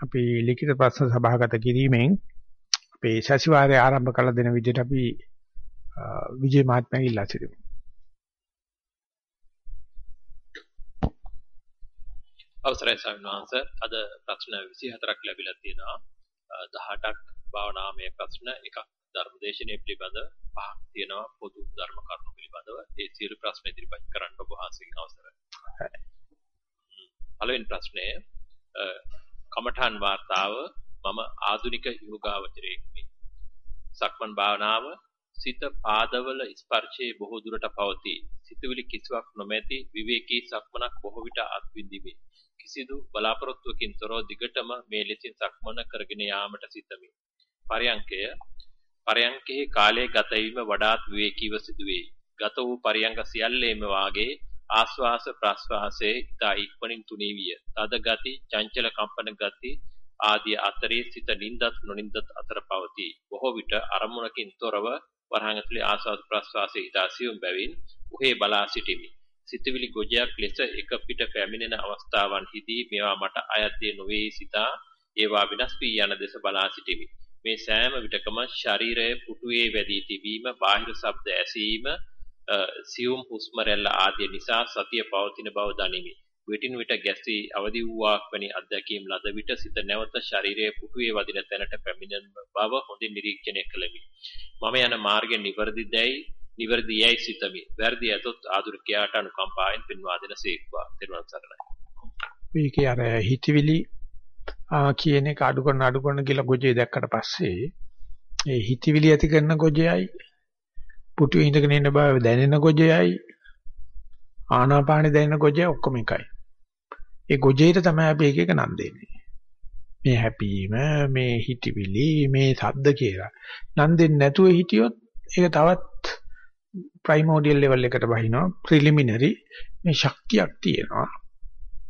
අපි ලිඛිත ප්‍රශ්න සභාගත කිරීමෙන් අපේ සතිವಾರය ආරම්භ කළ දෙන විදිහට අපි විජේ මහත්මයා ඉල්ලා සිටිමු. අවසරයි සවිනාංශ අද ප්‍රශ්න 24ක් ලැබිලා තියෙනවා. 18ක් භාවනාමය ප්‍රශ්න එකක් ධර්මදේශනයේ පිළිබඳ පහක් තියෙනවා පොදු ධර්ම කරුණු පිළිබඳව. ඒ සියලු ප්‍රශ්න ඉදිරිපත් කරන්න ඔබ වහන්සේගෙන් අවසරයි. පළවෙනි ප්‍රශ්නය කමඨාන් වාර්තාව මම ආදුනික යෝගාවචරයෙක්මි. සක්මන් භාවනාව සිත පාදවල ස්පර්ශයේ බොහෝ දුරට පවතී. සිතුවිලි කිසිවක් නොමැති විවේකී සක්මනක් බොහෝ විට අත්විඳිමි. කිසිදු බලාපොරොත්තුවකින් තොරව දිගටම මේ ලෙසින් සක්මන කරගෙන යාමට සිතමි. පරයන්කය පරයන්කේ කාලයේ ගත වීම වඩාත් විවේකීව සිදුවේ. ගත වූ පරයන්ක සියල්ලේම වාගේ ආස්වාස ප්‍රස්වාසයේ ඉතා ඉක්මනින් තුනී විය. තද ගති, චංචල කම්පන ගති ආදී අතරේ සිත නින්දත් නොනින්දත් අතර පවතී. බොහෝ විට අරමුණකින් තොරව වරහන් ඇතුලේ ආස්වාද ප්‍රස්වාසයේ ඉතා සියුම් බැවින් උහේ බලා සිටිමි. සිතවිලි ගොජයක් ලෙස එක පිට පැමිණෙන අවස්ථාවන්හිදී මේවා මට අයත්දී නොවේ සිතා ඒවා විනාශ වී යන දෙස බලා සිටිමි. මේ සෑම විටකම ශරීරයේ පුටුවේ වැදී තිබීම, බාහිර ශබ්ද ඇසීම, සියුම් හුස්ම රැල්ල ආදී නිසා සතිය පවතින බව දනිමි. විටින් විට ගැසී අවදි වූවක් වැනි අත්දැකීම් ලද විට සිත නැවත ශරීරයේ පුටුවේ වදින තැනට පැමිණෙන බව හොඳින් නිරීක්ෂණය කළෙමි. මම යන මාර්ගය නිවර්දිදයි නිවර්දි යයි සිතමි. වැරදි ඇතොත් ආදුරිකයාට අනුකම්පාවෙන් පින්වා දෙන සීක්වා. තෙරුවන් සරණයි. මේකේ අර හිතවිලි කියන එක අඩු කරන අඩු කරන කියලා ගොජේ දැක්කට පස්සේ ඒ හිතවිලි ඇති කරන ගොජයයි පුටුවේ ඉඳගෙන ඉන්න බව දැනෙන ගොජයයි ආනාපානෙ දැනෙන ගොජය ඔක්කොම එකයි. ඒ ගොජේට තමයි අපි එක එක නම් දෙන්නේ. මේ හැපීම, මේ හිතවිලි, මේ සද්ද කියලා. නම් දෙන්නේ නැතුව හිටියොත් ඒක තවත් ප්‍රයිමෝඩියල් ලෙවල් එකට බහිනවා. ප්‍රිලිමිනරි මේ ශක්තියක් තියෙනවා.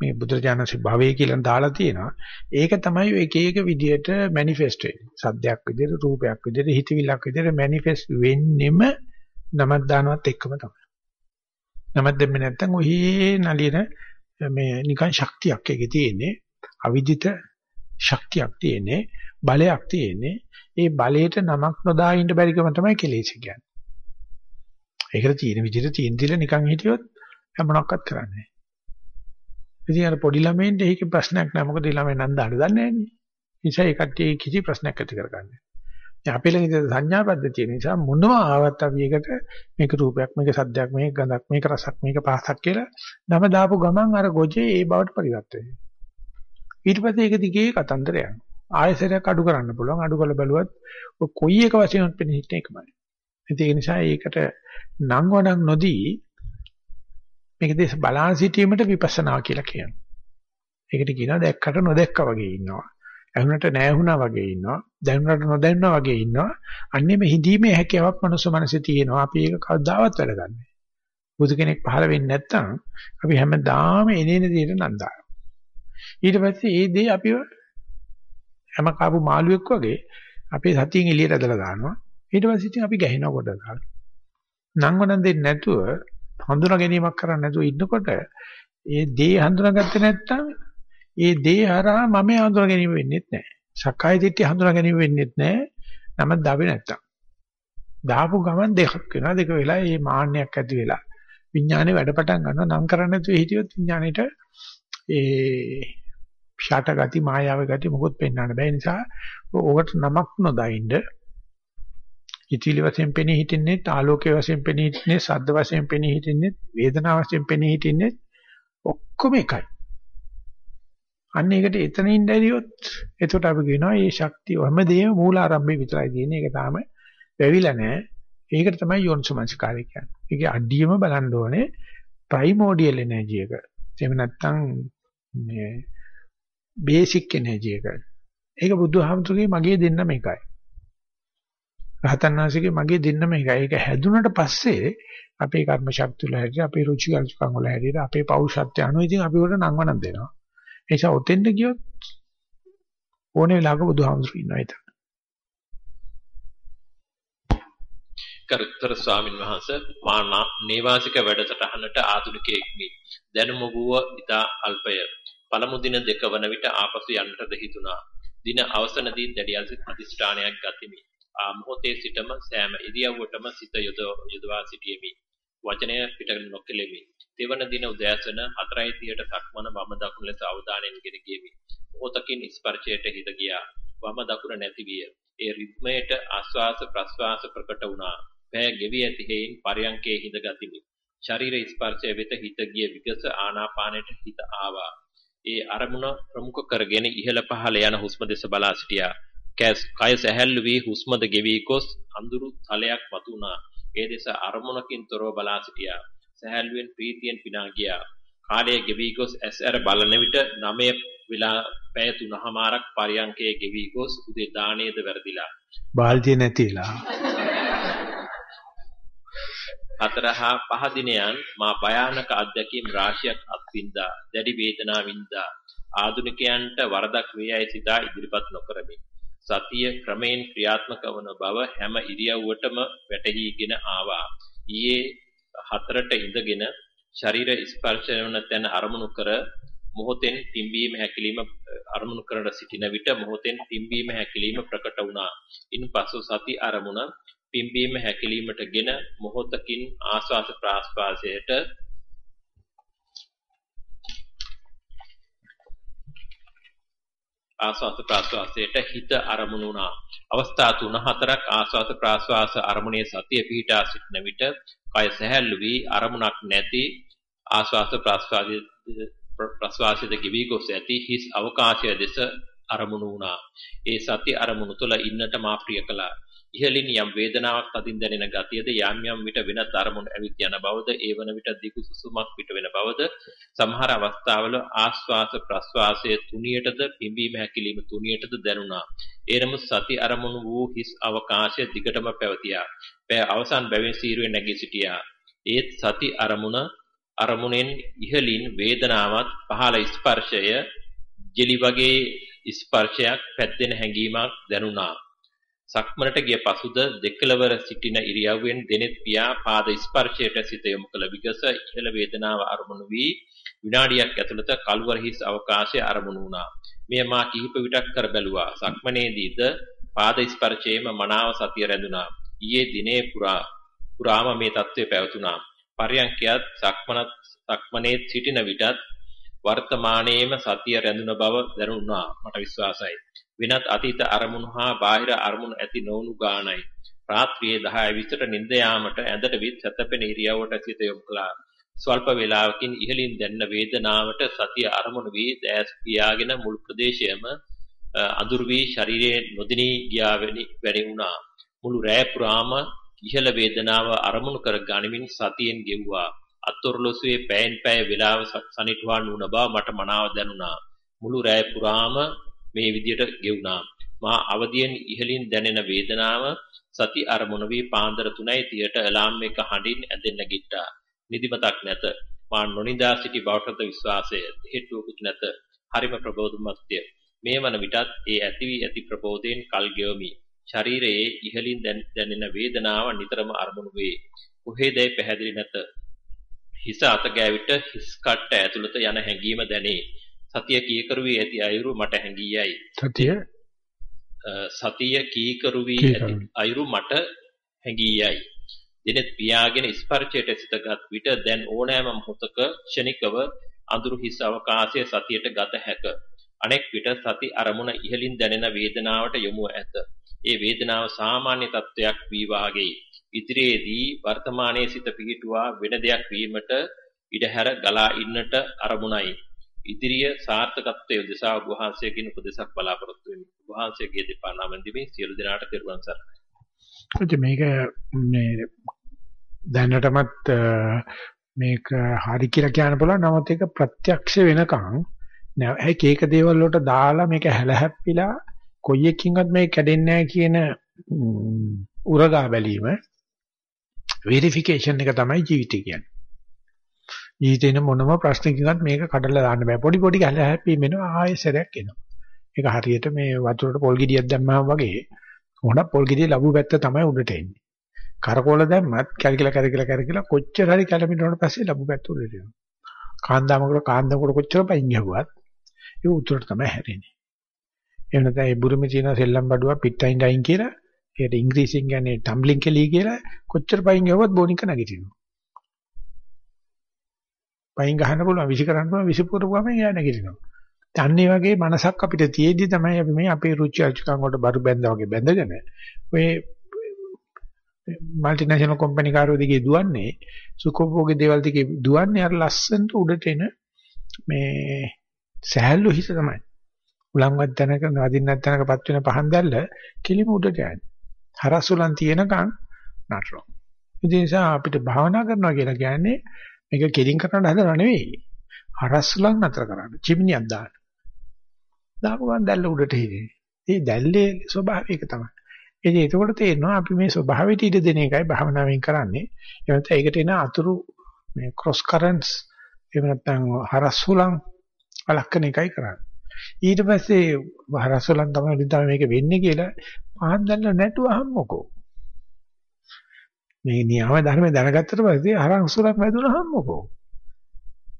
මේ බුදුරජාණන්සේ භවයේ කියලා දාලා තියෙනවා. ඒක තමයි එක එක විදියට මැනිෆෙස්ට් වෙන්නේ. සද්දයක් විදියට, රූපයක් විදියට, හිතවිල්ලක් විදියට මැනිෆෙස්ට් වෙන්නෙම නමක් දානවත් එක්කම තමයි. නමක් දෙන්නේ නැත්නම් ඔහි නලියන මේ නිකන් ශක්තියක් එකේ තියෙන්නේ. අවිදිත ශක්තියක් තියෙන්නේ. බලයක් තියෙන්නේ. ඒ බලයට නමක් නොදා ඉන්න බැරිකම තමයි කෙලෙස් කියන්නේ. ඒකට තියෙන විදිහට තියෙන දිල නිකන් හිටියොත් මොනක්වත් කරන්නේ නැහැ. ඉතින් අර පොඩි ළමයින්ට ඒකේ ප්‍රශ්නයක් නැහැ. මොකද ඒ ළමයි නන්දාට දන්නේ නැහැ නේ. නිසා ඒ කට්ටිය කිසි ප්‍රශ්නයක් ඇති කරගන්නේ නැහැ. අපේ ළඟ ඉඳලා සංඥා පද්ධතිය නිසා මොනවා ආවත් අපි ඒකට මේක රූපයක්, මේක සද්දයක්, මේක ගඳක්, මේක රසක්, මේක පහසක් කියලා නම දාපු ගමන් අර ගොජේ ඒ බවට පරිවර්තනය වෙනවා. ඊට පස්සේ ඒක දිගේ කතන්දර යනවා. ආයසරයක් අඩු කරන්න පුළුවන්. අඩු කළ බැලුවත් කොයි එක වශයෙන්වත් පෙනෙන්නේ හිටින එකමයි. ඒ නිසා ඒකට නම් වඩන් නොදී මේක දේශ බලාන සිටීමට විපස්සනා කියලා කියනවා. ඒකට කියනවා දැක්කට නොදැක්කා වගේ ඉන්නවා. ඇහුනට නැහැ වගේ ඉන්නවා. දැනුනට නොදැන්නා වගේ ඉන්නවා. අන්නේ මේ හිඳීමේ හැකියාවක් මනුස්ස මනසේ තියෙනවා. අපි ඒක කවදාවත් වැඩ ගන්නෑ. බුදු කෙනෙක් පහළ වෙන්නේ නැත්නම් අපි හැමදාම එනේන දෙයට නන්දා. ඊට පස්සේ ඒ දේ අපිව හැම කාපු මාළුවෙක් වගේ අපේ සතියෙන් එළියට ඇදලා දානවා. ඊට පස්සේ ඉතින් අපි ගැහෙනවා කොට දාලා. නම් වණන් දෙන්නේ නැතුව හඳුනා ගැනීමක් කරන්නේ නැතුව ඉන්නකොට ඒ දේ හඳුනාගත්තේ නැත්නම් ඒ දේ හරහා මම හඳුනා ගැනීම වෙන්නේ නැහැ. සක්කාය දිට්ඨිය හඳුනා ගැනීම වෙන්නේ නැහැ. නම දාවේ නැත්තම්. දාපු ගමන් දෙකක් වෙනවා. දෙක වෙලා මේ මාන්නයක් ඇති වෙලා විඥානේ වැඩ පටන් ගන්නවා. නම් කරන්නේ නැතුව හිටියොත් විඥානෙට ඒ ෂාට ගති මායාවේ ගති මොකොත් පෙන්වන්න බෑ. නිසා ඕකට නමක් නොදයින්ද ඉතිලි වශයෙන් පෙනී හිටින්නේ ආලෝකයේ වශයෙන් පෙනී හිටින්නේ සද්ද වශයෙන් පෙනී හිටින්නේ වේදනා වශයෙන් පෙනී හිටින්නේ ඔක්කොම එකයි. අන්න ඒකට එතනින් දැරියොත් එතකොට අපි කියනවා මේ ශක්තිය හැමදේම මූලාරම්භය විතරයි තියෙන්නේ. ඒක තාම වැවිලා නැහැ. ඒකට තමයි යෝනිසමංසකාරය කියන්නේ. ඒකේ අඩියම බලන්න ඕනේ ප්‍රයිමෝඩියල් එනර්ජි එක. එහෙම නැත්නම් මේ බේසික් එනර්ජි එක. ඒක බුදුහාමුදුරගේ මගේ දෙන්න මේකයි. රහතන් වහන්සේගේ මගේ දෙන්න මේකයි. ඒක හැදුනට පස්සේ අපේ කර්ම ශක්තිය වල හැටියට අපේ රුචි අරුචිකම් වල හැටියට අපේ පෞරුෂත්වය අනුව ඉතින් අපි උඩ නංවනක් දෙනවා. ඒ නිසා ඔතෙන්ද ගියොත් ඕනේ වෙලාවක බුදුහාමුදුරු ඉන්නවා ඒක. කරුත්තර ස්වාමින් වහන්සේ මා නේවාසික වැඩසටහනට ආධුනිකයෙක්මි. දැනුම වූ ඉතා අල්පය. පළමු දින දෙක වන විට ආපසු යන්නටද හිතුණා. දින අවසනදී දැඩි අධිෂ්ඨානයක් ගතිමි. ආ මොහොතේ සිටම සෑම ඉරියව්වටම සිත යොදවා සිටියෙමි. වචනය පිට නොකෙලෙමි. දෙවන දින උදෑසන 4:30ට සක්මන වම දකුණ ලෙස අවධානයෙන් ගෙන ගියමි. මොහොතකින් ස්පර්ශයට හිත ගියා. වම දකුණ නැති විය. ඒ රිද්මයට ආස්වාස ප්‍රස්වාස ප්‍රකට වුණා. පෑ ගෙවි ඇති හේයින් පරයන්කේ හිඳ ගතිමි. ශරීර ස්පර්ශය වෙත හිත ගිය විගස ආනාපානයට හිත ආවා. ඒ අරමුණ ප්‍රමුඛ කරගෙන ඉහළ පහළ යන හුස්ම දෙස බලා සිටියා. කය සැහැල්ලු වී හුස්මද ගෙවි ගොස් අඳුරු තලයක් වතුණා. ඒ දෙස අරමුණකින් තොරව බලා සිටියා. සැහැල්ලුවෙන් ප්‍රීතියෙන් පිනා ගියා. කාලය ගෙවි ගොස් ඇස් ඇර බලන විට 9 වෙලා පැය 3මාරක් පරියන්කයේ ගෙවි ගොස් උදේ දාණයද වැරදිලා. බාල්දිය නැතිලා. හතර හා පහ දිනයන් මා භයානක අත්දැකීම් රාශියක් අත්විඳා දැඩි වේදනා විඳා ආධුනිකයන්ට වරදක් වේයයි සිතා ඉදිරිපත් නොකරමි සතිය ක්‍රමයෙන් ක්‍රියාත්මක වන බව හැම ඉරියව්වටම වැටහිගෙන ආවා ඊයේ හතරට ඉඳගෙන ශරීර ස්පර්ශ වන තැන අරමුණු කර මොහොතෙන් පිම්බීම හැකිලිම අරමුණු කරන සිටින විට මොහොතෙන් පිම්බීම හැකිලිම ප්‍රකට වුණා. ඉන්පසු සති අරමුණ පිම්බීම හැකිලීමටගෙන මොහොතකින් ආස්වාස ප්‍රාස්වාසයට ආස්වාස ප්‍රාස්වාසයට හිත අරමුණු වුණා. අවස්ථා තුන හතරක් ආස්වාස ප්‍රාස්වාස අරමුණේ සතිය පිහිටා සිටින විට කය සැහැල්ලු වී අරමුණක් නැති ආස්වාස ප්‍රාස්වාසයේ ප්‍රස්වාසයේ ගෙවි ගොස් ඇති හිස් අවකාශය දෙස අරමුණු වුණා. ඒ සති අරමුණු තුළ ඉන්නට මා ප්‍රිය කළා. ඉහළින් යම් වේදනාවක් තදින් දැනෙන ගතියද යම් යම් විට වෙනත් අරමුණු ඇවිත් යන බවද ඒ වන විට දිගු සුසුමක් පිට වෙන බවද සමහර අවස්ථාවල ආස්වාස ප්‍රස්වාසයේ තුනියටද පිම්බීම හැකිලිම තුනියටද දැනුණා. ඒනම සති අරමුණු වූ හිස් අවකාශය දිගටම පැවතියා. පෑ අවසන් බැවින් සීරුවේ නැගී සිටියා. ඒත් සති අරමුණ අරමුණෙන් ඉහළින් වේදනාවත් පහළ ස්පර්ශය ජෙලි වගේ ස්පර්ශයක් පැද්දෙන හැඟීමක් දැනුණා. සක්මනට ගිය පසුද දෙකලවර සිටින ඉරියව්වෙන් දෙනෙත් පියා පාද ස්පර්ශයට සිත යොමු කළ විගස ඉහළ වේදනාව අරමුණු වී විනාඩියක් ඇතුළත කල්වර හිස් අවකාශය අරමුණු වුණා. මෙය මා කිහිප විටක් කර බැලුවා. සක්මනේදීද පාද ස්පර්ශයේම මනාව සතිය රැඳුණා. ඊයේ දිනේ පුරා පුරාම මේ தત્ත්වය පැවතුණා. පරියන්කයත් සක්මනත් සක්මනේ සිටින විටත් වර්තමානයේම සතිය රැඳුන බව දැනුණා මට විශ්වාසයි. වෙනත් අතීත අරමුණු හා බාහිර අරමුණු ඇති නොවුණු ගානයි. රාත්‍රියේ 10 විතර නිින්ද යාමට ඇඳට විත් සැතපෙන ඉරියව්වට සිත යොමු කළා. ස්වල්ප වේලාවකින් ඉහළින් දැනෙන වේදනාවට සතිය අරමුණු වී දැස් පියාගෙන මුළු ප්‍රදේශයම අඳුරු වී ශරීරයේ නොදිනී ගියා වැනි වුණා. මුළු රැය පුරාම ඉහළ වේදනාව අරමුණු කර ගනිමින් සතියෙන් ගෙව්වා. අත්ොරලොසුවේ පෑන් පෑය වේලාව සනිටුහන් වුණ බව මට මනාව දැනුණා. මුළු රැය පුරාම මේ විදියට ගෙවුණා. මා අවදියෙන් ඉහළින් දැනෙන වේදනාව සති අරමුණ වී පාන්දර 3:30ට අලාම් එක හඬින් ඇදෙන්න ගිට්ටා. නිදිමතක් නැත. මා නොනිදා සිටි බවටද විශ්වාසය. හේතුවකුත් නැත. හරිම ප්‍රබෝධමත්ය. මේ වන විටත් ඒ ඇති වී ඇති ප්‍රබෝධයෙන් කල් ගෙවමි. ශරීරයේ ඉහළින් දැනෙන වේදනාව නිතරම අරමුණු වේ. කොහේදයි පැහැදිලි නැත. හිස අත ගෑවිට හිස් කට්ට ඇතුළත යන හැඟීම දැනේ. සතිය කීකරු වී ඇති අයුරු මට හැඟී යයි. සතිය සතිය කීකරු වී ඇති අයුරු මට හැඟී යයි. දිනෙත් පියාගෙන ස්පර්ශයට සිතගත් විට දැන් ඕනෑම මොහොතක ක්ෂණිකව අඳුරු හිස් අවකාශයේ සතියට ගත හැක. අනෙක් විට සති අරමුණ ඉහළින් දැනෙන වේදනාවට යොමු ඇත. ඒ වේදනාව සාමාන්‍ය තත්වයක් වී වාගේ. ඉදිරියේදී වර්තමානයේ සිත පිහිටුවා වෙන දෙයක් වීමට ඉඩහැර ගලා ඉන්නට අරමුණයි. ඉදිරිය සාර්ථකත්වයේ උදෙසා ඔබ වහන්සේගෙන් උපදෙසක් බලාපොරොත්තු වෙමි. ඔබ වහන්සේගේ දෙපා නමෙන්දිමේ සියලු දෙනාට තෙරුවන් සරණයි. මේක මේ දැනටමත් මේක හරි කියලා කියන්න පුළුවන්. නමුත් ඒක ප්‍රත්‍යක්ෂ වෙනකන් නෑ ඒක දේවල් වලට දාලා මේක හැලහැප්පිලා කොයි එකකින්වත් මේක කැඩෙන්නේ නැහැ කියන උරගා බැලීම වෙරිෆිකේෂන් එක තමයි ජීවිතය කියන්නේ. ජීවිතේන මොනම ප්‍රශ්නකින්වත් මේක කඩලා දාන්න බෑ. පොඩි පොඩි ගැල හැප්පීම එනවා ආයෙසරයක් එනවා. ඒක හරියට මේ වතුරට පොල් ගෙඩියක් දැම්මම වගේ මොන පොල් ගෙඩිය ලැබු පැත්ත තමයි උඩට එන්නේ. කරකෝල දැම්මත් කැලකිලා කැලකිලා කැලකිලා කොච්චර හරි කැලමිනවට පස්සේ ලැබු පැත්ත උඩට එනවා. කාන්දාමකට කාන්දාමකට කොච්චර පයින් ගහුවත් ඒ උතුරට තමයි හැරෙන්නේ. එහෙම නැත්නම් ඒ බුරුමේ තියෙන සෙල්ලම් බඩුව පිට්ටයින් ඩයින් කියලා ඒකට ඉංග්‍රීසියෙන් කියන්නේ ටම්බ්ලින් කෙලී කියලා කොච්චර පයින් ගියවත් බොනික නැගිටිනවා. පයින් ගහන්න පුළුවන් විසි කරන්න පුළුවන් විසි පුරපුවම එයා නැගිටිනවා. අන්න ඒ වගේ මනසක් අපිට තියෙද්දි තමයි අපි මේ අපේ රුචි අරුචිකම් වලට බරු බැඳා වගේ බැඳගෙන ඔය මල්ටිනේෂනල් කම්පැනි කාරෝ දිගේ දුවන්නේ සුඛෝභෝගී දේවල් දිගේ දුවන්නේ අර ලස්සනට උඩට එන මේ සහැල්ලු හිත තමයි. උලන්වත් තැනක නදින්නත් තැනකපත් වෙන පහන් දැල්ල කිලිම උඩට යන්නේ. හරසුලන් තියෙනකන් නටනවා. ඒ නිසා අපිට භාවනා කරනවා කියලා කියන්නේ මේක කෙලින් කරන්න හදනව නෙවෙයි. හරස්සලන් නතර කරන්න. චිමිනියක් දාන්න. දාපු ගමන් දැල්ල උඩට හිරේ. ඒ දැල්ලේ ස්වභාවය ඒක තමයි. ඉතින් ඒකෝට තේරෙනවා අපි මේ ස්වභාවයට ඉඩ දෙන එකයි භාවනාවෙන් කරන්නේ. ඒ නැත්නම් ඒකට එන අතුරු මේ ක්‍රොස් කරන්ට්ස් එහෙම නැත්නම් හරස්සුලන් වළක්වන එකයි කරන්නේ. ඊට පස්සේ හරස්සුලන් තමයි තමයි මේක වෙන්නේ කියලා පහන් දැල්ල නැතුව හම්මකෝ. මේ නියම ධර්ම දැනගත්තට පස්සේ හරස්සුලන් වැදුනහම මොකෝ.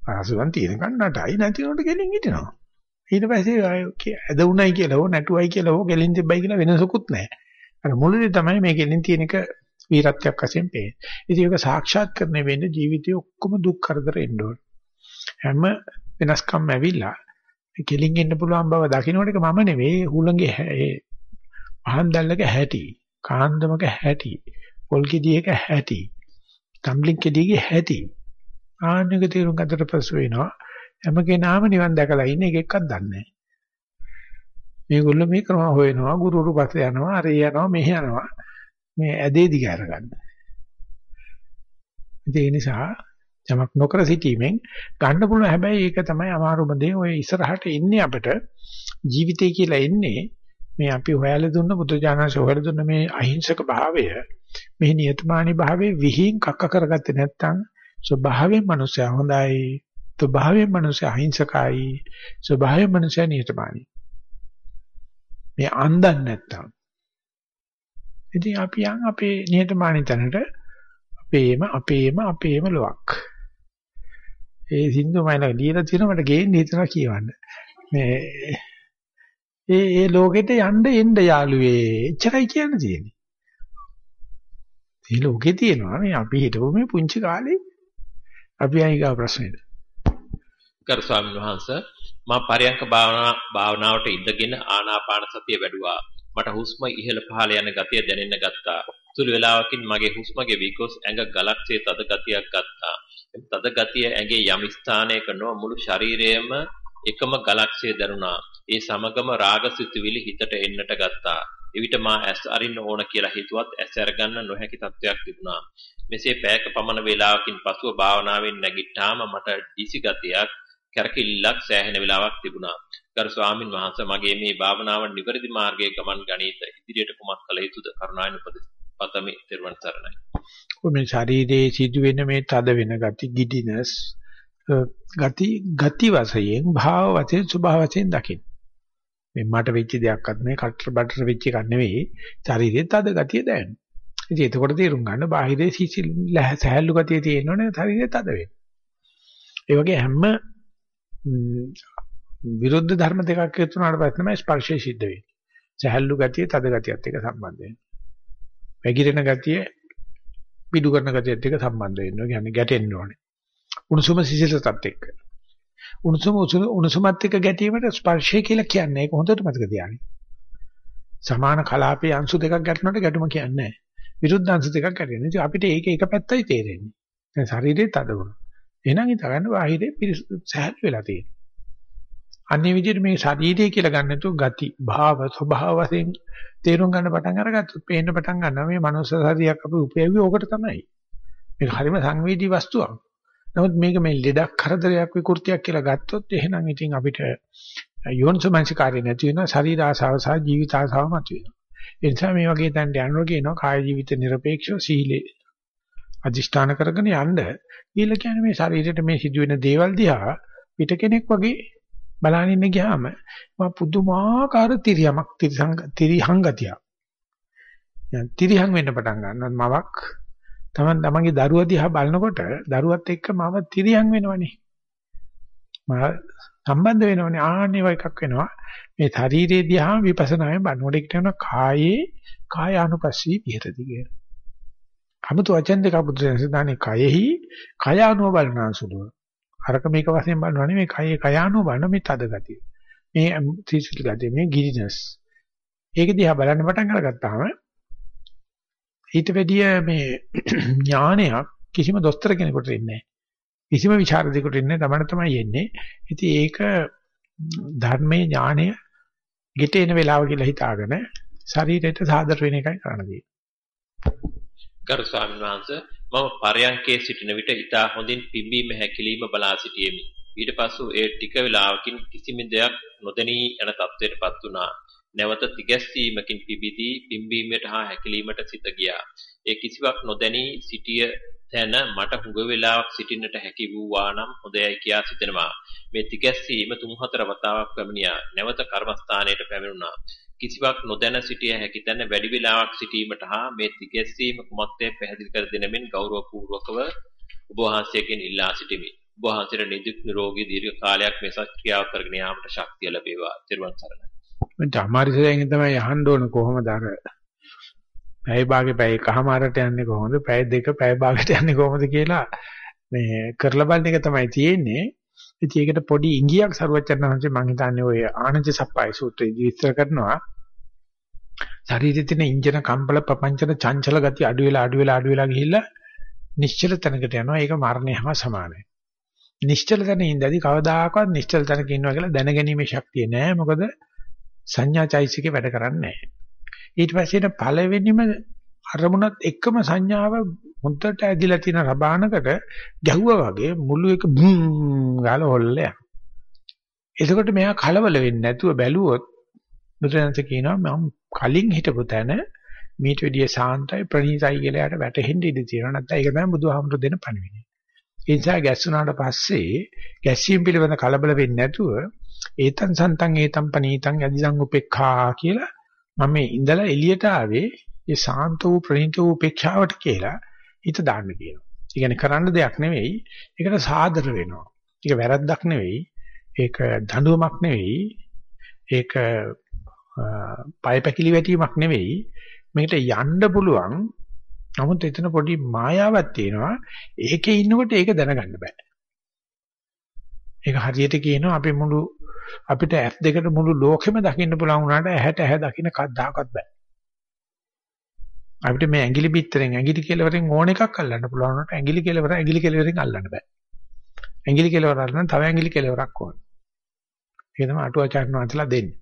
හරස්සුලන් තියෙනකන් නටයි නැතිනොට ගෙලින් හිටිනවා. ඊට පස්සේ ඇද උණයි කියලා හෝ නැටුවයි කියලා හෝ ගෙලින් තිබ්බයි කියලා වෙනසකුත් නැහැ. අර මුලදී තමයි මේ ගෙලින් තියෙන එක වීරත්වයක් වශයෙන් පේන්නේ. ඉතින් ඒක සාක්ෂාත් කරන්නේ වෙන්නේ ජීවිතේ ඔක්කොම දුක් කරදර එන්න ඕන. හැම වෙනස්කම් ඇවිල්ලා ගෙලින් ඉන්න පුළුවන් බව දකින්නට එක මම නෙවෙයි හුලඟේ ඒ පහන් දැල්ලක හැටි, කාන්දමක හැටි, පොල් කෙඩියක හැටි, තම්බ්ලින් කෙඩියගේ හැටි. ආන්නක තීරුම් ගන්නට පසු වෙනවා. හැම කෙනාම නිවන් දැකලා ඉන්නේ එක එකක් දන්නේ නැහැ. මේගොල්ලෝ මේ ක්‍රම හොයනවා ගුරුවරු පස්සේ යනවා අර යනවා මෙහෙ යනවා මේ ඇදේ දිග අරගන්න. ඒ නිසා යමක් නොකර සිටීමෙන් ගන්න පුළුවන් හැබැයි ඒක තමයි අමාරුම දේ. ඔය ඉස්සරහට ඉන්නේ අපිට ජීවිතය කියලා එන්නේ මේ අපි හොයලා දුන්න බුදුජානක හොයලා දුන්න මේ අහිංසක භාවය මේ නියතමානී භාවයේ විහිං කක්ක කරගත්තේ නැත්නම් ස්වභාවයෙන් මනුස්සයා හොඳයි ස්වභාවයෙන් මනුස්සයා අහිංසකයි ස්වභාවයෙන් මනුස්සයා නියතමානී. මේ අන්දන් නැත්තම්. ඉතින් අපි යන් අපේ නිහතමානී තැනට අපේම අපේම අපේම ලොක් ඒ සින්දු මයිල ලියලා තියෙන මට ගේන්න හිතනවා කියවන්න. මේ ඒ ඒ ලෝකෙට යන්න එන්න යාළුවේ. එච්චරයි කියන්න තියෙන්නේ. මේ ලෝකේ තියෙනවා මේ අපි හිටපු මේ පුංචි කාලේ අපි අයිගා ප්‍රශ්නෙද කරු ස්වාමීන් වහන්සේ මා පරයන්ක භාවනා භාවනාවට ඉඳගෙන ආනාපාන සතිය වැඩුවා. මට හුස්ම ඉහළ පහළ යන ගතිය දැනෙන්න ගත්තා. සුළු වේලාවකින් මගේ හුස්ම ගෙවි ගොස් ඇඟ ගලක්සේ තද ගතියක් ගත්තා. තද ගතිය ඇඟේ යම් ස්ථානයක නො මුළු ශරීරයම එකම ගලක්සේ දැනුණා. ඒ සමගම රාග සිතුවිලි හිතට එන්නට ගත්තා. එවිට මා ඇස් අරින්න ඕන කියලා හිතුවත් ඇස් අරගන්න නොහැකි තත්වයක් තිබුණා. මෙසේ පැයක පමණ වේලාවකින් පසුව භාවනාවෙන් නැගිට්ටාම මට දිසි ගතියක් කැරකිල්ලක් සෑහෙන වෙලාවක් තිබුණා. ගරු ස්වාමින් වහන්සේ මගේ මේ භාවනාව නිවැරදි මාර්ගයේ ගමන් ගණීත ඉදිරියට කුමක් කළ යුතුද කරුණාවෙන් උපදෙස් පතමි තෙරුවන් සරණයි. මේ ශරීරයේ සිදුවෙන මේ තද වෙන ගති ගිඩිනස් ගති ගති වශයෙන් භාව වශයෙන් ස්වභාව වශයෙන් දකින්න. මේ මට වෙච්ච දෙයක්වත් මේ කටර බටර වෙච්ච එකක් නෙවෙයි ශරීරයේ තද ගතිය දැනෙනවා. ඉතින් එතකොට තේරුම් ගන්න බාහිරේ සිසිල් සහැල්ලු ගතිය තියෙනවනේ ශරීරයේ තද වෙනවා. ඒ වගේ හැම විරුද්ධ ධර්ම දෙකක් එකතු වුණාට පස්සේ තමයි ස්පර්ශය සිද්ධ වෙන්නේ. සහැල්ලු ගතිය, තද ගතියත් එක්ක සම්බන්ධ වෙනවා. වැగిරෙන ගතිය, පිටු කරන ගතියත් එක්ක සම්බන්ධ වෙනවා. කියන්නේ ගැටෙන්න ඕනේ. උණුසුම සිසිලසත් එක්ක. උණුසුම උණුසුමත් එක්ක ගැටීමට ස්පර්ශය කියලා කියන්නේ. ඒක හොඳට මතක තියාගන්න. සමාන කලාපයේ අංශු දෙකක් ගැටුණාට ගැටුම කියන්නේ නැහැ. විරුද්ධ අංශු දෙකක් ගැටෙනවා. ඉතින් අපිට ඒක එක පැත්තයි තේරෙන්නේ. දැන් ශරීරයේ තද වුණා. එහෙනම් හිතගන්න බාහිරේ සහැල් වෙලා තියෙනවා. අන්නේ විදිහට මේ ශරීරය කියලා ගන්න නැතුව ගති, භාව, ස්වභාව වශයෙන් තේරුම් ගන්න පටන් අරගත්තොත් පේන්න පටන් ගන්නවා මේ මනුස්ස ශරීරයක් අපි උපයවි ඕකට තමයි. මේක හරිම සංවේදී වස්තුවක්. නමුත් මේක මේ ලෙඩක් කරදරයක් විකෘතියක් කියලා ගත්තොත් එහෙනම් ඉතින් අපිට යෝනිසමනසිකාරය නැති වෙනවා ශරීර ආසාව සහ ජීවිත ආසාව මතුවෙනවා. ඒ නිසා මේ වගේ තැනට යනකොට කියනවා කාය ජීවිත নিরপেক্ষව සීලේ අදිෂ්ඨාන කරගෙන යන්න. ඊළ කියන්නේ මේ ශරීරයට මේ සිදුවෙන දේවල් දිහා පිට කෙනෙක් වගේ බලන් ඉන්න ගියාම මම පුදුමාකාර තිරියමක් තිරිහං තිරිහං ගතියක්. යන් තිරිහං වෙන්න පටන් ගන්නවා මවක් තමන් තමන්ගේ දරුවා දිහා බලනකොට දරුවත් එක්ක මම තිරියන් වෙනවනේ. මම සම්බන්ධ වෙනවනේ ආන්නේ වගේ එකක් වෙනවා. මේ ශරීරයේ දිහා විපස්සනායෙන් බලනකොට ඒක කියනවා කායේ කායානුපස්සී විහෙරති කියන. 아무තු වචන දෙක බුදුසසුන දාන්නේ කයෙහි කයානුව බලනාසුලුව. අරක මේක වශයෙන් බලනවා නෙමෙයි කයේ කයානුව බලන මේ තද ගතිය. මේ තීසිල් ගතිය මේ ගිරිනස්. ඒක දිහා බලන්න පටන් අරගත්තාම ඊට වැඩිය මේ ඥානයක් කිසිම දොස්තර කෙනෙකුට ඉන්නේ නැහැ. කිසිම විචාරදිකට ඉන්නේ තමයි තමයි එන්නේ. ඉතින් ඒක ධර්මයේ ඥානය ගෙට එන වෙලාව කියලා හිතාගෙන ශරීරයට සාදර වෙන එකයි කරන්න තියෙන්නේ. ගරු ස්වාමීන් වහන්සේ මම පරයන්කේ සිටින විට ඉතා හොඳින් පිම්බීම හැකිලිම බලා සිටියෙමි. ඊට පසු ඒ ටික වේලාවකින් කිසිම දෙයක් නොදැනී යන තත්ත්වයටපත් වුණා. නැවත තිගැස්සීමකින් පිබිදී පිම්බීමට හා හැකිලීමට සිත ගියා. ඒ කිසිවක් නොදැනී සිටිය තැන මට හුඟ වේලාවක් සිටින්නට හැකි වූවා නම් හොඳයි කියා සිතෙනවා. මේ තිගැස්සීම තුන් හතර වතාවක් පැමිණියා. නැවත කර්මස්ථානයට පැමිණුණා. කිසිවක් නොදැන සිටිය හැකි තැන වැඩි වේලාවක් සිටීමට හා මේ තිගැස්සීම කුමක්ද පැහැදිලි කර දෙනමින් ගෞරවපූර්වකව ඔබ වහන්සේගෙන් ඉල්ලා සිටිමි. ඔබ වහන්සේට නිදුක් නිරෝගී දීර්ඝ කාලයක් මේ සත්‍ක්‍රියාව කරගෙන යාමට ශක්තිය ලැබේවා. ත්වන් සරණයි. මම ධාමාරිසයෙන් තමයි අහන්න ඕන කොහොමද අර පැය භාගේ පැය එකමාරට යන්නේ කොහොමද? පැය දෙක පැය භාගට යන්නේ කොහොමද කියලා මේ කරලා බලන එක තමයි තියෙන්නේ. ඉතින් ඒකට පොඩි ඉංගියක් සරුවචනහන්සේ මම හිතන්නේ ඔය ආනන්ද සප්පයි සූත්‍රයේදී විස්තර කරනවා. ශරීරයේ තියෙන ඉන්ජන කම්පල ප්‍රපංචන චංචල ගති අඩු වෙලා අඩු වෙලා අඩු වෙලා ගිහිල්ලා නිශ්චල තැනකට යනවා. ඒක මරණය හා සමානයි. නිශ්චල තැන ඉඳදී කවදාකවත් නිශ්චල තැනක ඉන්නවා කියලා දැනගැනීමේ ශක්තිය නැහැ මොකද සංඥාචෛසිකේ වැඩ කරන්නේ නැහැ. ඊට පස්සේ පළවෙනිම අරමුණත් එක්කම සංඥාව හොඳට ඇදිලා තියෙන රබානකට ගැහුවා වගේ මුළු එක බුම් ගාලා හොල්ලයක්. එතකොට මෙයා කලබල වෙන්නේ නැතුව බැලුවොත් බුදුරජාණන් කියනවා මම කලින් හිටපු තැන මීට වැඩිය සාන්තයි ප්‍රණීතයි කියලා යට වැටෙන්න ඉඩ තියෙනවා. නැත්නම් ඒක තමයි බුදුහාමුදුරු දෙන පණිවිඩය. ඒ නිසා ගැස්සුනාට පස්සේ ගැස්සීම් පිළිබඳ කලබල වෙන්නේ නැතුව ඒතං සන්තං ඒතං පනීතං යදිදං උපේක්ඛා කියලා මම මේ ඉඳලා එළියට ආවේ ඒ සාන්ත වූ ප්‍රණීත වූ උපේක්ෂාවට කියලා හිත දාන්න කියනවා. ඒ කියන්නේ කරන්න දෙයක් නෙවෙයි. ඒකට සාදර වෙනවා. ඒක වැරද්දක් නෙවෙයි. ඒක දඬුවමක් නෙවෙයි. ඒක පයපැකිලි වැටීමක් නෙවෙයි. මේකට යන්න පුළුවන්. නමුත් එතන පොඩි මායාවක් තියෙනවා. ඒකේ ඉන්නකොට ඒක දැනගන්න බෑ. ඒක හරියට කියනවා අපි මුළු අපිට ඇස් දෙකට මුළු ලෝකෙම දකින්න පුළුවන් වුණාට ඇහැට ඇහැ දකින්න කද්දාකවත් බෑ. අපිට මේ ඇඟිලි පිටරෙන් ඇඟිලි කෙලවරෙන් ඕන එකක් අල්ලන්න පුළුවන් වුණාට ඇඟිලි කෙලවර ඇඟිලි කෙලවරෙන් අල්ලන්න බෑ. ඇඟිලි කෙලවර අල්ලන්න තව ඇඟිලි කෙලවරක් ඕන. ඒක තමයි අටුවාචාර්ය වහන්සේලා දෙන්නේ.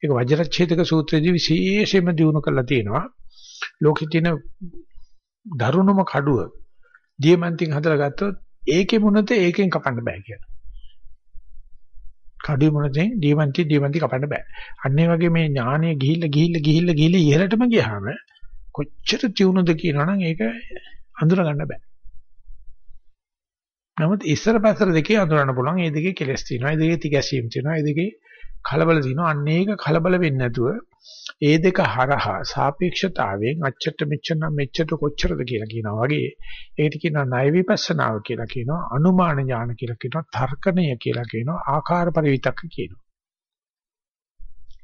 ඒක වජ්‍රච්ඡේදක සූත්‍රයේදී විශේෂයෙන්ම දිනු කරලා තියෙනවා. ලෝකෙ තියෙන දරුණුම කඩුව දියමන්තින් හදලා ගත්තොත් ඒකේ මොනද ඒකෙන් කපන්න බෑ කියලා. කඩුවේ මොනදෙන් දීමන්ති දීමන්ති කපන්න බෑ. අන්න ඒ වගේ මේ ඥානය ගිහිල්ලා ගිහිල්ලා ගිහිල්ලා ගිහිල්ලා ඉහළටම ගියාම කොච්චර තියුණුද කියනවනම් ඒක අඳුර ගන්න බෑ. නමුත් ඉස්සර පස්සර දෙකේ අඳුරන්න පුළුවන්. මේ දෙකේ කෙලස් තියෙනවා. මේ දෙකේ තිගැසීම් තියෙනවා. මේ දෙකේ කලබල තියෙනවා. අන්න ඒක කලබල වෙන්නේ නැතුව ඒ දෙක හරහා සාපේක්ෂතාවයෙන් අච්චට මෙච්චර මෙච්චර කොච්චරද කියලා කියනවා වගේ ඒකට කියනවා ණය විපස්සනාව කියලා කියනවා අනුමාන ඥාන කියලා කියනවා තර්කණය කියලා කියනවා ආකාර පරිවිතක්ක කියනවා.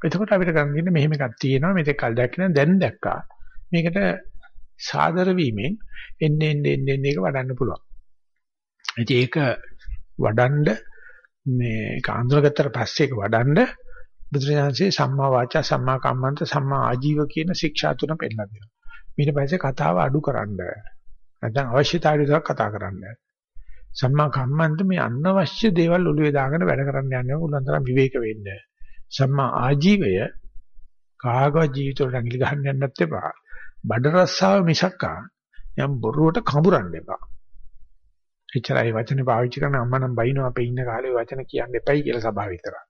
එතකොට අපිට ගන්න දෙන්නේ මෙහෙම එකක් තියෙනවා. මේක කල් දැක්කන දැන් දැක්කා. මේකට සාදර වීමෙන් එන්නේ එන්නේ එන්නේ එක වඩන්න පුළුවන්. ඉතින් ඒක වඩන්න මේ කාන්දරගත්තට පස්සේ ඒක වඩන්න බුදුරජාණන්සේ සම්මා වාචා සම්මා කම්මන්ත සම්මා ආජීව කියන ශික්ෂා තුන පෙන්නලා දෙනවා. ඊට පස්සේ කතාව අඩු කරන්න. නැත්නම් අවශ්‍යතාවය විතරක් කතා කරන්න. සම්මා කම්මන්ත මේ අනවශ්‍ය දේවල් ඔළුවේ දාගෙන වැඩ කරන්න යන්නේ උලන්තරම් විවේක වෙන්න. සම්මා ආජීවය කාගව ජීවිතවලට ඇඟිලි ගහන්න යන්නත් එපා. බඩ රස්සාව මිසක්කා යම් බොරුවට කඹරන්න එපා. එච්චරයි වචනේ පාවිච්චි කරන අම්මා නම් බයිනෝ අපේ ඉන්න කාලේ වචන කියන්න එපයි කියලා සභාව විතරයි.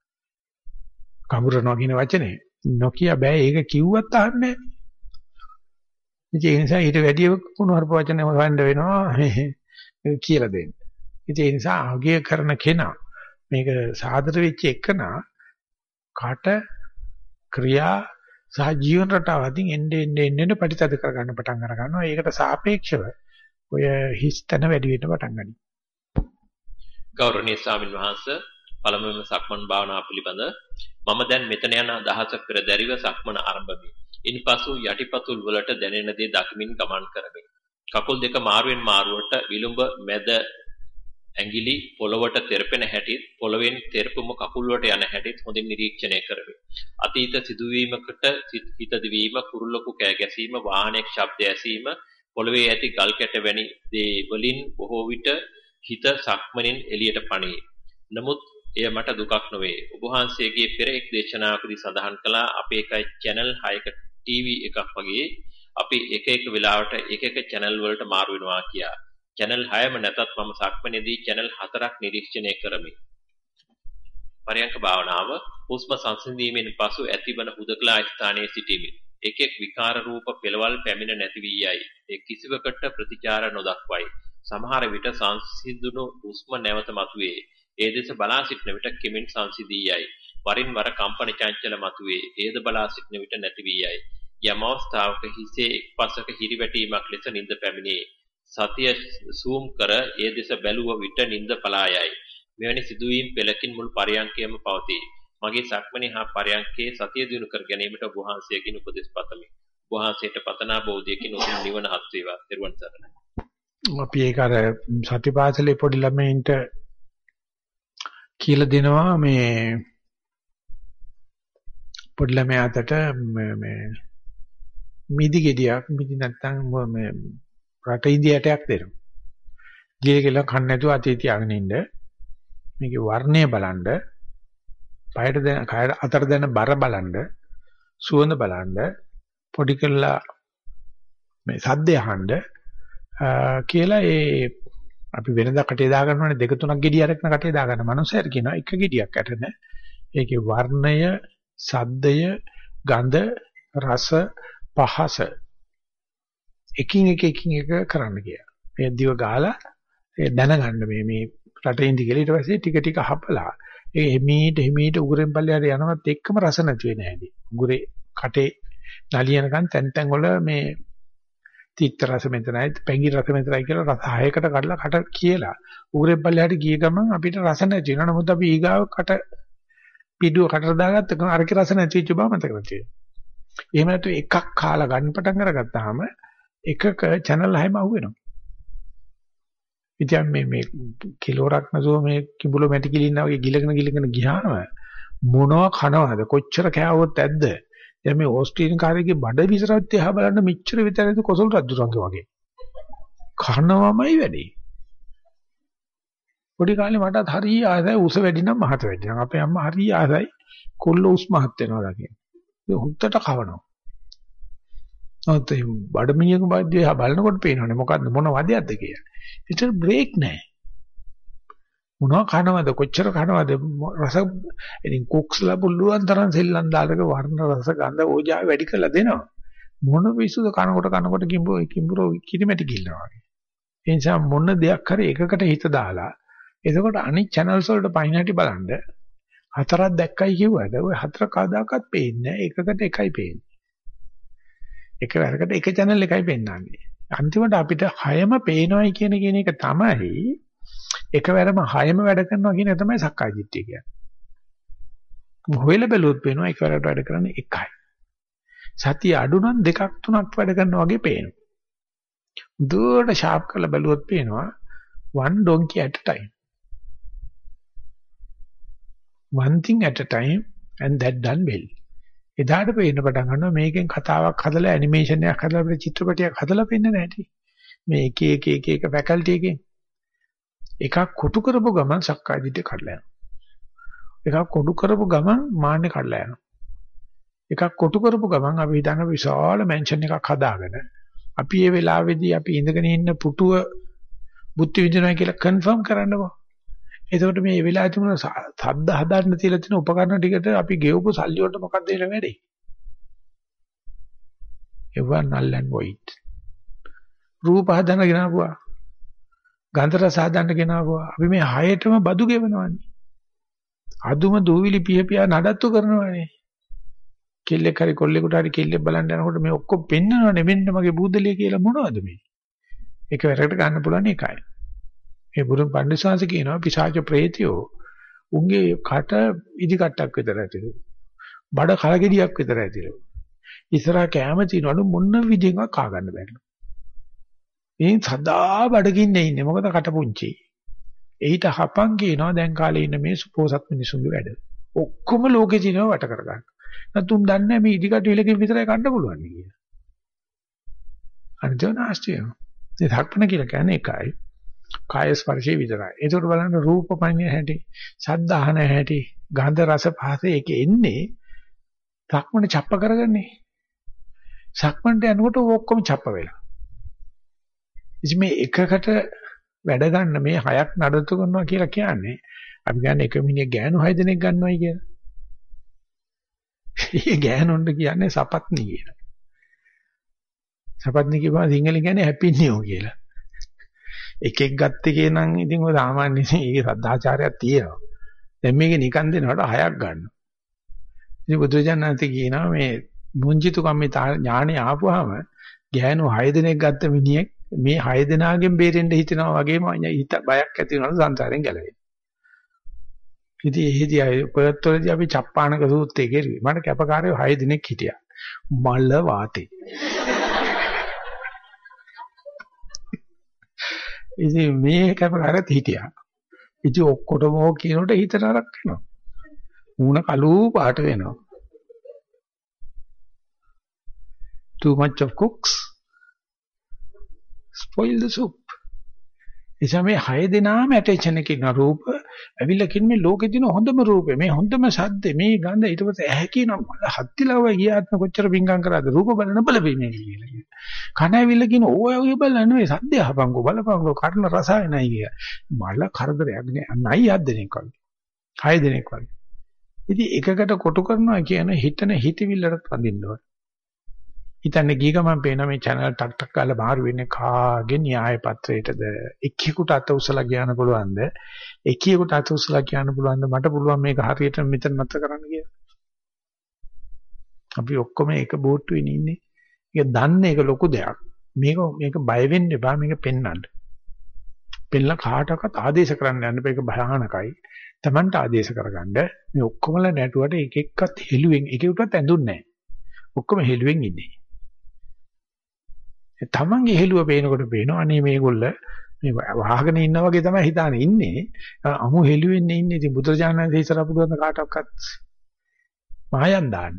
කඹරනවා කියන වචනේ නොකිය බෑ ඒක කිව්වත් අහන්නේ නැහැ. ඒ නිසා ඊට වැඩි කුණුහරුප වචන හොයන්න වෙනවා කියලා දෙන්න. ඒ නිසා අගය කරන කෙනා මේක සාදර වෙච්ච එකනා කට ක්‍රියා සහ ජීවන රටාව අතින් එන්නේ එන්නේ එන්නේ ප්‍රතිතද කරගන්න පටන් අර ගන්නවා. ඒකට සාපේක්ෂව ඔය හිස්තන වැඩි වෙන්න පටන් ගන්නවා. ගෞරවනීය ස්වාමින් වහන්සේ පළමුවෙන්ම සක්මන් භාවනාව පිළිබඳ මම දැන් මෙතන යන අදහස පෙරදැරිව සක්මන ආරම්භ වේ. ඉන්පසු යටිපතුල් වලට දැනෙන දේ දකිමින් ගමන් කරමි. කකුල් දෙක මාරුවෙන් මාරුවට විලුඹ මැද ඇඟිලි පොළවට තෙරපෙන හැටිත් පොළවෙන් තෙරපුම කකුල් වලට යන හැටිත් හොඳින් නිරීක්ෂණය කරමි. අතීත සිදුවීමකට හිත දිවීම කුරුල්ලකු කෑ ගැසීම වාහනයක ශබ්ද ඇසීම පොළවේ ඇති ගල් කැට වැනි දේ වලින් බොහෝ විට හිත සක්මනින් එළියට පණේ. නමුත් එය මට දුකක් නොවේ. ඔබ වහන්සේගේ පෙර එක් දේශනාවකදී සඳහන් කළා අපේ එකයි channel 6ක TV එකක් වගේ අපි එක එක වෙලාවට එක එක channel වලට මාරු වෙනවා කියා. channel 6ම නැතත් මම සක්මනේදී channel 4ක් නිරීක්ෂණය කරමි. පරයන්ක භාවනාව හුස්ම සංසිඳීමෙන් පසු ඇතිවන හුදකලා ස්ථානයේ සිටීමි. එක් එක් විකාර රූප පෙළවල් පැමිණ නැති වී යයි. ඒ කිසිවකට ප්‍රතිචාර නොදක්වයි. සමහර විට සංසිඳුණු හුස්ම නැවත මතුවේ. ඒ දෙස බලා සිටන විට කෙමින් සංසිදී යයි. වරින් වර කම්පන චංචල මතුවේ. ඒද බලා සිටන විට නැති වී යයි. යම් අවස්ථාවක හිසේ එක්පසක හිරිවැටීමක් ලෙස නිින්ද පැමිණේ. සතිය සූම් කර ඒ දෙස බැලුව විට නිින්ද පලා යයි. මෙවැනි සිදුවීම් පෙළකින් මුල් පරයන්කයම පවතී. මගේ සක්මණේ හා පරයන්කේ සතිය දිනු කර ගැනීමට ඔබ වහන්සේගෙන් උපදෙස් පතමි. ඔබ වහන්සේට පතනා බෝධියකින් උතුම් නිවන හත් වේවා. ත්වන් සරණයි. අපි ඒක අර සතිපාසලේ පොඩි ළමයින්ට කියලා දෙනවා මේ පොඩි ළමයා අතට මේ මිදි ගෙඩියක් මිදි නැත්තම් මේ රට ඉන්දියාටයක් දෙනවා. ගියේ කියලා කන්න නැතුව අතේ තියාගෙන ඉන්න. මේකේ වර්ණය බලන්න, පයට දැන කයට අතර දැන බර බලන්න, සුවඳ බලන්න, පොඩි කළා මේ සද්දය අහන්න කියලා ඒ අපි වෙනදා කටේ දා ගන්නවනේ දෙක තුනක් ගෙඩිය අරගෙන කටේ දා ගන්න මනුස්සයර කියනවා එක ගෙඩියක් අට නෑ. ඒකේ වර්ණය, සද්දය, ගඳ, රස, පහස එකින් එක එකින් එක කරන්න කියලා. මේ දිව ගාලා ඒ දැනගන්න මේ මේ රටේ ඉඳි කියලා ඊට පස්සේ ටික ටික හපලා ඒ හිමීට හිමීට උගුරෙන් පල්ලයට යනවත් එක්කම රස නැති වෙන හැටි. උගුරේ කටේ නලියනකන් තැන් තැන් වල මේ තිත්ත රස මෙතනයි පැංගි රස මෙතනයි කියලා රස හයකට කඩලා කට කියලා උගුරෙන් පල්ලයට ගිය ගමන් අපිට රස නැති වෙනවා. නමුත් අපි ඊගාව කට පිටුව කටට දාගත්ත ගමන් අරකේ රස නැති වෙච්ච බව මතක තියෙනවා. එහෙම නැතු එකක් කාලා ගන්න පටන් අරගත්තාම එකක channel 6ම අහුවෙනවා. ඉතින් මේ මේ කිලෝරක් නැතුව මේ කිඹුල මැටි කිලින්නා වගේ ගිලගෙන ගිලගෙන ගියාම මොනවා කනවද? කොච්චර කෑවොත් ඇද්ද? දැන් මේ ඕස්ට්‍රේලියානු කාර්යයේ බඩ විතරක් තියා බලන්න මෙච්චර විතරද කොසල් රජුරන්ගේ වගේ? කනවමයි වැඩි. පොඩි කාලේ මටත් හරි ආසයි උස වැඩි නම් මහත වැඩි. නම් අපේ අම්මා හරි ආසයි කොල්ල උස් මහත් වෙනවා දකින්න. ඒ හුත්තට කවනවා. නැත්නම් බඩමිනියක බද්දේ බලනකොට පේනවනේ මොකද්ද මොන වදයක්ද කියලා. ඒතර බ්‍රේක් නැහැ. මොනවා කනවද කොච්චර කනවද රස ඉතින් කුක්ස්ලා පුළුවන් තරම් සෙල්ලම් දාලක වර්ණ රස ගඳ ඕජා වැඩි කරලා දෙනවා. මොන පිස්සුද කනකොට කනකොට කිඹුර කිඹුර කිරිමැටි ගිල්නවා වගේ. ඒ නිසා මොන දෙයක් හරි එකකට හිත දාලා එතකොට අනිත් channels වලට පයින් හැටි බලන්න හතරක් දැක්කයි කිව්වද ওই හතර කවදාකවත් පේන්නේ නැහැ එකකට එකයි පේන්නේ. එක වැරකට එක channel එකයි පෙන්වන්නේ. අන්තිමට අපිට හයම පේනවයි කියන කියන එක තමයි එකවරම හයම වැඩ කරනවා කියන එක තමයි සක්කාය දිට්ඨිය කියන්නේ. හොයලා බැලුවොත් පේනවා එකවරට වැඩ කරන්නේ එකයි. සතිය අඩු නම් දෙකක් තුනක් වැඩ කරනවා වගේ පේනවා. දුරට ෂාප් කරලා බැලුවොත් පේනවා one donkey at a time. one thing at a time and that done well. එදාට පේන්න පටන් ගන්නවා මේකෙන් කතාවක් හදලා ඇනිමේෂන් එකක් හදලා අපිට චිත්‍රපටයක් හදලා පෙන්නන හැටි. මේ එක එක එක එක ෆැකල්ටි එකෙන් එකක් කොටු කරපු ගමන් සක්කාය දිට්ඨිය කඩලා යනවා. එකක් කොටු කරපු ගමන් මාන්නේ කඩලා යනවා. එකක් කොටු කරපු ගමන් අපි හිතන විශාල මැන්ෂන් එකක් හදාගෙන අපි මේ වෙලාවේදී අපි ඉඳගෙන ඉන්න පුටුව බුද්ධ විදිනවා කියලා කන්ෆර්ම් කරන්නකෝ. එතකොට මේ වෙලාවේ තිබුණ සද්ද හදන්න තියලා තියෙන උපකරණ ටිකට අපි ගෙවපු සල්ලි වලට මොකක්ද වෙන වැඩේ? ඒවා null and void. රූප හදන්න ගෙනාවුවා. ගන්ධ රස හදන්න ගෙනාවුවා. අපි මේ හයටම බදු ගෙවනවානේ. අදුම දූවිලි පිය පියා නඩත්තු කරනවානේ. කෙල්ලෙක් හරි කොල්ලෙකුට හරි කෙල්ලෙක් බලන්න යනකොට මේ ඔක්කොම පෙන්නනවානේ මෙන්න මගේ බූදලිය කියලා මොනවද මේ? එක වැරකට ගන්න පුළුවන් එකයි. මේ බුදුන් පඬිස්සංශ කියනවා පිසාච ප්‍රේතයෝ උන්ගේ කට ඉදි කට්ටක් විතර ඇතිලු. බඩ කලගෙඩියක් විතර ඇතිලු. ඉස්සරහා කැම තියනවලු මොන විදිහෙන්වත් කා ගන්න බැරිලු. මේ සදා බඩගින්නේ ඉන්නේ මොකද කට පුංචි. එහිට හපන් කියනවා දැන් කාලේ ඉන්න මේ සුපෝසත් මිනිසුන්ගේ වැඩ. ඔක්කොම ලෝකේ දිනව වට කරගන්න. නැතුම් දන්නේ මේ ඉදිකට විලකින් විතරයි කන්න පුළුවන් කියලා. අනිත් නාස්තිය. ඒ ධක්මන කියලා කියන්නේ එකයි. කාය ස්පර්ශේ විතරයි. ඒකට බලන්න රූප පඤ්ඤය හැටි, ශබ්ද අහන හැටි, ගන්ධ රස පහස ඒකේ එන්නේ ධක්මන ڇප්ප කරගන්නේ. සක්මන්ට යනකොට ඔක්කොම ڇප්ප වෙලා. ඉතින් මේ එකකට වැඩ ගන්න මේ හයක් නඩත්තු කරනවා කියලා කියන්නේ අපි කියන්නේ එක මිනිහ ගෑනු හය දෙනෙක් ගන්නවයි කියලා. ඒ ගෑනුන්ට කියන්නේ සපත්නි කියලා. සපත්නි කියපුවා සිංහලෙන් කියන්නේ හැපි නියෝ කියලා. එකෙක් ගත්තේ කියනනම් ඉතින් ඔය සාමාන්‍ය ඒකේ සද්ධාචාරයක් තියෙනවා. දැන් මේක නිකන් දෙනකොට හයක් ගන්නවා. ඉතින් බුදුරජාණන්ති කියනවා මේ මුංජිතු කම්මේ ඥානෙ ආපුවාම ගෑනු 6 දෙනෙක් ගත්ත මිනිහෙක් මේ 6 දෙනාගෙන් බේරෙන්න හිතනවා වගේම හිත බයක් ඇති වෙනවා සංසාරයෙන් ගැලවෙන්න. ඉතින් එහෙදී අය පොයත්වලදී අපි චප්පාණක සූත්‍රය කෙරුවේ. මට කැපකාරයෝ 6 දිනක් හිටියා. මල්ල වාතේ. ඉතින් මේ කැපකාරයත් හිටියා. ඉතින් ඔක්කොටම ඕක කියනකොට හිත නරක වෙනවා. මූණ කළු පාට වෙනවා. Too much of cooks spoil the soup. එනිසා මේ හය දෙනාම ඇටෙන්ෂන් එකේ ඉන්න රූප ඇවිල්ලා කියන මේ ලෝකේ දින හොඳම රූපේ මේ හොඳම සද්දේ මේ ගඳ ඊට පස්සේ ඇහැ කියනවා හත්තිලව ගියාත්ම කොච්චර පිංගම් කරාද රූප බලන බලපෙන්නේ කියලා. කන ඇවිල්ලා කියන ඕය ඔය බලන්න නෙවෙයි සද්දය අහපංකෝ බලපංකෝ කර්ණ රසායනයි කිය. මල කරදරයක් නෑ නයි හත් දෙනෙක් වගේ. හය දෙනෙක් වගේ. ඉතින් එකකට කොටු කරනවා කියන හිතන හිතවිල්ලට වඳින්න ඕන. හිතන්නේ ගිය ගමන් පේන මේ channel ටක් ටක් ගාලා මාරු වෙන්නේ කාගේ න්‍යාය පත්‍රයටද? එක්කෙකුට අත උසලා කියන්න පුළුවන්ද? එක්කෙකුට අත උසලා කියන්න පුළුවන්ද? මට පුළුවන් මේක හරියට මෙතන නැතර කරන්න කියලා. අපි ඔක්කොම එක බෝට්ටුවේ ඉන්නේ ඒක දන්නේ ඒක ලොකු දෙයක්. මේක මේක බය වෙන්න එපා. මේක පෙන්වන්න පෙන්නලා කාටවත් ආදේශ කරන්න යන්න මේක භයානකයි. Tamanට ආදේශ කරගන්න. මේ ඔක්කොමලා නැටුවට එක එක්කත් හෙළුවෙන් එකෙකුටත් ඇඳුන්නේ නැහැ. ඔක්කොම හෙළුවෙන් ඉන්නේ. තමන්ගේ හෙළුව පේනකොට පේනවා අනේ මේගොල්ල මේ වහගෙන ඉන්නා වගේ තමයි හිතානේ ඉන්නේ. අමු හෙළුවෙන්නේ ඉන්නේ. ඉතින් බුදුරජාණන් වහන්සේ ඉස්සර පුදුන්න කාටවත් මහයන් දාන්න.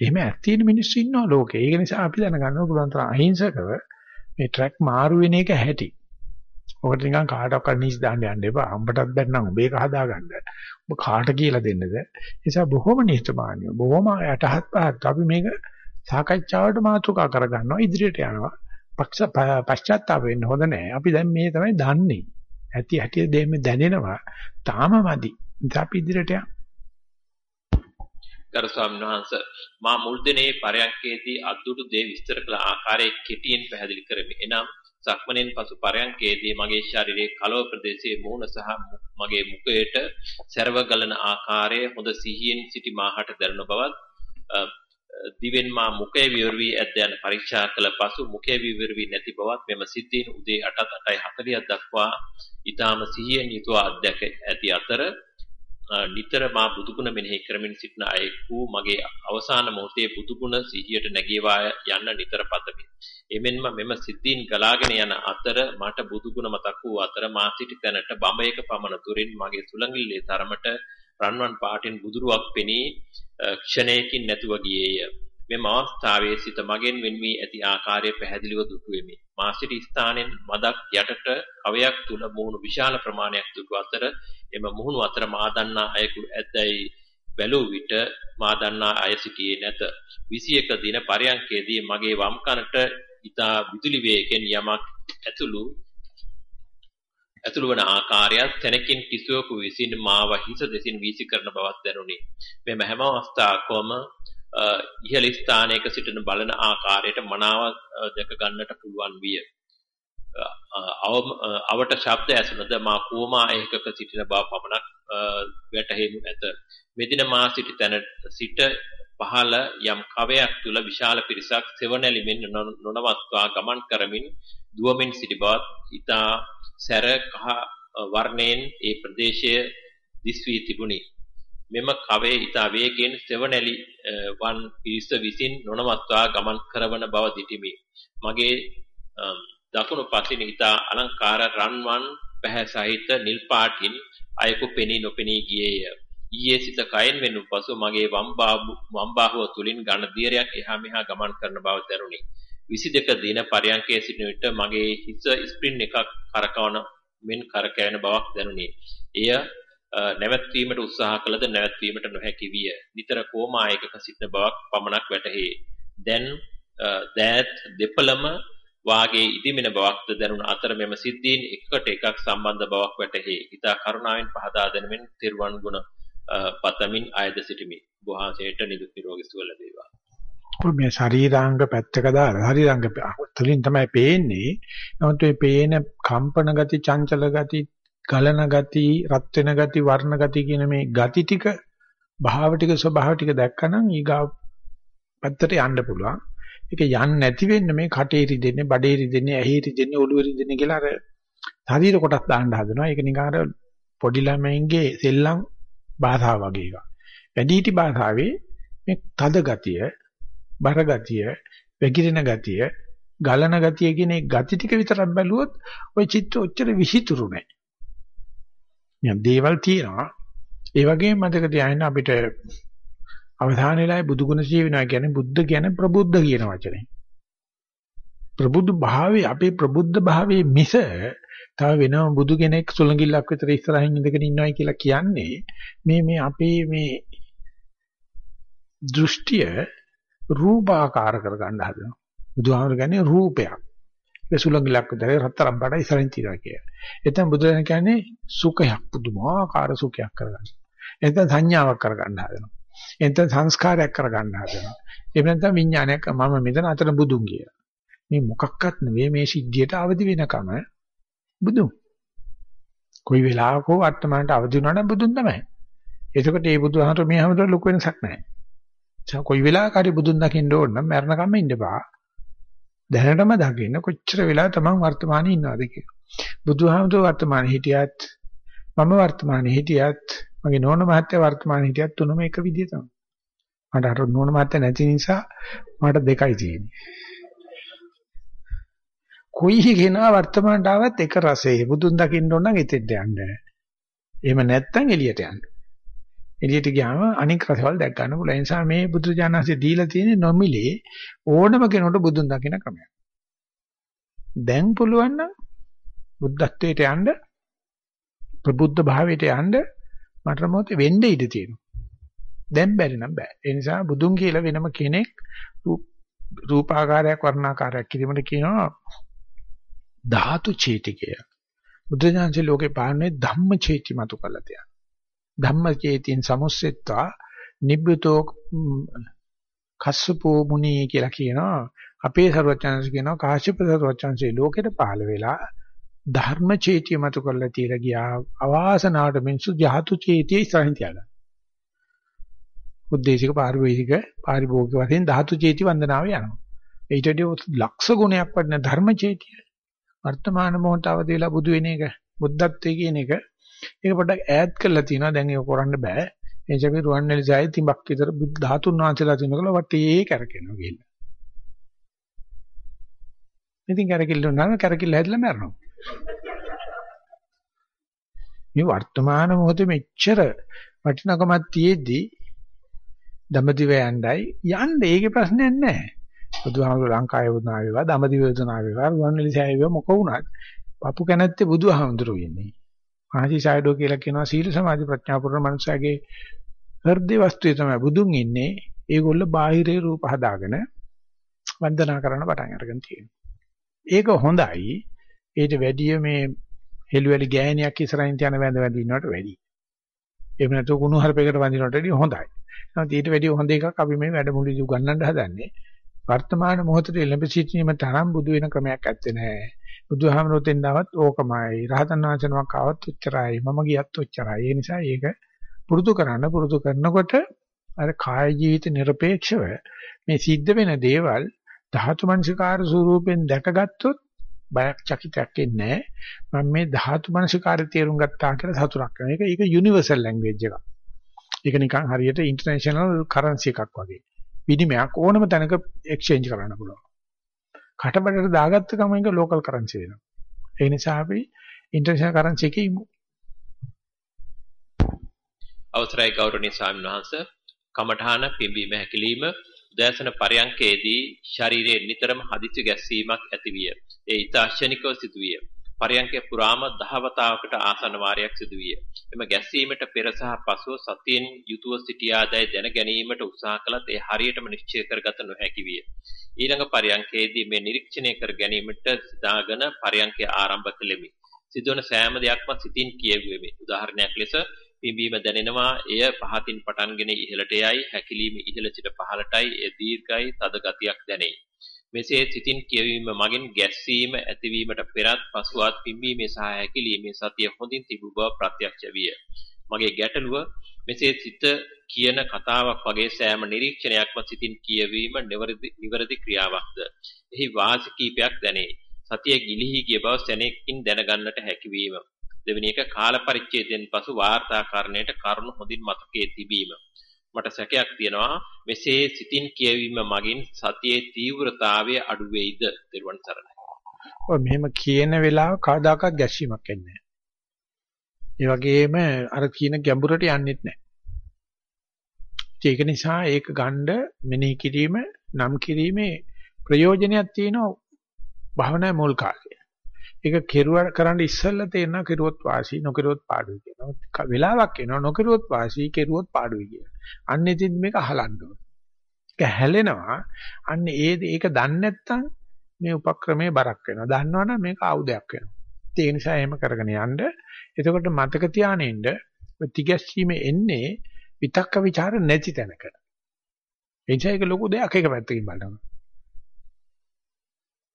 එහෙම ඇත්තින මිනිස්සු ඉන්නවා ලෝකේ. ඒක නිසා අපි දැනගන්න පුළුවන් තරම් අහිංසකව මේ ට්‍රැක් මාරු වෙන එක හැටි. ඔකට නිකන් කාටවත් නිස් දාන්න යන්න එපා. අම්බටත් බැන්නම් උඹේක හදාගන්න. ඔබ කාට කියලා දෙන්නද? ඒ නිසා බොහොම නිහතමානීව බොහොම යටහත් පහත් අපි මේක සාකච්ඡාවට මාතෘකා කරගන්නවා ඉදිරියට යනවා. පක්ෂ පශ්චාත්තාප වෙන්න හොඳ නැහැ. අපි දැන් මේ තමයි දන්නේ. ඇති ඇති දෙන්නේ දැනෙනවා. තාම මදි. ඉතින් අපි ඉදිරියට යමු. ගරු ස්වාමීන් වහන්සේ මා මුල් දිනේ පරයන්කේදී අද්දුටු දේ විස්තර කළ ආකාරයේ කෙටියෙන් පැහැදිලි කරමි. එනම් සක්මණෙන් පසු පරයන්කේදී මගේ ශරීරයේ කලව ප්‍රදේශයේ මූණ සහ මගේ මුඛයට සර්ව ගලන ආකාරය හොඳ සිහියෙන් සිටි මාහට දැනුණ බවත් දිවෙන් මා මුඛය විවර වී ඇද්ද යන පරීක්ෂා කළ පසු මුඛය විවර වී නැති බවත් මෙම සිතින් උදේ 8ත් 8:40ක් දක්වා ඊටාම සිහියෙන් යුතුව අධ්‍යක් ඇති අතර නිතර මා බුදුගුණ මෙනෙහි කරමින් සිටින අයෙකු මගේ අවසාන මොහොතේ බුදුගුණ සිහියට නැගීවා යන්න නිතර පතමි. එමෙන්ම මෙම සිද්ධීන් ගලාගෙන යන අතර මට බුදුගුණ මතක් වූ අතර මා සිටි තැනට බඹයක පමණ දුරින් මගේ සුළඟිල්ලේ තරමට රන්වන් පාටින් බුදුරුවක් පෙනී ක්ෂණයකින් නැතුව ගියේය. මෙම අවස්ථාවේ සිත මගෙන් වෙන් වී ඇති ආකාරය පැහැදිලිව දුටු වෙමි. මා සිටි ස්ථානෙන් මදක් යටට කවයක් තුල මුහුණු විශාල ප්‍රමාණයක් දුටු අතර එම මුහුණු අතර මා දන්නා අයෙකු ඇතැයි බැලූ විට මා දන්නා අය සිටියේ නැත. 21 දින පරයන්කේදී මගේ වම් කනට ඊතා විදුලි වේගෙන් යමක් ඇතුළු ඇතුළු වන ආකාරයත් තැනකින් කිසිවකු විසින් මාව හිස දෙසින් වීසි කරන බවක් දැනුනි. මෙම හැම අවස්ථාවකම ඉහළ ස්ථානයක සිටින බලන ආකාරයට මනාව දැක ගන්නට පුළුවන් විය. අවට ශබ්ද ඇසුනද මා කුවමා ඒකක සිටින බව පමණක් වැටහෙනු ඇත. මෙදින මා සිටි තැන සිට පහළ යම් කවයක් තුල විශාල පිරිසක් සෙවණැලිමින් නොනවත්වා ගමන් කරමින් දුවමින් සිටි බවත් ඊතා සැර කහ වර්ණයෙන් ඒ ප්‍රදේශය දිස් වී තිබුණි. මෙම කවේ ඊට වේගෙන් සෙවණැලි වන් පිරිස විසින් නොනවත්වා ගමන් කරවන බව දිටිමි. මගේ දකුණු පසින් ඊට අලංකාර රන්වන් පැහැ සහිත නිල් පාටින් අයකු පෙනී නොපෙනී ගියේය. ඊයේ සිට කයෙන් වෙනු පසු මගේ වම් බාහුව තුලින් ඝන දියරයක් එහා මෙහා ගමන් කරන බව දැනුනි. 22 දින පරයන්කයේ සිටින විට මගේ හිස ස්ප්‍රින් එකක් කරකවන මෙන් කරකැවෙන බවක් දැනුනි. එය නැවැත්වීමට උත්සාහ කළද නැවැත්වීමට නොහැකි විය. නිතර කෝමායකක සිටින බවක් පමණක් වැටහි. දැන් දෑත් දෙපළම වාගේ ඉදිමෙන බවක්ද දැනුන අතර මෙම සිද්ධීන් එකට එකක් සම්බන්ධ බවක් වැටහි. ඊතා කරුණාවෙන් පහදා දෙනමින් තිරුවන් ගුණ පතමින් ආයද සිටිමි. වහන්සේට නිදුක් නිරෝගී සුව ලැබේවා. මේ ශරීරාංග පැත්තක දාලා ශරීරාංග තුලින් තමයි පේන්නේ. නමුත් මේ පේන කම්පන ගති, චංචල ගති, ගලන ගති, රත් වෙන ගති, වර්ණ ගති කියන මේ ගති ටික භාව ටික ස්වභාව ටික දැක්කනම් ඊගා පැත්තට යන්න පුළුවන්. ඒක යන්නේ නැති වෙන්න මේ කටේ රිදෙන්නේ, බඩේ රිදෙන්නේ, ඇහි රිදෙන්නේ, ඔළුවේ රිදෙන්නේ කියලා අර ශරීර කොටස් දාන්න හදනවා. ඒක නිකන් අර පොඩි ළමයින්ගේ සෙල්ලම් භාෂාව වගේ එකක්. වැඩිහිටි භාෂාවේ මේ තද ගතිය, බර ගතිය, වැగిරෙන ගතිය, ගලන ගතිය කියන ඒ ගති ටික විතරක් බැලුවොත් ওই චිත්‍ර ඔච්චර විහිතුරු නෑ. නියම් දේවල් තියෙනවා. ඒ වගේම මතක තියාගන්න අපිට අවධාන වෙලාවේ බුදු ගුණ ජීවිනා කියන්නේ බුද්ධ කියන්නේ ප්‍රබුද්ධ කියන වචනේ. ප්‍රබුද්ධ භාවයේ අපේ ප්‍රබුද්ධ භාවයේ මිස තව වෙනම බුදු කෙනෙක් සුළඟිල්ලක් විතර ඉස්සරහින් ඉඳගෙන ඉන්නවයි කියලා කියන්නේ මේ මේ අපේ මේ දෘෂ්ටිය රූපාකාර කරගන්න හදනවා. බුදුහාමර කියන්නේ රූපයක්. ඒ සුළඟිල්ලක් විතර රත්තරන් බඩ ඉස්සරහින් තියනවා කිය. එතන බුදුරජාණන් කියන්නේ සුඛයක් පුදුමාකාර සුඛයක් කරගන්න. එතන සංඥාවක් කරගන්න හදනවා. එතන සංස්කාරයක් කරගන්න හදනවා. එහෙම නැත්නම් විඥානයක් මම මෙතන අතන බුදුන් කියලා. මේ මොකක්වත් නෙවෙයි මේ සිද්ධියට අවදි වෙනකම බුදුන්. කොයි වෙලාවක වර්තමානට අවදි වුණා නම් බුදුන් තමයි. එතකොට මේ බුදුහාමර මේ හැමදේම ලොකු වෙනසක් නැහැ. ඒ කොයි වෙලාවක හරි බුදුන් දකින්න ඕන නම් මරණකම්ම ඉන්න බා. දැනටම දකින්න කොච්චර වෙලා තමන් වර්තමානයේ ඉන්නවද කියලා. බුදුහාමර වර්තමානයේ හිටියත් මම වර්තමානයේ හිටියත් මගේ නෝන මහත්තයා වර්තමානයේ හිටියත් තුනම එක විදිය තමයි. මට අර නෝන මහත්තයා නැති නිසා මට දෙකයි තියෙන්නේ. කොයි කෙනා වර්තමානට ආවත් එක රසයේ බුදුන් දකින්න ඕන නම් එතෙන්ට යන්න. එහෙම නැත්නම් එළියට යන්න. එළියට ගියාම අනික් රසවල් දැක් ගන්න පුළුවන්. ඒ නිසා මේ බුදු ජානහසේ දීලා තියෙන නොමිලේ ඕනම කෙනෙකුට බුදුන් දකින්න ක්‍රමයක්. දැන් පුළුවන් නම් බුද්ධත්වයට යන්න ප්‍රබුද්ධ භාවයට යන්න මට මොකද වෙන්න ඉඩ තියෙනවා. දැන් බැරි නම් බෑ. ඒ නිසා බුදුන් කියලා වෙනම කෙනෙක් රූපාකාරයක් වර්ණාකාරයක් කිරීමට කියනවා ධාතු චේතිකය. බුදුජානක ලෝකේ පාන්නේ ධම්ම චේති මතු කළා තියන. ධම්ම චේතින් සමුස්සෙත්වා නිබ්බුතෝ කස්සපෝ මුනි කියලා කියනවා. අපේ ਸਰවචන්ස කියනවා කාශ්‍යප ਸਰවචන්සේ ලෝකෙට පහළ වෙලා ධර්ම චේතිය මතු කරලා තියලා ගියා අවාසනාවට මිනිසු ධාතු චේතිය ඉස්සරහින් තියලා. උද්දේශික පාරිභෝගික පාරිභෝගික වශයෙන් ධාතු චේති වන්දනාව යනවා. ඊට වඩා ලක්ෂ ගුණයක් වටින ධර්ම චේතිය වර්තමාන මොහොත අවදීලා බුදු වෙන එක බුද්ධත්වයේ කියන එක. ඒක පොඩ්ඩක් ඈඩ් කරලා තියෙනවා. දැන් ඒක කරන්න බෑ. ඒ ජපි රුවන්වැලි සායි තිබක් විතර බුද්ධ ධාතුන් වහන්සේලා තිනකල වටේ කරකිනවා කියලා. ඉතින් කරකිල්ල නම් කරකිල්ල හැදලා මැරෙනවා. මේ වර්තමාන මොහොතේ මෙච්චර වටිනකමක් තියේදී දඹදිව යන්නයි යන්න ඒකේ ප්‍රශ්නයක් නැහැ. බුදුහාමුදුර ලංකාවේ වුණා වේවා, දඹදිව වුණා වේවා, රුවන්වැලි සෑය වේවා මොක වුණත් පපු කැනැත්තේ බුදුහාමුදුරු වෙන්නේ. ආදි සයිඩෝ කියලා කියනවා සීල සමාධි ප්‍රඥා පුරන මනුස්සයගේ හෘදේ වස්තුවේ තමයි බුදුන් ඉන්නේ. ඒගොල්ල බාහිරේ රූප හදාගෙන වන්දනා කරන්න පටන් අරගෙන තියෙනවා. ඒක හොඳයි. ඊට වැඩිය මේ හෙළුවැලි ගෑණියක් ඉස්සරහින් තියන වැඳ වැඳ ඉන්නවට වැඩි. එහෙම නැතු කුණු හරපයකට වඳිනවට වැඩිය හොඳයි. නැත්නම් ඊට වැඩිය හොඳ එකක් අපි මේ වැඩමුළුවේදී උගන්වන්න හදන්නේ. වර්තමාන මොහොතේ එළඹ සිටීම තරම් බුදු වෙන ක්‍රමයක් ඇත්තේ නැහැ. බුදුහාමරෝ දෙන්නවත් ඕකමයි. රහතන් වහන්සේනමක් ආවත් උච්චරයි. මම ගියත් උච්චරයි. ඒ නිසා ඒක පුරුදු කරන්න පුරුදු කරනකොට අර කාය ජීවිත নিরপেক্ষව මේ සිද්ධ වෙන දේවල් ධාතු මනසිකාර ස්වරූපෙන් දැකගත්තොත් බයක් චකිතයක් එන්නේ නැහැ. මම මේ ධාතු මනසිකාරය තේරුම් ගත්තා කියලා සතුටක් වෙනවා. ඒක ඒක යුනිවර්සල් ලැන්ග්වේජ් එකක්. ඒක නිකන් හරියට ඉන්ටර්නැෂනල් කරන්සි එකක් වගේ. විනිමයක් ඕනම තැනක එක්ස්චේන්ජ් කරන්න පුළුවන්. කටබඩට දාගත්ත ගමන් ඒක ලෝකල් කරන්සි වෙනවා. ඒ නිසා අපි ඉන්ටර්නැෂනල් කරන්සි එකේ ඉමු. අවසරයි ගෞරවනීය ස්වාමීන් වහන්සේ කමඨාන පිම්බීම හැකිලිම උදෑසන පරයන්කේදී ශරීරයේ නිතරම හදිසි ගැස්සීමක් ඇතිවිය. ඒ ඊතාශ්චනිකව සිදුවිය. පරයන්කේ පුරාම දහවතාවකට ආසන්න වාරයක් සිදුවිය. එම ගැස්සීමට පෙර සහ පසුව සතියෙන් යුතුව සිටියාදැයි දැන ගැනීමට උත්සාහ කළත් ඒ හරියටම නිශ්චය කරගත නොහැකි විය. ඊළඟ පරයන්කේදී මේ නිරීක්ෂණය කර ගැනීමට සිතාගෙන පරයන්කේ ආරම්භ කළෙමි. සිදුවන සෑම දෙයක්ම සිතින් කියවෙමි. උදාහරණයක් ලෙස පිම්බීම දැනෙනවා එය පහතින් පටන්ගෙන ඉහළට යයි හැකිලිම ඉහළ සිට පහළටයි එය දීර්ඝයි තද ගතියක් දැනේ. මෙසේ සිතින් කියවීම මගින් ගැස්සීම ඇතිවීමට පෙරත් පසුවත් පිම්බීමේ සහ හැකිලීමේ සතිය හොඳින් තිබු බව ප්‍රත්‍යක්ෂ විය. මගේ ගැටලුව මෙසේ සිත කියන කතාවක් වගේ සෑම නිරීක්ෂණයක්ම සිතින් කියවීම නිවැරදි ක්‍රියාවක්ද. එහි වාසි කීපයක් දැනේ. සතිය ගිලිහි ගිය බව සැනෙකින් දැනගන්නට හැකියවීම. දෙවෙනි එක කාල පරිච්ඡේදයෙන් පසු වාර්තාකරණයට කරුණු හොඳින් මතකයේ තිබීම. මට සැකයක් තියෙනවා මෙසේ සිතින් කියවීම මගින් සතියේ තීව්‍රතාවය අඩු වෙයිද? ත්‍රිවන් සරණයි. ඔය මෙහෙම කියන වෙලාව කවදාකවත් ගැස්සීමක් එන්නේ නැහැ. ඒ වගේම අර කියන ගැඹුරට යන්නෙත් නැහැ. ඒක නිසා ඒක ගන්න මෙනෙහි කිරීම නම් කිරීමේ ප්‍රයෝජනයක් තියෙනවා භවනා මුල් කාලේ. ඒක කෙරුවා කරන්න ඉස්සෙල්ලා තේරෙනවා කෙරුවොත් වාසි නොකරුවොත් පාඩුයි කියනවා. වෙලාවක් එනවා නොකරුවොත් වාසි කෙරුවොත් පාඩුයි කියලා. අන්න ඉතින් මේක අහලන්න ඕන. ඒක හැලෙනවා. අන්න ඒ ඒක දන්නේ නැත්නම් මේ උපක්‍රමයේ බරක් වෙනවා. දන්නවනම් මේක ආයුධයක් වෙනවා. ඒ නිසා එහෙම කරගෙන යන්න. එතකොට මතක තියානින්න තිගැස්සීමේ එන්නේ විතක්ක ਵਿਚාර නැති තැනක. එනිසා ඒක ලොකු දෙයක් එක පැත්තකින් බලනවා.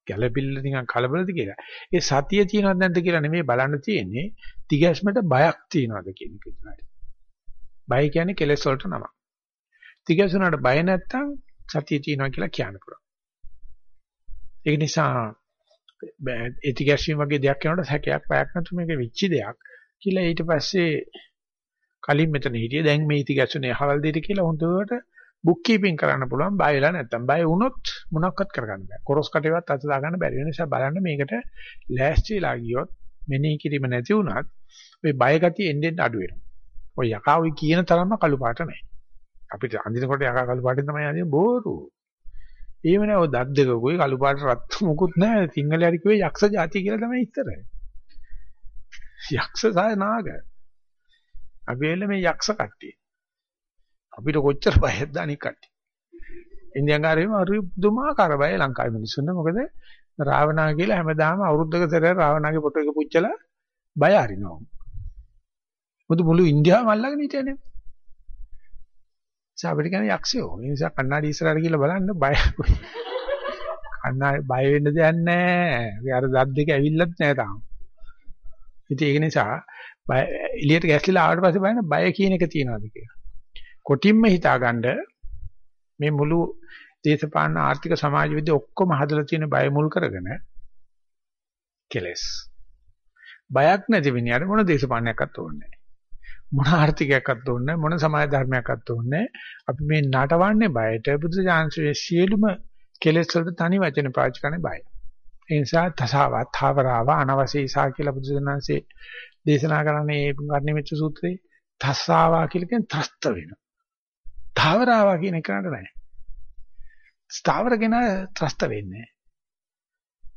ගැළපිල්ල නිකන් කලබලද කියලා. ඒ සතිය තියෙනවද නැද්ද කියලා නෙමෙයි බලන්න තියෙන්නේ. තිගැස්මට බයක් තියෙනවද කියන එක විතරයි. බය කියන්නේ කෙලෙස් වලට නම. තිගැසුනට බය නැත්තම් සතිය තියෙනවා කියලා කියන්න පුළුවන්. ඒක නිසා ඒතිගැස්වීම වගේ දෙයක් කරනකොට හැකයක් බයක් නැතු මේක විච්චි දෙයක් කියලා ඊට පස්සේ කලින් මෙතන හිටියේ දැන් මේ ඉතිගැසුනේ අහවල් දෙයට කියලා හොඳට බුක් කීපින් කරන්න පුළුවන් බය වෙලා නැත්තම් බය වුණොත් මොනක්වත් කරගන්න බෑ. කොරස් කටේවත් අත දාගන්න බැරි වෙන නිසා බලන්න මේකට ලෑස්ති වෙලා ගියොත් මෙනෙහි කිරීම නැති වුණත් මේ බය ගතිය එන්නේ අඩු වෙනවා. ඔය යකා ඔය කියන තරම්ම කළු පාට නැහැ. අපිට අඳිනකොට යකා කළු පාටෙන් තමයි අඳින්නේ බෝරු. එහෙම නෑ ඔය දත් දෙකකුයි කළු පාට රත් මුකුත් නෑ සිංහලයට කිව්වේ යක්ෂ జాති කියලා තමයි ඉතර. යක්ෂ සාය නාග. අපි එල්ල මේ යක්ෂ කට්ටිය. අපිට කොච්චර බයද අනික කට්ටිය. ඉන්දියාකාරයම අරු පුදුමාකාර බය ලංකාවේ මිනිස්සුන්ට මොකද රාවණා කියලා හැමදාම අවුරුද්දක සැරයක් රාවණාගේ ෆොටෝ එක පුච්චලා බය අරිනවා. මුදු මුළු ඉන්දියාවම අල්ලගෙන හිටියනේ. සාපිට කියන්නේ යක්ෂයෝ. ඒ නිසා කන්නාඩි ඉස්සරහට ගිහලා බලන්න බය. කන්නාඩි බය වෙන්න දෙයක් නැහැ. ඒ අර දත් දෙක ඇවිල්ලත් නැහැ තාම. ඉතින් ඒක නිසා බය එළියට ගැස්ලිලා ආවට පස්සේ බලන්න බය කියන එක තියනවාද කියලා. කොටින්ම හිතාගන්න මේ මුළු දේශපාලන ආර්ථික සමාජ විද්‍ය ඔක්කොම හදලා තියෙන බය මුල් කරගෙන කෙලස්. බයක් නැති වෙන්නේ අර මොන දේශපාලනයක්වත් ඕනේ මොන ආර්ථිකයක්වත් ඕනේ මොන සමාජ ධර්මයක්වත් ඕනේ අපි මේ නටවන්නේ බයට බුදු දානසේ සියලුම කෙලෙස් වලට තනි වචන පාවිච්චි කරන්නේ බය ඒ නිසා තසාවත් ථාවරාව අනවසීසා කියලා බුදු දානසේ දේශනා කරන්නේ මේ කර්ණිමෙච්ච සූත්‍රයේ තස්සාවා කියලා කියන්නේ ත්‍රස්ත වෙනවා. ස්ථාවරාවා කියන එකට නෑ. ස්ථාවරගෙන ත්‍රස්ත වෙන්නේ නෑ.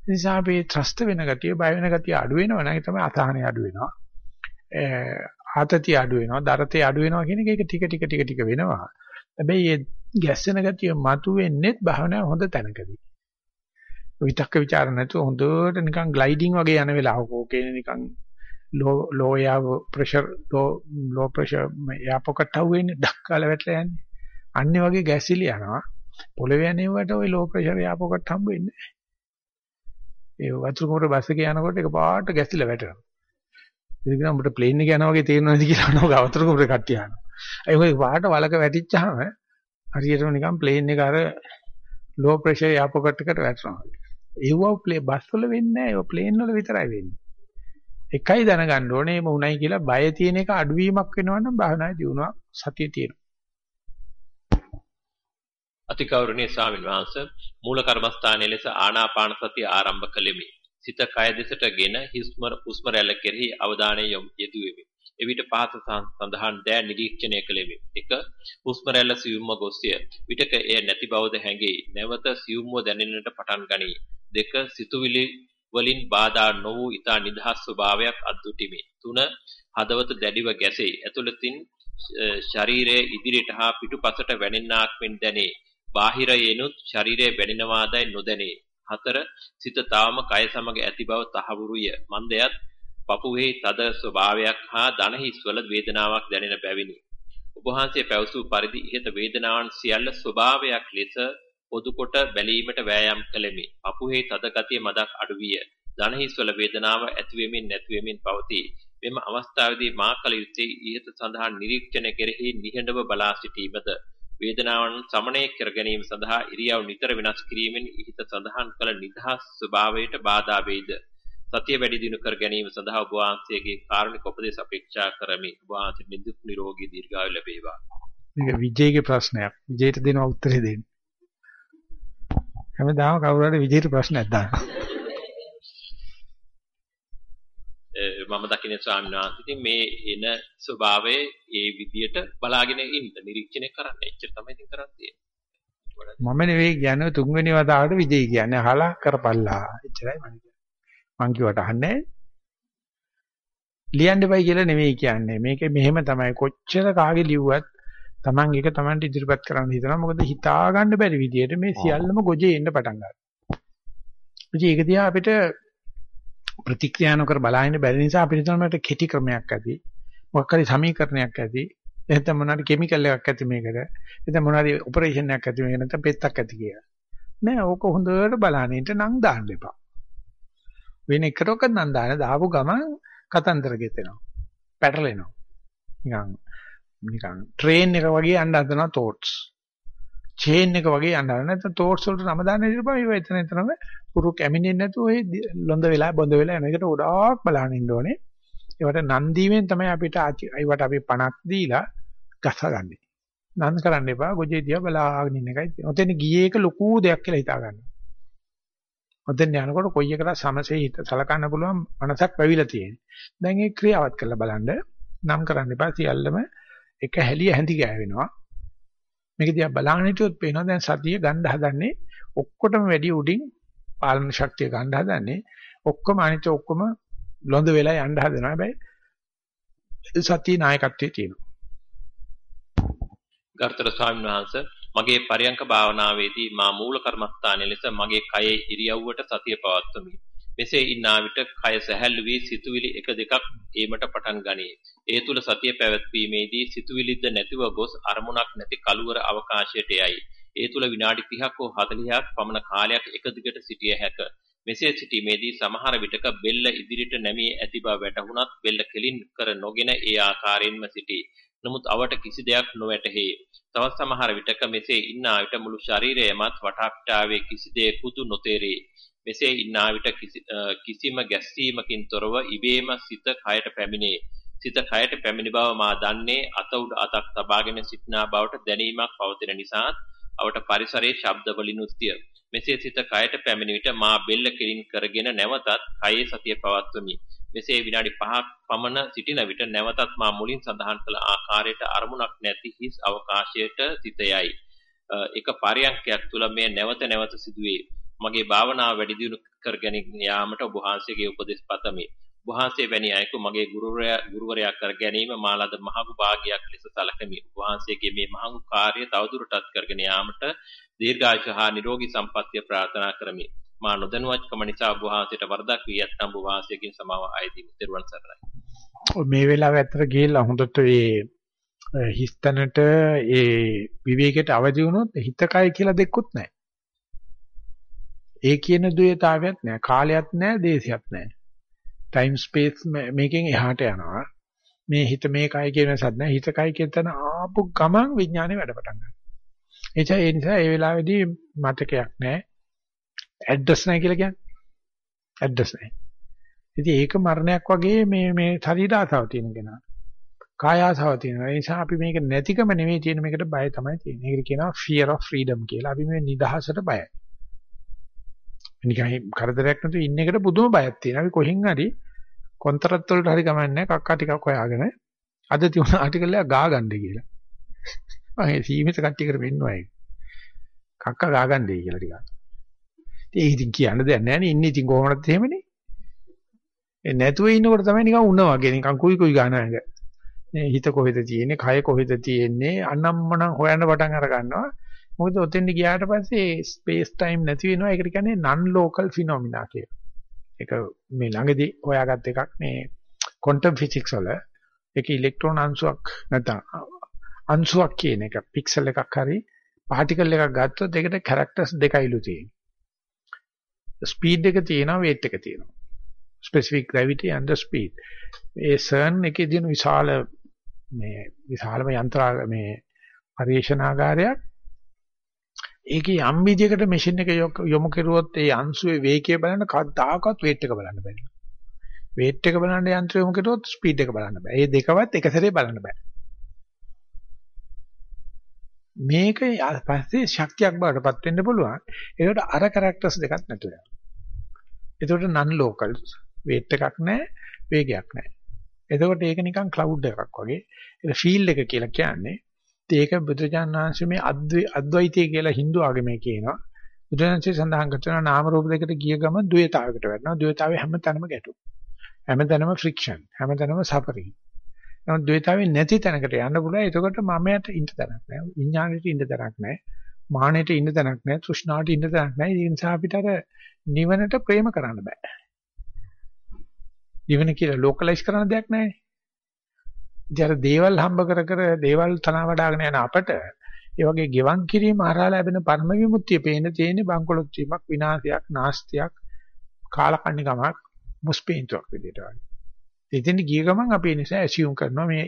නිසා අපි ත්‍රස්ත වෙන ගතිය, බය වෙන ගතිය අඩු වෙනවා නම් තමයි අසහනය අඩු වෙනවා. ආතතිය අඩු වෙනවා, දරතේ අඩු වෙනවා කියන එක ටික ටික ටික ටික වෙනවා. හැබැයි මේ ගැස්සෙන ගතිය මතුවෙන්නේත් භාවනාව හොඳ තැනකදී. විතක්ක ਵਿਚාර නැතුව හොඳට නිකන් ග්ලයිඩින් වගේ යන වෙලාවක ඕකේ නිකන් ලෝ ලෝ යා ප්‍රෙෂර් ලෝ ලෝ ප්‍රෙෂර් යා පොකට් අහුවෙන්නේ ඩක්කාල වැටලා යන්නේ. අන්නේ වගේ ගැසිලි යනවා. පොළවේ යනේවට ওই ලෝ ප්‍රෙෂර් යාපොකට හම්බ වෙන්නේ නැහැ. ඒ වතුර කුමර බස් එකේ යනකොට එක පාට ගැසිලා වැටෙනවා. ඉතින් උඹට ප්ලේන් එක යනවා වගේ තේරෙනවද කියලා අහනවා වතුර කුමර කට්ටිය අහනවා. ඒ වගේ පාට වලක වැටිච්චාම හරියටම නිකන් ප්ලේන් එක අර ලෝ ප්‍රෙෂර් යාපොකට එකට වැටෙනවා. ඒව ප්ලේ බස් වල වෙන්නේ නැහැ. ඒව ප්ලේන් වල විතරයි වෙන්නේ. එකයි දැනගන්න ඕනේ මේ උණයි කියලා බය තියෙන එක අඩුවීමක් වෙනවා නම් භාවනාවේ දියුණුවක් සතිය තියෙනවා. අතිකෞරණීය ස්වාමීන් වහන්සේ මූල කර්මස්ථානයේ ලෙස ආනාපාන සතිය ආරම්භ කළෙමි. සිත කය දෙසටගෙන හිස්මර හුස්ම රැල්ල කෙරෙහි අවධානය යොමු යෙදුවෙමි. එවිට පහත සඳහන් දෑ නිරීක්ෂණය කළෙමි. එක හුස්ම රැල්ල සියුම්ව ගොස්ය. විටක එය නැති බවද හැඟෙයි. නැවත සියුම්ව දැනෙන්නට පටන් ගනී. දෙක සිතුවිලි වලින් බාධා නො වූ ඊතා නිදහස් ස්වභාවයක් අද්දුටිමි. තුන හදවත දැඩිව ගැසෙයි. ඇතුළතින් ශරීරයේ ඉදිරියට හා පිටුපසට වැනෙන්නාක් මෙන් දැනේ. බාහිරයෙන්ුත් ශරීරයේ වැනෙනවාදයි නොදැනේ. හතර සිත තාම කය සමග ඇති බව තහවුරුය. මන්දයත් පපුවේ තද ස්වභාවයක් හා දනහිස්වල වේදනාවක් දැනෙන බැවිනි. ඔබ වහන්සේ පැවසූ පරිදි ඉහත වේදනාවන් සියල්ල ස්වභාවයක් ලෙස පොදු කොට බැලීමට වෑයම් කළෙමි. පපුවේ තද ගතිය මදක් අඩු විය. දනහිස්වල වේදනාව ඇති වෙමින් නැති වෙමින් පවතී. මෙම අවස්ථාවේදී මා කල යුත්තේ ඉහත සඳහන් නිරීක්ෂණ කෙරෙහි නිහඬව බලා සිටීමද වේදනාවන් සමනය කර ගැනීම සඳහා ඉරියව් නිතර වෙනස් කිරීමෙන් ඉහත සඳහන් කළ නිදහස් ස්වභාවයට බාධා වේද සතිය වැඩි දියුණු කර ගැනීම සඳහා ඔබ වහන්සේගේ කාරුණික උපදෙස් අපේක්ෂා කරමි. ඔබ වහන්සේ නිදුක් නිරෝගී දීර්ඝායු ලැබේවා. මේක විජේගේ ප්‍රශ්නයක්. විජේට දෙන උත්තරේ දෙන්න. හැමදාම කවුරු හරි විජේට ප්‍රශ්නයක් දානවා. මම දකින ස්වාමීන් වහන්සේ ඉතින් මේ එන ස්වභාවයේ ඒ විදියට බලාගෙන ඉන්න නිරීක්ෂණය කරන්න. එච්චර තමයි ඉතින් කරන් තියෙන්නේ. මම නෙවෙයි කියන්නේ තුන්වෙනි වතාවට විජේ කියන්නේ අහලා කරපල්ලා. එච්චරයි මම මං කිව්වට අහන්නේ ලියන්න එපයි කියලා නෙමෙයි කියන්නේ. මේක මෙහෙම තමයි කොච්චර කාගේ ලිව්වත් Taman එක Tamanට ඉදිරිපත් කරන්න හිතනවා. මොකද හිතා ගන්න බැරි විදියට මේ සියල්ලම ගොජේ එන්න පටන් ගන්නවා. ඉතින් ඒක දිහා අපිට ප්‍රතික්‍රියා නොකර බලහින්න බැරි නිසා අපිට තමයි කෙටි ක්‍රමයක් ඇති. මොකක් හරි සමීකරණයක් ඇති. එහෙනම් මොනවාරි කිමිකල් එකක් ඇති මේකට. එහෙනම් මොනවාරි ඔපරේෂන් එකක් ඇති මේක නැත්නම් පෙත්තක් ඇති කියලා. නෑ ඕක හොඳට බලන්න ඉන්න නම් දාන්න එපා. වෙන එකටවත් නම් දාන දාපු ගමන් කතන්දර ගෙතෙනවා. පැටලෙනවා. නිකන් නිකන් ට්‍රේන් එක වගේ යන්න හදනවා thoughts. චේන් එක වගේ යන්න හදනවා. නැත්නම් thoughts වලට නම දාන්න ඉඳපුවා ඒව එතන එතනම පුරු කැමිනෙන්නේ නැතුව ඔය ලොඳ වෙලා බොඳ වෙලා යන එකට ගොඩාක් බලන්න ඉන්න ඕනේ. ඒවට නන් දීමෙන් තමයි අපිට ඒවට අපි පණක් දීලා ගසගන්නේ. නන් කරන්න එපා. ගොජේ දිහා බලාගෙන ඉන්න එකයි තියෙන්නේ. ඔතෙන් ගියේ එක ලොකු දෙයක් කියලා හිතා ගන්න. ඔතෙන් යනකොට කොයි එකට සමසේ හිත සලකන්න පුළුවන් මනසක් වැවිලා තියෙන්නේ. දැන් ඒ ක්‍රියාවත් කරලා බලන්න නම් කරන්න එපා සියල්ලම එක හැලිය හැඳි ගෑවෙනවා. මේක දිහා බලන්න හිටියොත් පේනවා දැන් සතිය ගන්න හදන්නේ ඔක්කොටම වැඩි උඩින් පාලන ශක්තිය ගන්න හදන්නේ ඔක්කොම අනිත් ඔක්කොම ලොඳ වෙලා යන්න හදනවා. හැබැයි සතිය නායකත්වයේ තියෙනවා. ගර්ථර ස්වාමීන් වහන්සේ මගේ පරියංක භාවනාවේදී මා මූල කර්මස්ථානයේ ලෙස මගේ කයේ ඉරියව්වට සතිය පවත්වමි. මෙසේ ඉන්නා විට කය සැහැල්ලු වී සිතුවිලි එක දෙකක් ඒමට පටන් ගනී. ඒ තුල සතිය පැවැත්වීමේදී සිතුවිලිද නැතිව ගොස් අරමුණක් නැති කලවර අවකාශයට යයි. ඒ තුල විනාඩි 30ක් හෝ 40ක් පමණ කාලයක් එක දිගට සිටිය හැක. මෙසේ සිටීමේදී සමහර විටක බෙල්ල ඉදිරියට නැමී ඇති බව වැටහුණත් බෙල්ල කෙලින් කර නොගෙන ඒ ආකාරයෙන්ම සිටී. නමුත් අවට කිසි දෙයක් නොවැටහි. තවත් සමහර විටක මෙසේ ඉන්නා විට මුළු ශරීරයමත් වටා පිටාවේ කිසි දෙයක්ුතු නොතේරේ. මෙසේ ඉන්නා විට කිසිම ගැස්සීමකින් තොරව ඉබේම සිත කයට පැමිණේ. සිත කයට පැමිණි බව මා දන්නේ අත උඩ අතක් තබාගෙන සිටනා බවට දැනීමක් පවතින නිසාත් අවට පරිසරයේ ශබ්ද වලිනුත්ය. මෙසේ සිත කයට පැමිණි විට මා බෙල්ල කිරින් කරගෙන නැවතත් කයේ සතිය පවත්වමි. මෙසේ විනාඩි 5ක් පමණ සිටින විට නැවතත් මා මුලින් සඳහන් කළ ආකාරයට අරමුණක් නැති හිස් අවකාශයට සිත යයි. එක පරයන්කයක් තුල මේ නැවත නැවත සිදුවේ. මගේ භාවනාව වැඩි දියුණු කර ගැනීම යාමට ඔබ වහන්සේගේ උපදෙස් පතමි. ඔබ වහන්සේ වැනි අයෙකු මගේ ගුරුවරයා ගුරුවරයා කර ගැනීම මාලද මහඟු භාගයක් ලෙස සැලකමි. ඔබ වහන්සේගේ මේ මහඟු කාර්යය තවදුරටත් කරගෙන යාමට දීර්ඝායුෂ හා නිරෝගී සම්පන්නිය ප්‍රාර්ථනා කරමි. මා නොදැනුවත්කම නිසා ඔබ වහන්සේට වරදක් වී ඇත්නම් ඔබ වහන්සේගෙන් සමාව ආයදී මෙතරුවන් සරණයි. මේ වෙලාවේ ඇත්තට ගිහිල්ලා හොඳට ඒ හිස්තැනට ඒ විවේකයට අවදි වුණොත් හිතකය කියලා දෙකුත් නැහැ. ඒ කියන ද්වේතාවයක් නැහැ. කාලයක් නැහැ, දේශයක් නැහැ. ටයිම් ස්පේස් මේකෙන් එහාට යනවා. මේ හිත මේකයි කියන වෙනසක් නැහැ. හිතකයි කියන තැන ආපු ගමන් විඥානේ වැඩ පටන් ගන්නවා. ඒ නිසා ඒ නිසා ඒ වෙලාවේදී මතකයක් නැහැ. ඇඩ්‍රස් නැහැ කියලා කියන්නේ. ඇඩ්‍රස් නැහැ. ඉතින් ඒක මරණයක් වගේ මේ මේ ශරීර ආසාව තියෙන කෙනා. කාය ආසාව තියෙනවා. ඒ නිසා අපි මේක නැතිකම නෙවෙයි තියෙන මේකට බය තමයි තියෙන්නේ. ඒකට කියනවා fear of freedom කියලා. අපි මේ නිදහසට බයයි. නිකන් කරදරයක් නැතුව ඉන්න එකට පුදුම බයක් තියෙනවා. අපි කොහෙන් හරි කොන්තරත් වලට හරි ගමන්නේ කක්කා ටිකක් හොයාගෙන අද තියුණ ආටිකල් එක ගා ගන්න කියලා. මම සීමිත කට්ටියකට වෙන්නවා ඒක. කක්කා ගා ගන්නයි කියලා ටිකක්. ඉතින් ඉතින් කියන්න දෙයක් නැහැ නේ ඉන්නේ ඉතින් කොහොමද එහෙමනේ. ඒ නැතුව ඉන්නකොට තමයි නිකන් උණ වගේ නිකන් කුයි කුයි ගන්නවා. මේ හිත කොහෙද තියෙන්නේ, කය කොහෙද තියෙන්නේ, අනම්මනම් හොයන්න පටන් අර ගන්නවා. මොකද ඔතෙන්ට ගියාට පස්සේ ස්පේස් ටයිම් නැති වෙනවා. ඒකට කියන්නේ non local phenomena කියලා. ඒක මේ ළඟදී හොයාගත් එකක් මේ quantum physics වල ඒක ඉලෙක්ට්‍රෝන අංශුවක් නැත්නම් අංශුවක් කියන එක පික්සල් එකක් හරි පාටිකල් එකක් ගත්තොත් ඒකට කැරක්ටර්ස් දෙකයිලු තියෙනවා. ස්පීඩ් එක තියෙනවා වේට් එක තියෙනවා. specific gravity and the speed. A CERN එකේ තියෙන විශාල මේ විශාලම යන්ත්‍රා මේ පරිශනාගාරයක් ඒකේ යම් විදියකට මැෂින් එක යොමු කරුවොත් ඒ අංශුවේ වේගය බලන්න කවදාකවත් වේට් එක බලන්න බෑ. වේට් එක බලන්න යන්ත්‍රය යොමු කරුවොත් ස්පීඩ් එක බලන්න බෑ. මේ දෙකවත් එක සැරේ බලන්න බෑ. මේක පස්සේ ශක්තියක් බවටපත් වෙන්න පුළුවන්. ඒකට අර කැරක්ටර්ස් දෙකක් නැතුව යනවා. ඒකට නන් ලෝකල් වේට් එකක් නැහැ, වේගයක් නැහැ. එතකොට ඒක නිකන් ක්ලවුඩ් එකක් වගේ. ඒක ෆීල්ඩ් එක කියලා කියන්නේ. ඒක බුදුජානක වහන්සේ මේ අද්වෛතය කියලා Hindu ආගමේ කියනවා. බුදුරජාණන්සේ සඳහන් කරන නාම රූප දෙකට ගිය ගම ද්වේතාවයකට වැටෙනවා. ද්වේතාවය හැමතැනම ගැටුම්. හැමතැනම ෆ්‍රික්ෂන්. හැමතැනම සෆරින්. නමුත් ද්වේතාවේ නැති තැනකට යන්න පුළුවන්. එතකොට මමයට ඉන්න තැනක් නැහැ. විඥාණයට ඉන්න තැනක් නැහැ. මානෙට ඉන්න තැනක් නැහැ. තෘෂ්ණාවට ඉන්න තැනක් නැහැ. ඒ නිසා අපිට අර නිවනට ප්‍රේම කරන්න බෑ. නිවන කියලා ලෝකලයිස් කරන දෙයක් නැහැ. ඉතින් දේවල් හම්බ කර කර දේවල් තනවා වඩාගෙන යන අපට ඒ වගේ ගෙවන් කිරීම හරහා ලැබෙන පරම විමුක්තිය පේන තියෙන්නේ බංකොලොත් වීමක් විනාශයක් නාස්තියක් කාලකන්නිකමක් මුස්පේන්තුවක් විදිහට වගේ. ඉතින් ගිය ගමන් අපි නිසා ඇසියුම් කරනවා මේ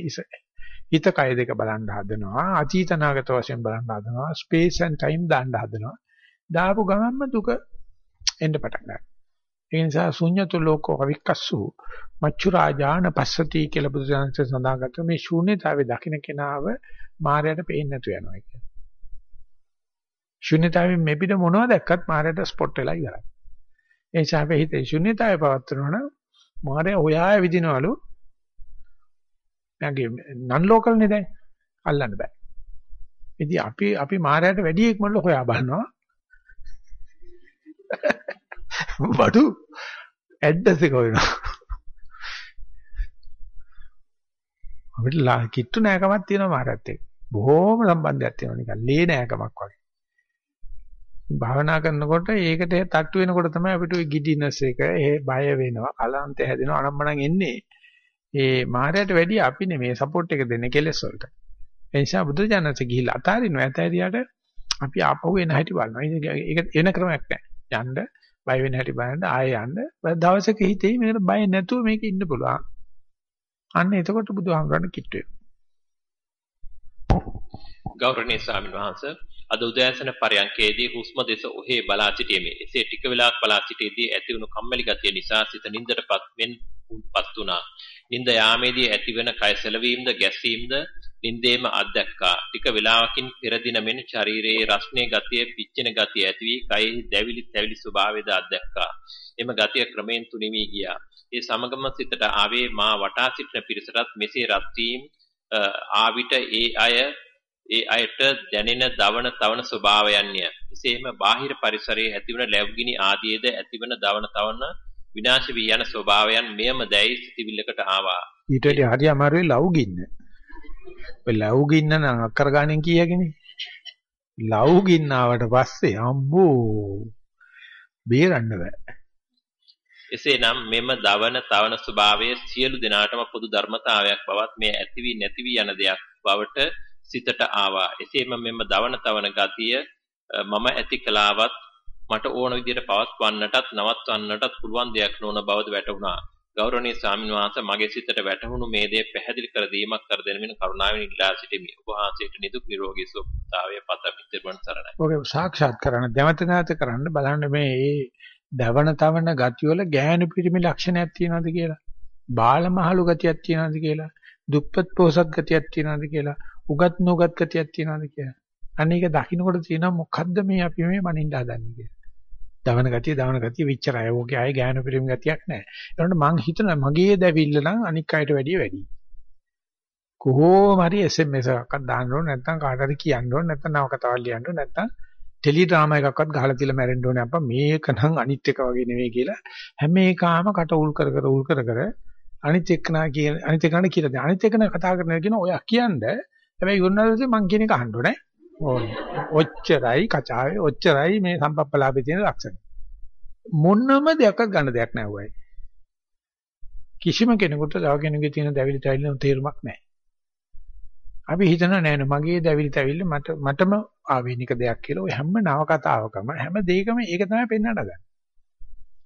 හිත කය දෙක බලන්න හදනවා අතීත නාගත වශයෙන් බලන්න හදනවා ස්පේස් ඇන්ඩ් ටයිම් දාන්න හදනවා. දාපු ගමන්ම දුක එන්න පටන් ගන්නවා. ඒ නිසා ශුන්‍යතු ලෝකෝ අවික්කස්සු මච්චු රාජාන පස්සති කියලා බුදුසසුන සඳහන් කරා මේ ශූන්‍යතාවේ දකින්න කෙනාව මායයට පේන්නේ නැතු යනවා කියන්නේ. ශූන්‍යතාවේ මෙපිට මොනවද දැක්කත් මායයට ස්පොට් වෙලා ඉවරයි. ඒ නිසා අපි හිතේ ශූන්‍යතාවේ පවත්වනවා නම් මාය හොයා විදිනවලු. නැගේ නන් ලෝකල් නේ දැන් අල්ලන්න බෑ. ඉතින් අපි අපි මායයට වැඩි ඉක්මනට හොයා බලනවා. බඩු ඇඩ්ඩස් එක වෙනවා. අපිට කිට්ටු නෑකමක් තියෙනවා මාරත් එක්ක. බොහොම සම්බන්ධයක් තියෙනවා නිකන් ලේ නෑකමක් වගේ. භාවනා කරනකොට ඒකට තට්ටු වෙනකොට තමයි අපිට ওই ගිඩිනස් එක, ඒ බය වෙනවා, කලන්තය හැදෙනවා, අනම්මනම් එන්නේ. ඒ මායයට වැඩි අපි නෙමේ සපෝට් එක දෙන්නේ කෙලස් වලට. ඒ නිසා බුදුජානක ගිහිල්ලා අතාරිනවා. ඇතෑරියට අපි ආපහු එන හැටි බලනවා. ඒක එන ක්‍රමයක් නෑ. යන්න බය වෙන හැටි බලන්න ආයෙ යන්න. දවසක හිතේ මේකට බය නැතුව මේක ඉන්න පුළුවන්. අන්න එතකොට බුදුහාමරණ කිට්ටු ගෞරවනීය ස්වාමීන් වහන්සේ අද උදෑසන පරයන්කේදී හුස්ම දෙස ඔහේ බලා සිටීමේ එසේ ටික වෙලාවක් බලා සිටීදී ඇතිවුණු කම්මැලි ගතිය නිසා සිත නින්දටපත් වෙන් උන්පත් වුණා. නින්ද යාමේදී ඇතිවන කය සැලවීමද ගැසීමද නින්දේම අත්දැක්කා. ටික වෙලාවකින් පෙර දින මෙන් ශරීරයේ රස්නේ ගතිය, පිච්චෙන ගතිය ඇති වී කයෙහි දැවිලි තැවිලි ස්වභාවයද අත්දැක්කා. එම ගතිය ක්‍රමෙන් තුනිවි ගියා. ඒ සමගම සිතට ආවේ මා වටා සිටින පිරිසටත් මෙසේ රත් වීම ආවිත ඒ අය ඒ අයට දැනෙන දවන තවන ස්වභාවයන්ය. එසේම බාහිර පරිසරයේ ඇතිවන ලැබගිනි ආදීද ඇතිවන දවන තවන විනාශ වී යන ස්වභාවයන් මෙයම දැයි සිටිවිල්ලකට ආවා. ඊට වඩා හරි අමාරුයි ලව් ගින්න. ඔය ලව් ගින්න නම් අක්කර ගානෙන් කීයකනේ. ලව් ගින්න ආවට පස්සේ අම්බෝ බේරන්න බෑ. එසේනම් මෙම දවන තවන ස්වභාවය සියලු දෙනාටම පොදු ධර්මතාවයක් බවත් මේ ඇති වී නැති වී යන දෙයක් බවට සිතට ආවා. එසේම මෙම දවන තවන ගතිය මම ඇති කලාවත් මට ඕන විදිහට පවත්වන්නටත් නවත්වන්නටත් පුළුවන් දෙයක් නොවන බවද වැටහුණා. ගෞරවනීය ස්වාමීන් වහන්සේ මගේ සිතට වැටහුණු මේ දේ පැහැදිලි කර දීමක් කර දෙන මෙන්න කරුණාවෙන් ඉල්ලා සිටිමි. ඔබ වහන්සේට නිදුක් නිරෝගී සුවතාවය පතමි. ත්වන් සරණයි. ඔක සාක්ෂාත් කරන්න දැවත නැවත කරන්න බලන්න මේ දවන තවන ගතිය වල ගෑනු පිරිමි ලක්ෂණයක් තියෙනවද කියලා. බාලමහලු ගතියක් තියෙනවද කියලා. දුප්පත් පොහසත් ගතියක් තියෙනවද කියලා. උගත් නුගත් ගතියක් තියෙනවද කියලා. අනේක දකින්නකොට තියෙනවා මොකද්ද මේ අපි මේ මනින්න හදන්නේ කියලා. දවන ගතිය දවන ගතිය විචරය. ඕකේ ආයේ ගෑනු පිරිමි ගතියක් නැහැ. ඒනොට මං හිතනවා මගේ දැවිල්ල නම් අනික් අයට වැඩිය වැඩි. කොහොම හරි SMS එකක්වත් දාන්න ඕන නැත්නම් කාට හරි කියන්න ඕන නැත්නම් නව කතාවක් ලියන්න ඕන නැත්නම් ටෙලි ඩ්‍රාමා එකක්වත් ගහලා තියලා මැරෙන්න ඕනේ අප්පා මේක නම් අනිත් එක වගේ නෙවෙයි කියලා හැම එකාම කට උල් කර කර උල් කර කර අනිත් එක්කනා කියන අනිත් එක්කන කියලා දෙන අනිත් එක්කන කතා කරන කියන ඔය කියන්නේ හැබැයි ගොන්නාලසේ මං කියන එක අහන්න ඕනේ ඔච්චරයි කචාවේ ඔච්චරයි මේ සම්පප්පලාපේ තියෙන ලක්ෂණ. මොනම දෙයක්වත් ගන්න දෙයක් නැහැ ඔයයි. කිසිම කෙනෙකුට තව කෙනෙකුගේ තියෙන දැවිලි තැවිලි තේරුමක් නැහැ. අපි හිතනවා නෑ නෑ මගේ දැවිලි තැවිල්ල මට මටම ආවේනික දෙයක් කියලා ඔය හැම නව කතාවකම හැම දෙයකම ඒක තමයි පෙන්වන්න ගන්න.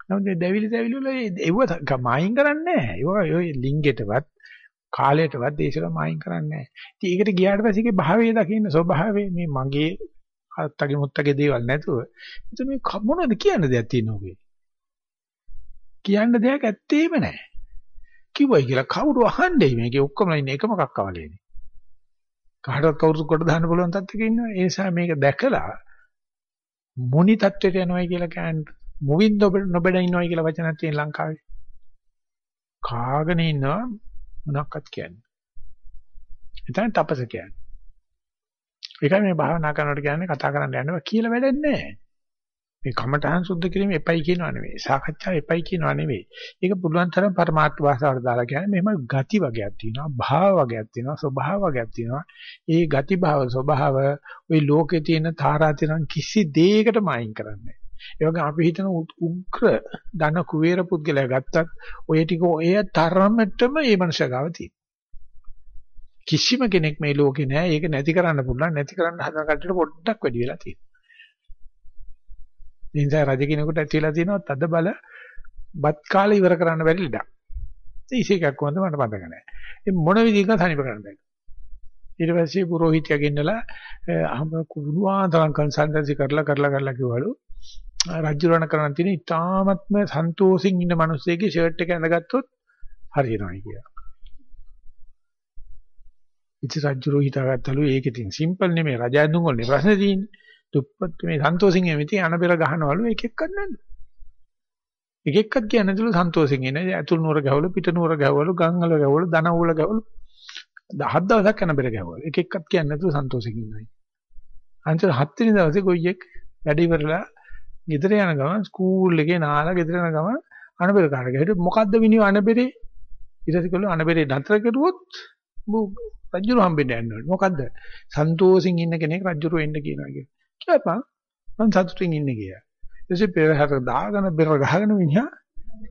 නමුත් මේ දැවිලි තැවිලි වල ඒව මායින් කරන්නේ නැහැ. ඒව ඔය ලිංගෙටවත් කාලයටවත් දේශක මායින් කරන්නේ නැහැ. ඉතින් ඒකට ගියාට පස්සේ ඒකේ භාවය දකින්න ස්වභාවය මේ මගේ අත්තගේ මුත්තගේ දේවල් නැතුව ඉතින් මේ මොනවද කියන්න දෙයක් තියෙනවගේ. කියන්න දෙයක් ඇත්තේම නැහැ. කිව්වයි කියලා කවුරු අහන්නේ මේකේ ඔක්කොම ඉන්නේ එකම කක්කවලේනේ. කාටවත් කවුරුත් කොට දාන්න පුළුවන් තත්ත්වයක ඉන්නවා. ඒ නිසා මේක දැකලා මොනි තත්ත්වයට යනවයි කියලා කියන්නේ මුවින් නොබෙඩ ඉන්නවයි කියලා වචනක් තියෙන ලංකාවේ. කාගෙන ඉන්නවා මොනක්වත් කියන්නේ. එතන තපස කියන්නේ. ඒකයි මේ භාවනා කරනකොට කියන්නේ කතා කරන්න යනවා කියලා වැඩක් නැහැ. මේ කමඨහං සුද්ධ කිරීම එපයි කියනවා නෙවෙයි. සාකච්ඡාව එපයි කියනවා නෙවෙයි. ඒක පුළුවන් තරම් පරමාර්ථ භාෂාවට දාලා කියන්නේ මෙහෙම ගති වගේක් තියෙනවා, භාව වගේක් තියෙනවා, ස්වභාව වගේක් තියෙනවා. ඒ ගති භාව ස්වභාව ওই ලෝකේ තියෙන තාරාතිරම් කිසි දෙයකටම අයින් කරන්නේ ඒ වගේ අපි හිතන උග්‍ර ධන කුවේර පුද්ගලයා ගත්තත් ඔය ටික ඔය තරමටම මේ මනුෂ්‍ය ගාව කිසිම කෙනෙක් මේ ලෝකේ නැහැ. ඒක නැති කරන්න පුළුවන්. නැති කරන්න හදන කටට පොඩ්ඩක් වැඩි වෙලා තියෙනවා. ඉන්සයි රජ කෙනෙකුට ඇතිලා තියෙනවා තද බල බත් කාලේ ඉවර කරන්න බැරි ලඩක්. ඒ ඉසේකක් වන්ද මට මතක නැහැ. ඒ මොන විදිහකට සනීප කරන්න බැහැ. ඊට පස්සේ පුරোহিতයා ගෙන්නලා අහම කුණුවාතරම් කන්සල්ටන්සි කරලා කරලා කරලා කිව්වලු රජුරණ කරන තියෙන ඉතාමත්ම සන්තෝෂින් ඉන්න මිනිස්සෙගේ ෂර්ට් එක ඇඳගත්තොත් හරියනවා කියලා. ඉති රජුරෝ හිතාගත්තලු ඒක ඉතින් සිම්පල් නෙමෙයි රජ ඇඳුම් වලනේ ප්‍රශ්නේ තියෙන්නේ. දුප්පත් මේ සන්තෝෂින් එමිති අනබෙර ගහනවලු එක එකක් නෑ. එක එකක් කියන්නේ නැතුළු සන්තෝෂින් එන ඇතුල් නුවර ගැවවලු පිට නුවර ගැවවලු ගංගල ගැවවලු දනවල ගැවවලු දහස් දවසක් අනබෙර ගැවවලු. එක එකක් කියන්නේ නැතුළු සන්තෝෂින් ඉන්නයි. අන්තිම හත් වෙනි දවසේ ගොයියෙක් වැඩ ඉවරලා ගෙදර යන ගමන් ස්කූල් එකේ නාලා ගෙදර යන ගමන් අනබෙර කාට ගිහින් මොකද්ද විනිය අනබෙරේ? ඊට පස්සේ කළා අනබෙරේ නතර කරුවොත් රජුරු හම්බෙන්න යන්න ඕනේ. මොකද්ද? සන්තෝෂින් ඉන්න කෙනෙක් රජුරු වෙන්න කියනවා කියලා. කියපන්. මං සතුටින් ඉන්නේ කියලා. ඊට පස්සේ පෙරහැර දාගෙන බෙර ගහගෙන මිනිහා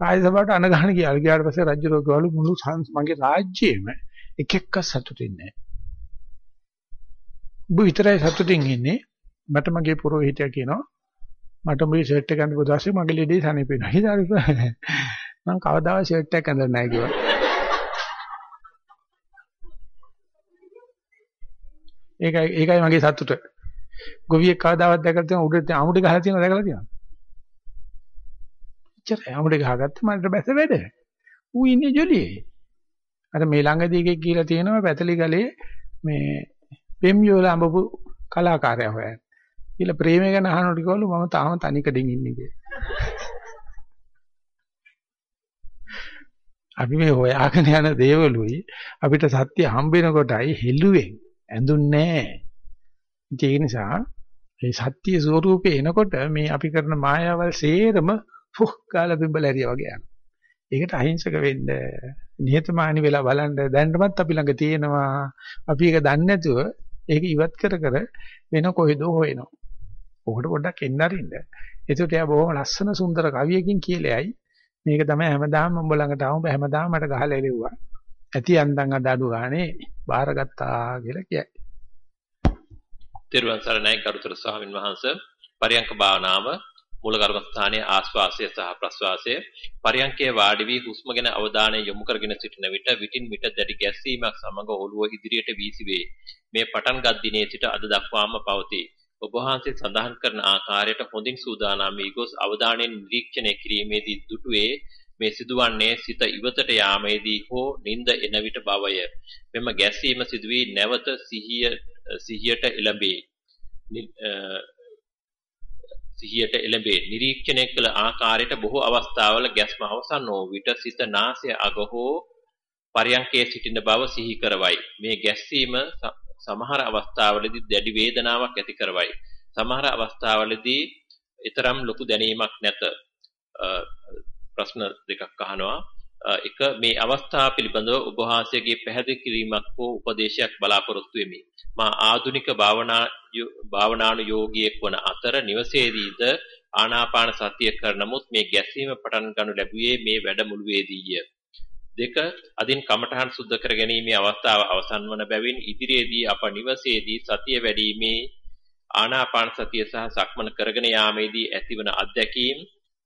රාජ සභාවට අන ගහන කියලා. ගියාට පස්සේ රජුරු ගවලු මුළු මගේ රාජ්‍යයේම එක එක්ක සතුටින් නැහැ ඔබ විතරයි සතුටින් ඉන්නේ. මට මගේ පුරোহিতයා කියනවා මට මේ ෂර්ට් එක අඳපු දවසේ මගේ ලෙඩේ සනීප වෙනවා. හිතාරිප මම කවදාවත් ෂර්ට් එකක් අඳලා නැහැ කිව්වා. ඒකයි ඒකයි මගේ සතුට. ගොවියෙක් කවදාවත් දැකලා තියෙන උඩට අමුඩ ගහලා තියෙනව දැකලා තියෙනවද? එච්චරයි අමුඩ ගහගත්ත මට බැස වැඩ. ඌ ඉන්නේ ජොලියේ. අර මේ ළඟදී එකෙක් කියලා තියෙනවා පැතලි ගලේ මේ පෙම්යෝල අඹපු කලාකාරයා හොයන. කියලා ප්‍රේමය ගැන අහනකොට කිව්වලු මම තාම තනිකඩින් ඉන්නේ කියලා. අපි මේ හොයාගෙන යන දේවලුයි අපිට සත්‍ය හම්බෙන කොටයි හෙළුවෙන් ඇඳුන්නේ නැහැ. ඒ නිසා මේ සත්‍ය ස්වરૂපේ එනකොට මේ අපි කරන මායාවල් සේරම ෆුක් කාලා බිම්බල ඇරියා වගේ යනවා. ඒකට අහිංසක වෙන්න නිහතමානී වෙලා බලන්න දැන්නමත් අපි ළඟ තියෙනවා. අපි ඒක දන්නේ නැතුව ඒක ඉවත් කර කර වෙන කොහෙදෝ හොයනවා. ඔකට පොඩ්ඩක් එන්න අරින්න. ඒකට එයා බොහොම ලස්සන සුන්දර කවියකින් කියලයි මේක තමයි හැමදාම උඹ ළඟට ආවම හැමදාම මට ගහලා එලෙව්වා. ඇති අන්දන් අද අඩු ගානේ බාරගත්තා කියලා කියයි. තිරුවන් සරණයි කරුතර ස්වාමින් වහන්සේ පරියංක භාවනාව මූල කර්මස්ථානයේ ආස්වාසය සහ ප්‍රස්වාසය පරියංකයේ වාඩි වී හුස්ම ගැන අවධානය යොමු කරගෙන සිටින විට විටින් විට දැඩි ගැස්සීමක් සමග ඔළුව ඉදිරියට වීසි වේ. මේ පටන්ගත් දිනේ සිට අද දක්වාම පවතී. ඔබ වහන්සේ සඳහන් කරන ආකාරයට හොඳින් සූදානම් වී ගොස් අවධානයෙන් නිරීක්ෂණය කිරීමේදී දුටුවේ මේ සිදුවන්නේ සිත ඉවතට යාමේදී හෝ නිින්ද එන විට බවය. මෙම ගැස්සීම සිදුවී නැවත සිහිය සිහියට එළඹේ. සිහියට එළඹේ. නිරීක්ෂණය කළ ආකාරයට බොහෝ අවස්ථාවල ගැස්ම අවසන් වූ විට සිත නාසය අග හෝ පරියංකයේ සිටින බව සිහි කරවයි. මේ ගැස්සීම සමහර අවස්ථාවලදී දැඩි වේදනාවක් ඇති කරවයි. සමහර අවස්ථාවලදී ඊතරම් ලොකු දැනීමක් නැත. ප්‍රශ්න දෙකක් අහනවා. එක මේ අවස්ථාව පිළිබඳව ඔබ වහන්සේගේ පැහැදිලි කිරීමක් හෝ උපදේශයක් බලාපොරොත්තු වෙමි. මා ආධුනික භාවනා භාවනානුයෝගියෙක් වන අතර නිවසේදීද ආනාපාන සතිය කරනමුත් මේ ගැසීම පටන් ගනු ලැබුවේ මේ වැඩමුළුවේදීය. දෙක අදින් කමඨහන් සුද්ධ කර ගැනීමේ අවස්ථාව අවසන් වන බැවින් ඉදිරියේදී අප නිවසේදී සතිය වැඩිීමේ ආනාපාන සතිය සහ සක්මන කරගෙන යාමේදී ඇතිවන අත්දැකීම්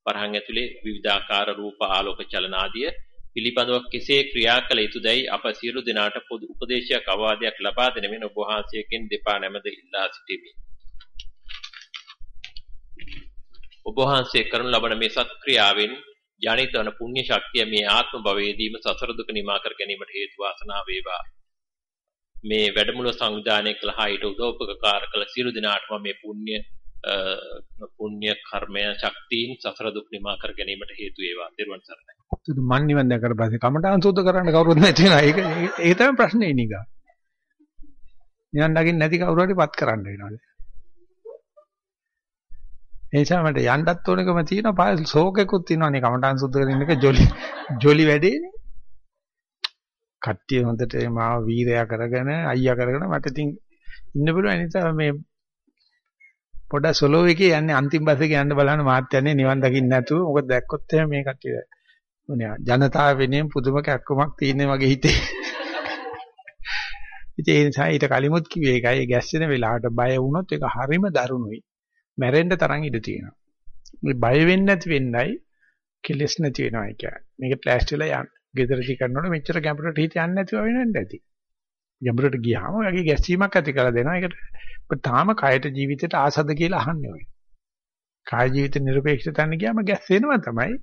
වරහන් ඇතුලේ විවිධාකාර රූප ආලෝක චලන ආදිය පිළිබඳව කෙසේ ක්‍රියා කළ යුතුදයි අප සියලු දෙනාට පොදු උපදේශයක් අවවාදයක් ලබා දෙන මෙන් ඔබ වහන්සේගෙන් දෙපා නැමද ඉල්ලා සිටිමි. ඔබ වහන්සේ කරනු ලබන මේ සත්ක්‍රියාවෙන් ජනිත වන පුණ්‍ය ශක්තිය මේ ආත්ම භවයේදීම සසර දුක නිමා කර ගැනීමට හේතු වාසනා වේවා. මේ වැඩමුළු සංවිධානය කළ හා ඊට උදව්පකාර කළ සියලු දෙනාටම මේ පුණ්‍ය පුණ්‍ය කර්මය ශක්තියින් සසර දුක් නිමා කර ගැනීමට හේතු වේවා. ත්වන් සරණයි. ඒක මන් නිවන් දැකලා පස්සේ කමඨාන් සූත්‍ර කරන්න කවුරුත් නැති වෙනවා. ඒක ඒක තමයි ප්‍රශ්නේ නිකා. නිවන් දකින්න නැති කවුරු හරි පත් කරන්න වෙනවා. ඒ නිසා මට යන්නත් ඕනකම තියෙනවා. පාල් ශෝකෙකුත් තියෙනවානේ කමඨාන් සුද්ධ කරගෙන එක ජොලි ජොලි වැඩේනේ. කට්ටිය හොඳට මාව වීරයා කරගෙන අයියා කරගෙන මට ඉතින් ඉන්න පුළුවන්. ඒ නිසා මේ පොඩ සොලෝ එකේ යන්නේ. අන්තිම බස් එකේ යන්න බලන්න මාත් යන්නේ නිවන් දකින්න නැතුව. මොකද දැක්කොත් එහෙම මේ කට්ටිය මොනවා ජනතාව වෙනුවෙන් පුදුම කැක්කමක් තියෙන වගේ හිතේ. ඉතින් ඒ නිසා ඊට කලිමුත් කිව්වේ ඒකයි. ගැස්සෙන වෙලාවට බය වුණොත් ඒක හරිම දරුණුයි. මැරෙන්න තරම් ඉඩ තියෙනවා. මේ බය වෙන්නේ නැති වෙන්නයි කෙලස් නැති වෙනවා කියන්නේ. මේක ප්ලාස්ට් වෙලා යන්න. ගෙදරදී කරනකොට මෙච්චර ගැඹුරට හිත යන්නේ නැතිව වෙනවෙන්න ඇති ගැඹුරට ගියාම ඔයගේ ගැස්සීමක් ඇති කරලා දෙනවා. ඒකට තාම කයට ජීවිතයට ආසද කියලා අහන්නේ ඔය කාය ජීවිත නිර්පේක්ෂ තැන ගියාම ගැස්සෙනවා තමයි.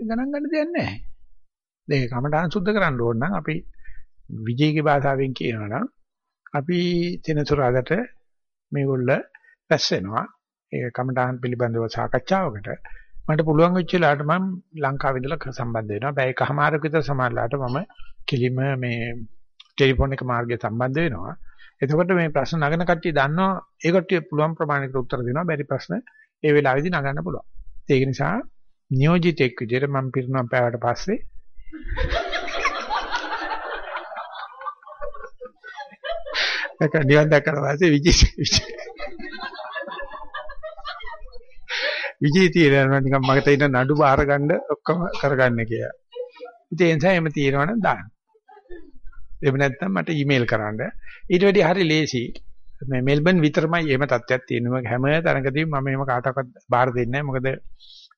ගණන් ගන්න දෙයක් නැහැ. මේක කමඩාන් සුද්ධ කරන්න ඕන නම් අපි විජේගේ භාෂාවෙන් කියනවා නම් අපි තෙනසුරාදට මේගොල්ල රැස් වෙනවා. ඒ කමඩාන් පිළිබඳව සාකච්ඡාවකට මට පුළුවන් වෙච්ච වෙලාවට මම ලංකාවේ ඉඳලා සම්බන්ධ වෙනවා. බෑ එකමාරක විතර සමාජලාට මම කෙලිම මේ ටෙලිෆෝන් එක මාර්ගය සම්බන්ධ වෙනවා. එතකොට මේ ප්‍රශ්න නගන කට්ටිය දන්නවා ඒ කට්ටිය පුළුවන් ප්‍රමාණයකට උත්තර දෙනවා. බැරි ප්‍රශ්න ඒ වෙලාවේදී නගන්න පුළුවන්. ඒක නිසා නියෝජිතෙක් විදිහට මම පිරුණම් පෑවට පස්සේ ඒක නිවන් දැක්කට පස්සේ විජි විජි తీරනවා නිකන් මගට ඉන්න නඩු බාර ගන්න ඔක්කොම කරගන්න කියලා. ඉතින් ඒ නිසා එම తీරවන දාන්න. එහෙම නැත්නම් මට ඊමේල් කරන්න. ඊට වැඩි හරි ලේසි. මේ මෙල්බන් විතරමයි එහෙම තත්ත්වයක් තියෙනවා. හැම තැනකදීම මම එහෙම කාටවත් බාර දෙන්නේ නැහැ. මොකද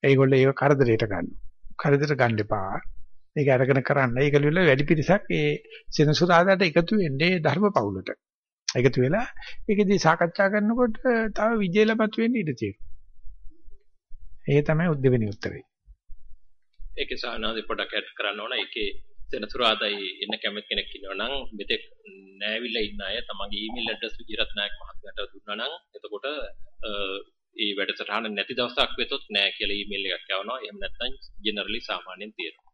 ඒගොල්ලෝ ඒක කරදරයට ගන්නවා. කරදරට ගන්න එපා. ඒක අරගෙන කරන්න. ඒක ලියල වැඩි පිරිසක් ඒ සෙනසුරාදාට එකතු වෙන්නේ ධර්ම පවුලට. එකතු වෙලා ඒකෙදී සාකච්ඡා කරනකොට තව විජේලපත් වෙන්න ඉඩ තියෙනවා. ඒ තමයි උද්දෙවෙනි උත්තරේ. ඒකේ සානාදී පොඩක් ඇඩ් කරන්න ඕන. ඒකේ සෙනසුරාදායි එන්න කැමති කෙනෙක් ඉන්නවා නම් මෙතෙක් නෑවිලා ඉන්න අය තමන්ගේ ඊමේල් ඇඩ්‍රස් විජිරත් නායක මහත්මයාට දුන්නා නම් එතකොට ඒ වැඩසටහන නැති දවසක් වෙතොත් නෑ කියලා ඊමේල් එකක් යවනවා. එහෙම නැත්නම් ජෙනරලි සාමාන්‍යයෙන් තියෙනවා.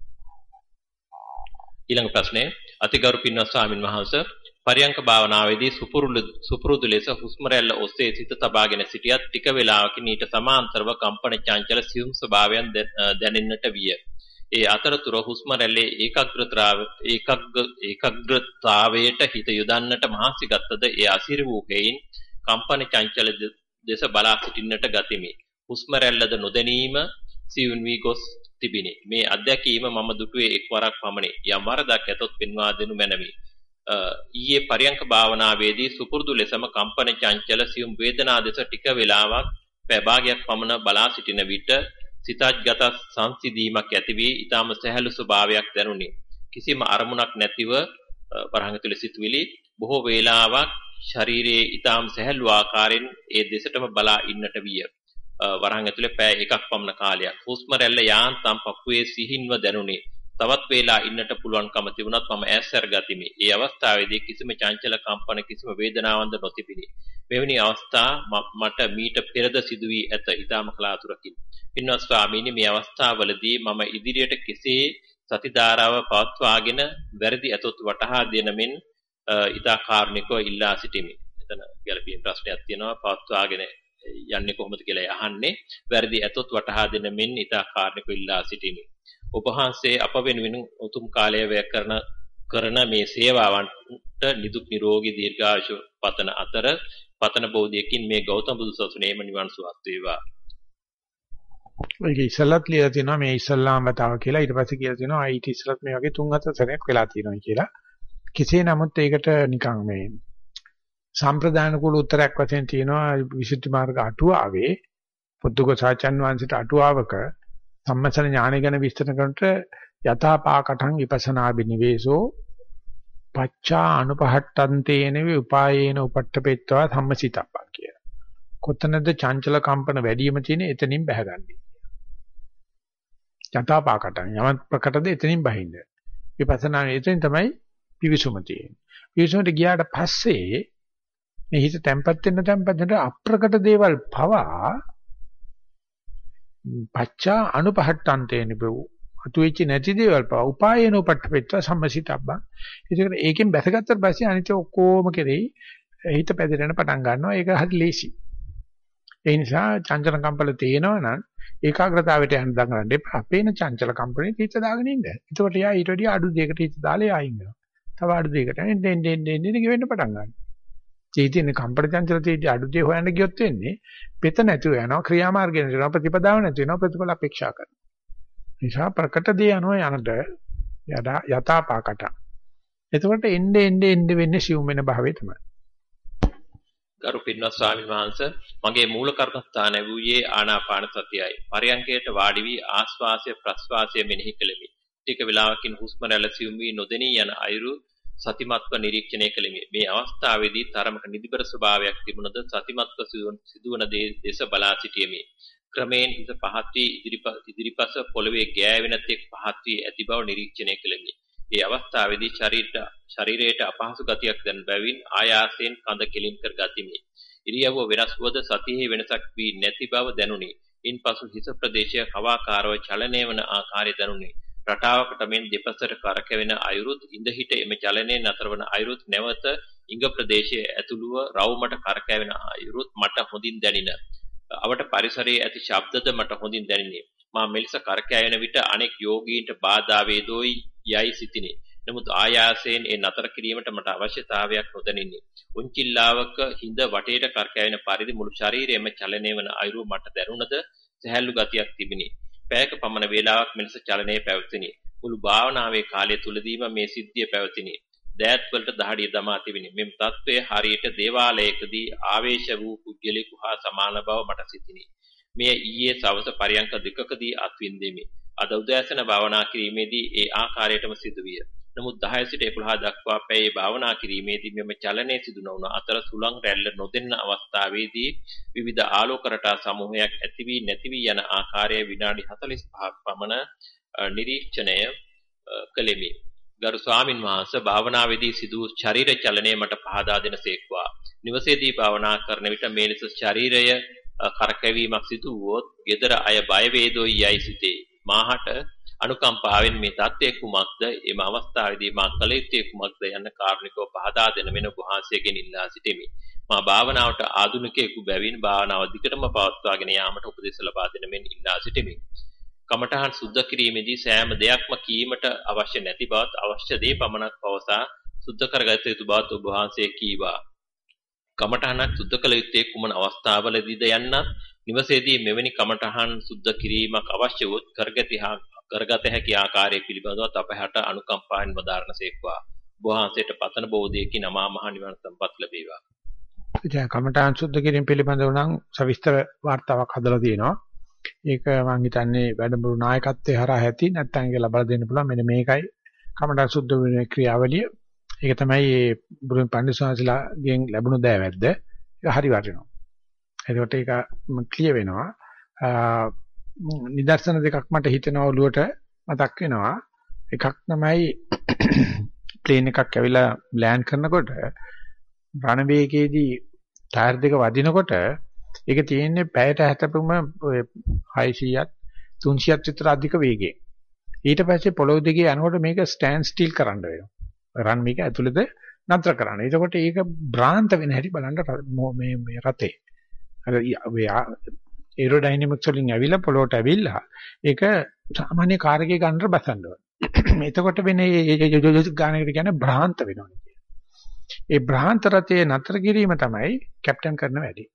ඊළඟ ප්‍රශ්නේ අතිගරු පින්වත් ස්වාමින් වහන්සේ පරියංක භාවනාවේදී සුපුරුදු සුපුරුදු ලෙස හුස්ම රැල්ල ඔස්සේ සිත තබාගෙන සිටියත් ටික වේලාවකින් ඊට සමාන්තරව කම්පන චංචල සියුම් ස්වභාවයන් දැනෙන්නට විය. ඒ අතරතුර හුස්ම රැල්ලේ ඒකාග්‍රතාව ඒකාග්‍රතාවයට හිත යොදන්නට මහන්සි ගත්තද ඒ අසිර වූ හේයින් කම්පන චංචල දෙස බලා සිටින්නට ගතිමි. හුස්ම රැල්ලද නොදැනීම සියුන් වී ගොස් තිබිනි. මේ අත්දැකීම මම දුටුවේ එක්වරක් පමණි. යම් වරදක් ඇතොත් පෙන්වා දෙනු මැනවි. ඊයේ පරියංක භාවනාවේදී සුපුරුදු ලෙසම කම්පන චංචල සියුම් වේදනා දෙස ටික වේලාවක් පැය භාගයක් පමණ බලා සිටින විට සිතජ්ගත සංසිඳීමක් ඇති වී ඊටම සහැල්ලු ස්වභාවයක් දැනුනි. කිසිම අරමුණක් නැතිව වරහන් ඇතුලේ සිටවිලි බොහෝ වේලාවක් ශරීරයේ ඊටම සහැල්ලු ආකාරයෙන් ඒ දෙසටම බලා ඉන්නට විය. වරහන් ඇතුලේ පැය එකක් පමණ කාලයක්. හුස්ම රැල්ල යාන්තම් පපුවේ සිහින්ව දැනුනි. තවත් වේලා ඉන්නට පුළුවන්කම තිබුණත් මම ඈස්සර ගතිමි. ඒ අවස්ථාවේදී කිසිම චංචල කම්පන කිසිම වේදනාවක්ද නොතිබිනි. මෙවැනි අවස්ථා මට මීට පෙරද සිදු වී ඇත. ඊටම කලාතුරකින්. පින්වත් ස්වාමීනි මේ අවස්ථාවවලදී මම ඉදිරියට කෙසේ සති ධාරාව පවත්වාගෙන වැරදි අතොත් වටහා දෙනමින් ඊතා කාරුණිකව ඉල්ලා සිටිමි. එතන ගැළපීම් ප්‍රශ්නයක් තියෙනවා පවත්වාගෙන යන්නේ කොහොමද කියලා අහන්නේ. වැරදි අතොත් වටහා දෙනමින් ඊතා කාරුණිකව ඉල්ලා සිටිමි. ඔබ වහන්සේ අප වෙනුවෙන් උතුම් කාලය වැය කරන කරන මේ සේවාවන්ට නිදුක් නිරෝගී දීර්ඝායුෂ පතන අතර පතන බෝධියකින් මේ ගෞතම බුදු සසුනේම නිවන් සුවත් වේවා. ඒක ඉස්සලත් ලියලා තියෙනවා මේ ඉස්සල්ලාම වතාව කියලා ඊට පස්සේ කියලා තියෙනවා ආයිත් ඉස්සලත් මේ වගේ තුන් හතර සැරයක් වෙලා තියෙනවා කියලා. කෙසේ නමුත් ඒකට නිකන් මේ සම්ප්‍රදාන කුල උත්තරයක් වශයෙන් තියෙනවා විසුද්ධි මාර්ග අටුවාවේ පුදුගසාචන් වංශයට අටුවාවක සම්මසන ඥාන ගැන විස්තර කරනට යථාපාකටං විපස්සනා බිනිවේසෝ පච්චා අනුපහට්ටන්තේන විපායේන උපට්ඨපෙත්වා සම්මසිතප්පා කිය. කොතනද චංචල කම්පන වැඩිම තියෙන එතනින් බහගන්නේ. යථාපාකටං යමත් ප්‍රකටද එතනින් බහින්ද. විපස්සනා එතනින් තමයි පිවිසුම තියෙන්නේ. පිවිසුමට ගියාට පස්සේ මේ හිත තැම්පත් වෙන තැම්පත් අප්‍රකට දේවල් පවා පච්චා අනුපහට්ටන්තේ නිබු අතු වෙච්ච නැති දේවල් පව උපායන උපට්ඨපෙත්ත සම්මසිතබ්බා ඒකට ඒකෙන් බැසගත්තට පස්සේ අනිත් ඔක්කොම කෙරෙහි හිත පැදිරෙන පටන් ගන්නවා ඒක හරි ලේසි ඒ නිසා චංචල කම්පල තේනවා නම් ඒකාග්‍රතාවයට යන්න දඟලන්න එපා අපේන චංචල කම්පනේ හිත දාගෙන ඉන්න එතකොට යා ඊට වඩා අඩු දෙයකට හිත දාලා ආයින් වෙනවා තව අඩු දෙයකට එන්න එන්න එන්න එන්න ගෙවෙන්න පටන් ගන්නවා චේතින කම්පන චංචල තේජ අඩු දෙය හොයන්න ගියොත් වෙන්නේ පෙත නැතුව යනවා ක්‍රියාමාර්ගය නැතුව යනවා ප්‍රතිපදාව නැතුව යනවා ප්‍රතිඵල අපේක්ෂා කරනවා. නිසා ප්‍රකට දේ අනුව යනද යදා යථාපාකට. එතකොට එnde එnde එnde වෙන්නේ සිවුම් වෙන භාවය තමයි. ගරු පින්වත් ස්වාමීන් වහන්සේ මගේ මූල කර්මස්ථාන වූයේ ආනාපාන සතියයි. පරයන්කයට වාඩි වී ආස්වාසය ප්‍රස්වාසය මෙනෙහි කෙලෙමි ටික වේලාවකින් හුස්ම රැල්ල සිවුම් වී නොදෙනී යන අයුරු සතිමත්ව නිරීක්ෂණය කළෙමි. මේ අවස්ථාවේදී තරමක නිදිබර ස්වභාවයක් තිබුණද සතිමත්ව සිදුවන දේශ බලා සිටියෙමි. ක්‍රමයෙන් හිස පහත් වී ඉදිරිපස පොළවේ ගෑවෙන තෙක් පහත් වී ඇති බව නිරීක්ෂණය කළෙමි. ඒ අවස්ථාවේදී ශරීරයට ශරීරයට අපහසු ගතියක් දැන බැවින් ආයාසයෙන් කඳ කෙලින් කර ගතිමි. ඉරියව්ව වෙනස් වුවද සතියේ වෙනසක් වී නැති බව දැනුනි. ඉන්පසු හිස ප්‍රදේශය කවාකාරව චලනය වන ආකාරය දැනුනි. රටාවකට මෙන් දෙපසට කරකැවෙන අයුරුත් ඉඳහිට එම චලනයේ නතරවන අයුරුත් නැවත ඉංග ප්‍රදේශයේ ඇතුළුව රවුමට කරකැවෙන අයුරුත් මට හොඳින් දැනින. අවට පරිසරයේ ඇති ශබ්දද මට හොඳින් දැනිනේ. මා මෙලෙස කරකැවෙන විට අනෙක් යෝගීන්ට බාධා වේදෝයි යයි සිතිනේ. නමුත් ආයාසයෙන් ඒ නතර කිරීමට මට අවශ්‍යතාවයක් නොදැනින්නේ. උන්චිල්ලාවක හිඳ වටේට කරකැවෙන පරිදි මුළු ශරීරයම චලනය වන අයුරු මට දැනුණද සහැල්ලු ගතියක් තිබිනේ. පැයක පමණ වේලාවක් මෙලෙස චලනයේ පැවතිනි. මුළු භාවනාවේ කාලය තුලදීම මේ සිද්ධිය පැවතිනි. දෑත් වලට දහඩිය දමා තිබිනි. මෙම් තත්වයේ හරියට දේවාලයකදී ආවේශ වූ පුද්ගලෙකු හා සමාන බව මට සිතිනි. මෙය ඊයේ සවස පරියන්ක දෙකකදී අත්විඳෙමි. අද උදෑසන භාවනා කිරීමේදී ඒ ආකාරයටම සිදුවිය. නමුත් 10 සිට 11 දක්වා පැයේ භාවනා කිරීමේදී මෙම චලනයේ සිදු නොවන අතර සුළං රැල්ල නොදෙන්න අවස්ථාවේදී විවිධ ආලෝක රටා සමූහයක් ඇති වී නැති වී යන ආකාරය විනාඩි 45ක් පමණ නිරීක්ෂණය කළෙමි. ගරු ස්වාමින් වහන්සේ භාවනාවේදී සිදු ශරීර චලනය මට පහදා දෙනසේක්වා. නිවසේදී භාවනා කරන විට මේ ලෙස ශරීරය කරකැවීමක් සිදු වුවොත් gedara අය බය වේදෝයි යයි සිතේ. මාහට අනුකම්පාවෙන් මේ தත්ත්වය කුමක්ද එම අවස්ථාවේදී මා කළ යුත්තේ කුමක්ද යන්න කාරණිකව පහදා දෙන මෙන වහන්සේගෙන් ඉල්ලා සිටිමි. මා භාවනාවට ආධුනිකයෙකු බැවින් භාවනාව දිගටම පවත්වාගෙන යාමට උපදෙස් ලබා දෙන මෙන් ඉල්ලා සිටිමි. කමඨහන් සුද්ධ කිරීමේදී සෑම දෙයක්ම කීමට අවශ්‍ය නැති බවත් අවශ්‍ය දේ පමණක් පවසා සුද්ධ කරගත යුතු බවත් ඔබ වහන්සේ කීවා. කමඨහනක් සුද්ධ කළ යුත්තේ කුමන අවස්ථාවලදීද යන්නත් නිවසේදී මෙවැනි කමඨහන් සුද්ධ කිරීමක් අවශ්‍ය වොත් කරගති කරගත හැකි ආකාරය පිළිබඳවත් අප හැට අනුකම්පාවෙන් වදාරණසේක්වා වහන්සේට පතන බෝධියකින් අමා මහ නිවන සම්පත් ලැබේවා. දැන් කමඨහන් සුද්ධ කිරීම පිළිබඳව නම් සවිස්තර වார்த்தාවක් හදලා තියෙනවා. ඒක මම හිතන්නේ වැඩමුළු නායකත්වයේ හරහා ඇති නැත්නම් ඒක ලබා දෙන්න පුළුවන් මෙන්න මේකයි කමඨහන් සුද්ධ වෙන ක්‍රියාවලිය. ඒක තමයි මේ බුදුන් පඬිස්සවාසලාගෙන් ලැබුණු දෑවැද්ද. ඒක හරි වටිනවා. එතකොට ඒක ක්ලියර් වෙනවා. නිදර්ශන දෙකක් මට හිතෙනවා ඔළුවට මතක් වෙනවා. එකක් තමයි ප්ලේන් එකක් ඇවිල්ලා ලෑන්ඩ් කරනකොට රණ වේගයේදී ටයර් දෙක වදිනකොට ඒක තියෙන්නේ පැයට හැතපෙම 600ක් 300ක් විතර අධික වේගයෙන්. ඊට පස්සේ පොළොව දිගේ යනකොට මේක ස්ටෑන්ඩ් ස්ටිල් කරන්න වෙනවා. රන් මේක ඇතුළත නතර කරන්න. එතකොට ඒක භ්‍රාන්ත වෙන හැටි බලන්න මේ මේ රතේ. අර ඒරෝඩයිනමික්ස් වලින් ඇවිල්ලා පොළොවට ඇවිල්ලා ඒක සාමාන්‍ය කාර් එකේ ගන්නට බසන්න ඕන. එතකොට වෙන්නේ ගානකට කියන්නේ භ්‍රාන්ත වෙනවා ඒ භ්‍රාන්ත රතේ නතර කිරීම තමයි කැප්ටන් කරන වැඩේ.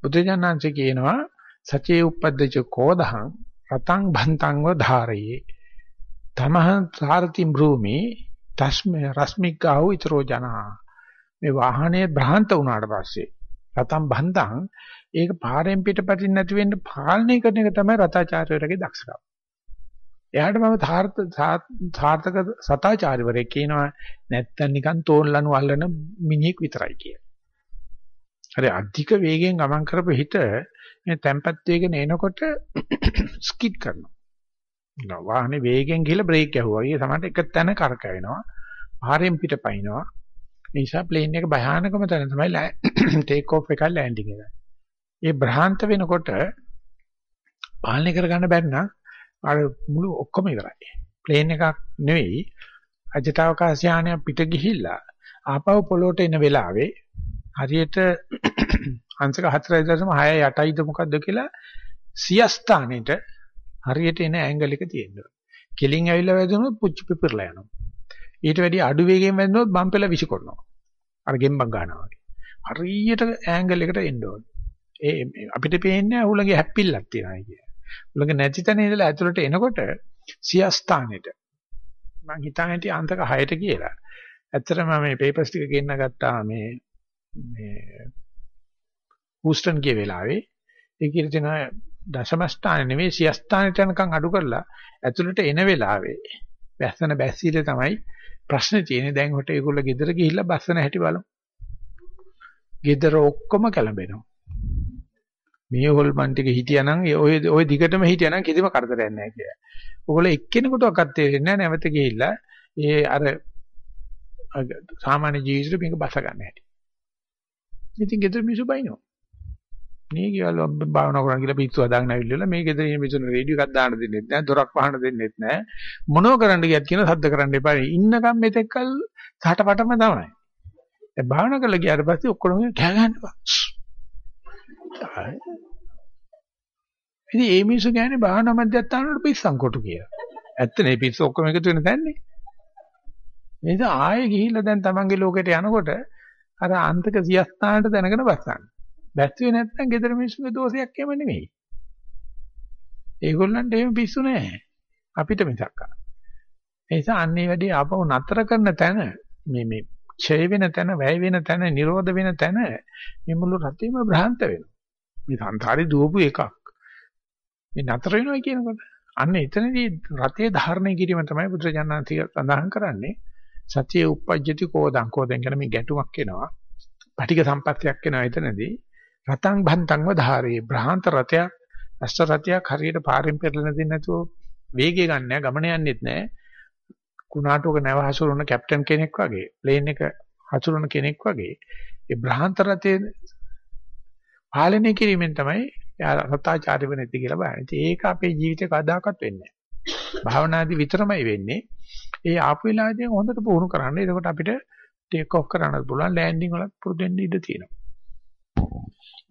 බුදුජානනාංශ කියනවා සචේ උපද්දච කෝදහං රතං භන්තං වධාරයේ තමහං සාරති භූමි තස්මේ රස්මිකාව ඊතරෝ ජනා මේ වාහනේ භ්‍රාන්ත වුණාට පස්සේ රතං භන්තං ඒක පාරෙන් පිටපතින් නැති වෙන්න පාලනය කරන එක තමයි රතාචාර්යවරගේ දක්ෂකම. එයාට මම සාර්ථක සතාචාර්යවරයෙක් කියනවා නැත්තම් නිකන් තෝන්ලනු අල්ලන මිනිහෙක් විතරයි කියලා. හරි අධික වේගයෙන් ගමන් කරපු හිත මේ tempat වේගෙන එනකොට ස්කිඩ් කරනවා. වාහනේ වේගෙන් ගිහලා බ්‍රේක් ගැහුවා. ඒ සමහරට එක තැන කරකවෙනවා. පාරෙන් පිට පයින්නවා. ඒ නිසා ප්ලේන් එක භයානකම තැන තමයි ටේක් ඔෆ් එකයි ලෑන්ඩින් එක. ඒ භ්‍රාන්ත වෙනකොට පාලනය කරගන්න බැරි නම් අර මුළු ඔක්කොම ඉවරයි. ප්ලේන් එකක් නෙවෙයි අජටවකාශ යානය පිට ගිහිල්ලා ආපහු පොළොට එන වෙලාවේ හරියට අංශක 4.6 යටයිද මොකද්ද කියලා සියස්ථානෙට හරියට එන ඇන්ගල් එක තියෙනවා. කෙලින් ඇවිල්ලා වැදුනොත් පුච්චි පිපිරලා යනවා. ඊට වැඩි අඩු වේගයෙන් වැදුනොත් බම්පෙලා විසිකොරනවා. අර ගෙම්බක් ගන්නවා වගේ. හරියට ඇන්ගල් එකට එන්න ඕනේ. ඒ අපිට පේන්නේ උලගේ හැප්පිල්ලක් තියෙනවා කිය. උලක නැති තැන ඉඳලා ඇතුළට එනකොට සියස්ථානෙට මම හිතන්නේ අන්තක 6ට කියලා. ඇත්තටම මේ පේපර්ස් ටික ගෙන්න ගත්තා මේ මේ හූස්ටන් ගිය වෙලාවේ ඒ කියන තැන දශම ස්ථාන නෙවෙයි සිය ස්ථානට යනකම් අඩු කරලා ඇතුළට එන වෙලාවේ බැස්සන බැස්සීලේ තමයි ප්‍රශ්නේ තියෙන්නේ දැන් හොට ඒගොල්ලෝ ගෙදර ගිහිල්ලා බස්සන හැටි බලමු. ගෙදර ඔක්කොම කැළඹෙනවා. මේ හොල්මන් ටික හිටියානම් ඔය ඔය දිගටම හිටියානම් කිසිම කරදරයක් නැහැ කියලා. ඔයගොල්ලෝ එක්කෙනෙකුටවත් තේරෙන්නේ නැහැ නැවත ගිහිල්ලා ඒ අර සාමාන්‍ය ජීවිතේ මේක බස ගන්න හැටි. ඉතින් ගෙදර මිනිස්සු බයිනෝ. මේ කියවල භාවනා කරන කියලා පිස්සු හදාගෙන ඇවිල්ලා මේ ගෙදර ඉන්න මිනිස්සුන්ට රේඩියෝ එකක් දාන්න දෙන්නෙත් නැහැ, දොරක් වහන්න දෙන්නෙත් නැහැ. මොනව කරන්න ගියත් කියන සද්ද කරන්න එපා. ඉන්නකම් මෙතෙක්කල් සටපටම තමයි. දැන් භාවනා කරලා ගියාට පස්සේ ඔක්කොම කෑ ගන්නවා. ඉතින් මේ මිනිස්සු කියන්නේ භාවනා මධ්‍යස්ථාන වල පිස්සන් කොටු කියලා. ඇත්තනේ පිස්සු ඔක්කොම එකතු වෙන තැන්නේ. ඒ නිසා ආයේ ගිහිල්ලා දැන් Tamange ලෝකෙට යනකොට අර අන්තක සියස්ථානට දැනගෙන බස්සන්න. බැස්සුවේ නැත්නම් gedara මිනිස්සුගේ දෝෂයක් එම නෙමෙයි. ඒගොල්ලන්ට එහෙම පිස්සු නැහැ. අපිට මිසක්. ඒ නිසා අන්නේ වැඩි ආපහු නතර කරන තැන මේ මේ ඡය වෙන තැන, වැය වෙන තැන, නිරෝධ වෙන තැන මේ මුළු රතේම භ්‍රාන්ත වෙනවා. මේ සංසාරේ දුවපු එකක්. මේ නතර වෙනවා කියනකොට අන්න එතනදී රතේ ධාරණය කිරීම තමයි බුදුරජාණන්තිය සඳහන් කරන්නේ. සතිය උප්පජ්ජති කෝදං කෝදෙන් කියන මේ ගැටුමක් එනවා. පටික සම්පත්තියක් එනවා එතනදී. රතං භන්තංව ධාරේ බ්‍රහාන්ත රතයක් අෂ්ට රතයක් හරියට පාරෙන් පෙරලෙන දෙන්නේ නැතුව වේගය ගන්න නෑ ගමන යන්නෙත් නෑ. කුණාටුවක නැව හසුරන කැප්ටන් කෙනෙක් වගේ ප්ලේන් එක හසුරන කෙනෙක් වගේ ඒ බ්‍රහාන්ත රතේ පාලනය කිරීමෙන් තමයි රතාචාර්ය වෙන්නේ කියලා බලන්නේ. ඒක අපේ ජීවිතේ කවදාකවත් වෙන්නේ නැහැ. භාවනාදී විතරමයි වෙන්නේ. ඒ ආපු වෙලාවේදී හොඳට පුහුණු කරන්න. එතකොට අපිට ටේක් ඔෆ් කරන්නත් පුළුවන් ලෑන්ඩින් වලත් පුරුදු වෙන්න ඉඩ තියෙනවා.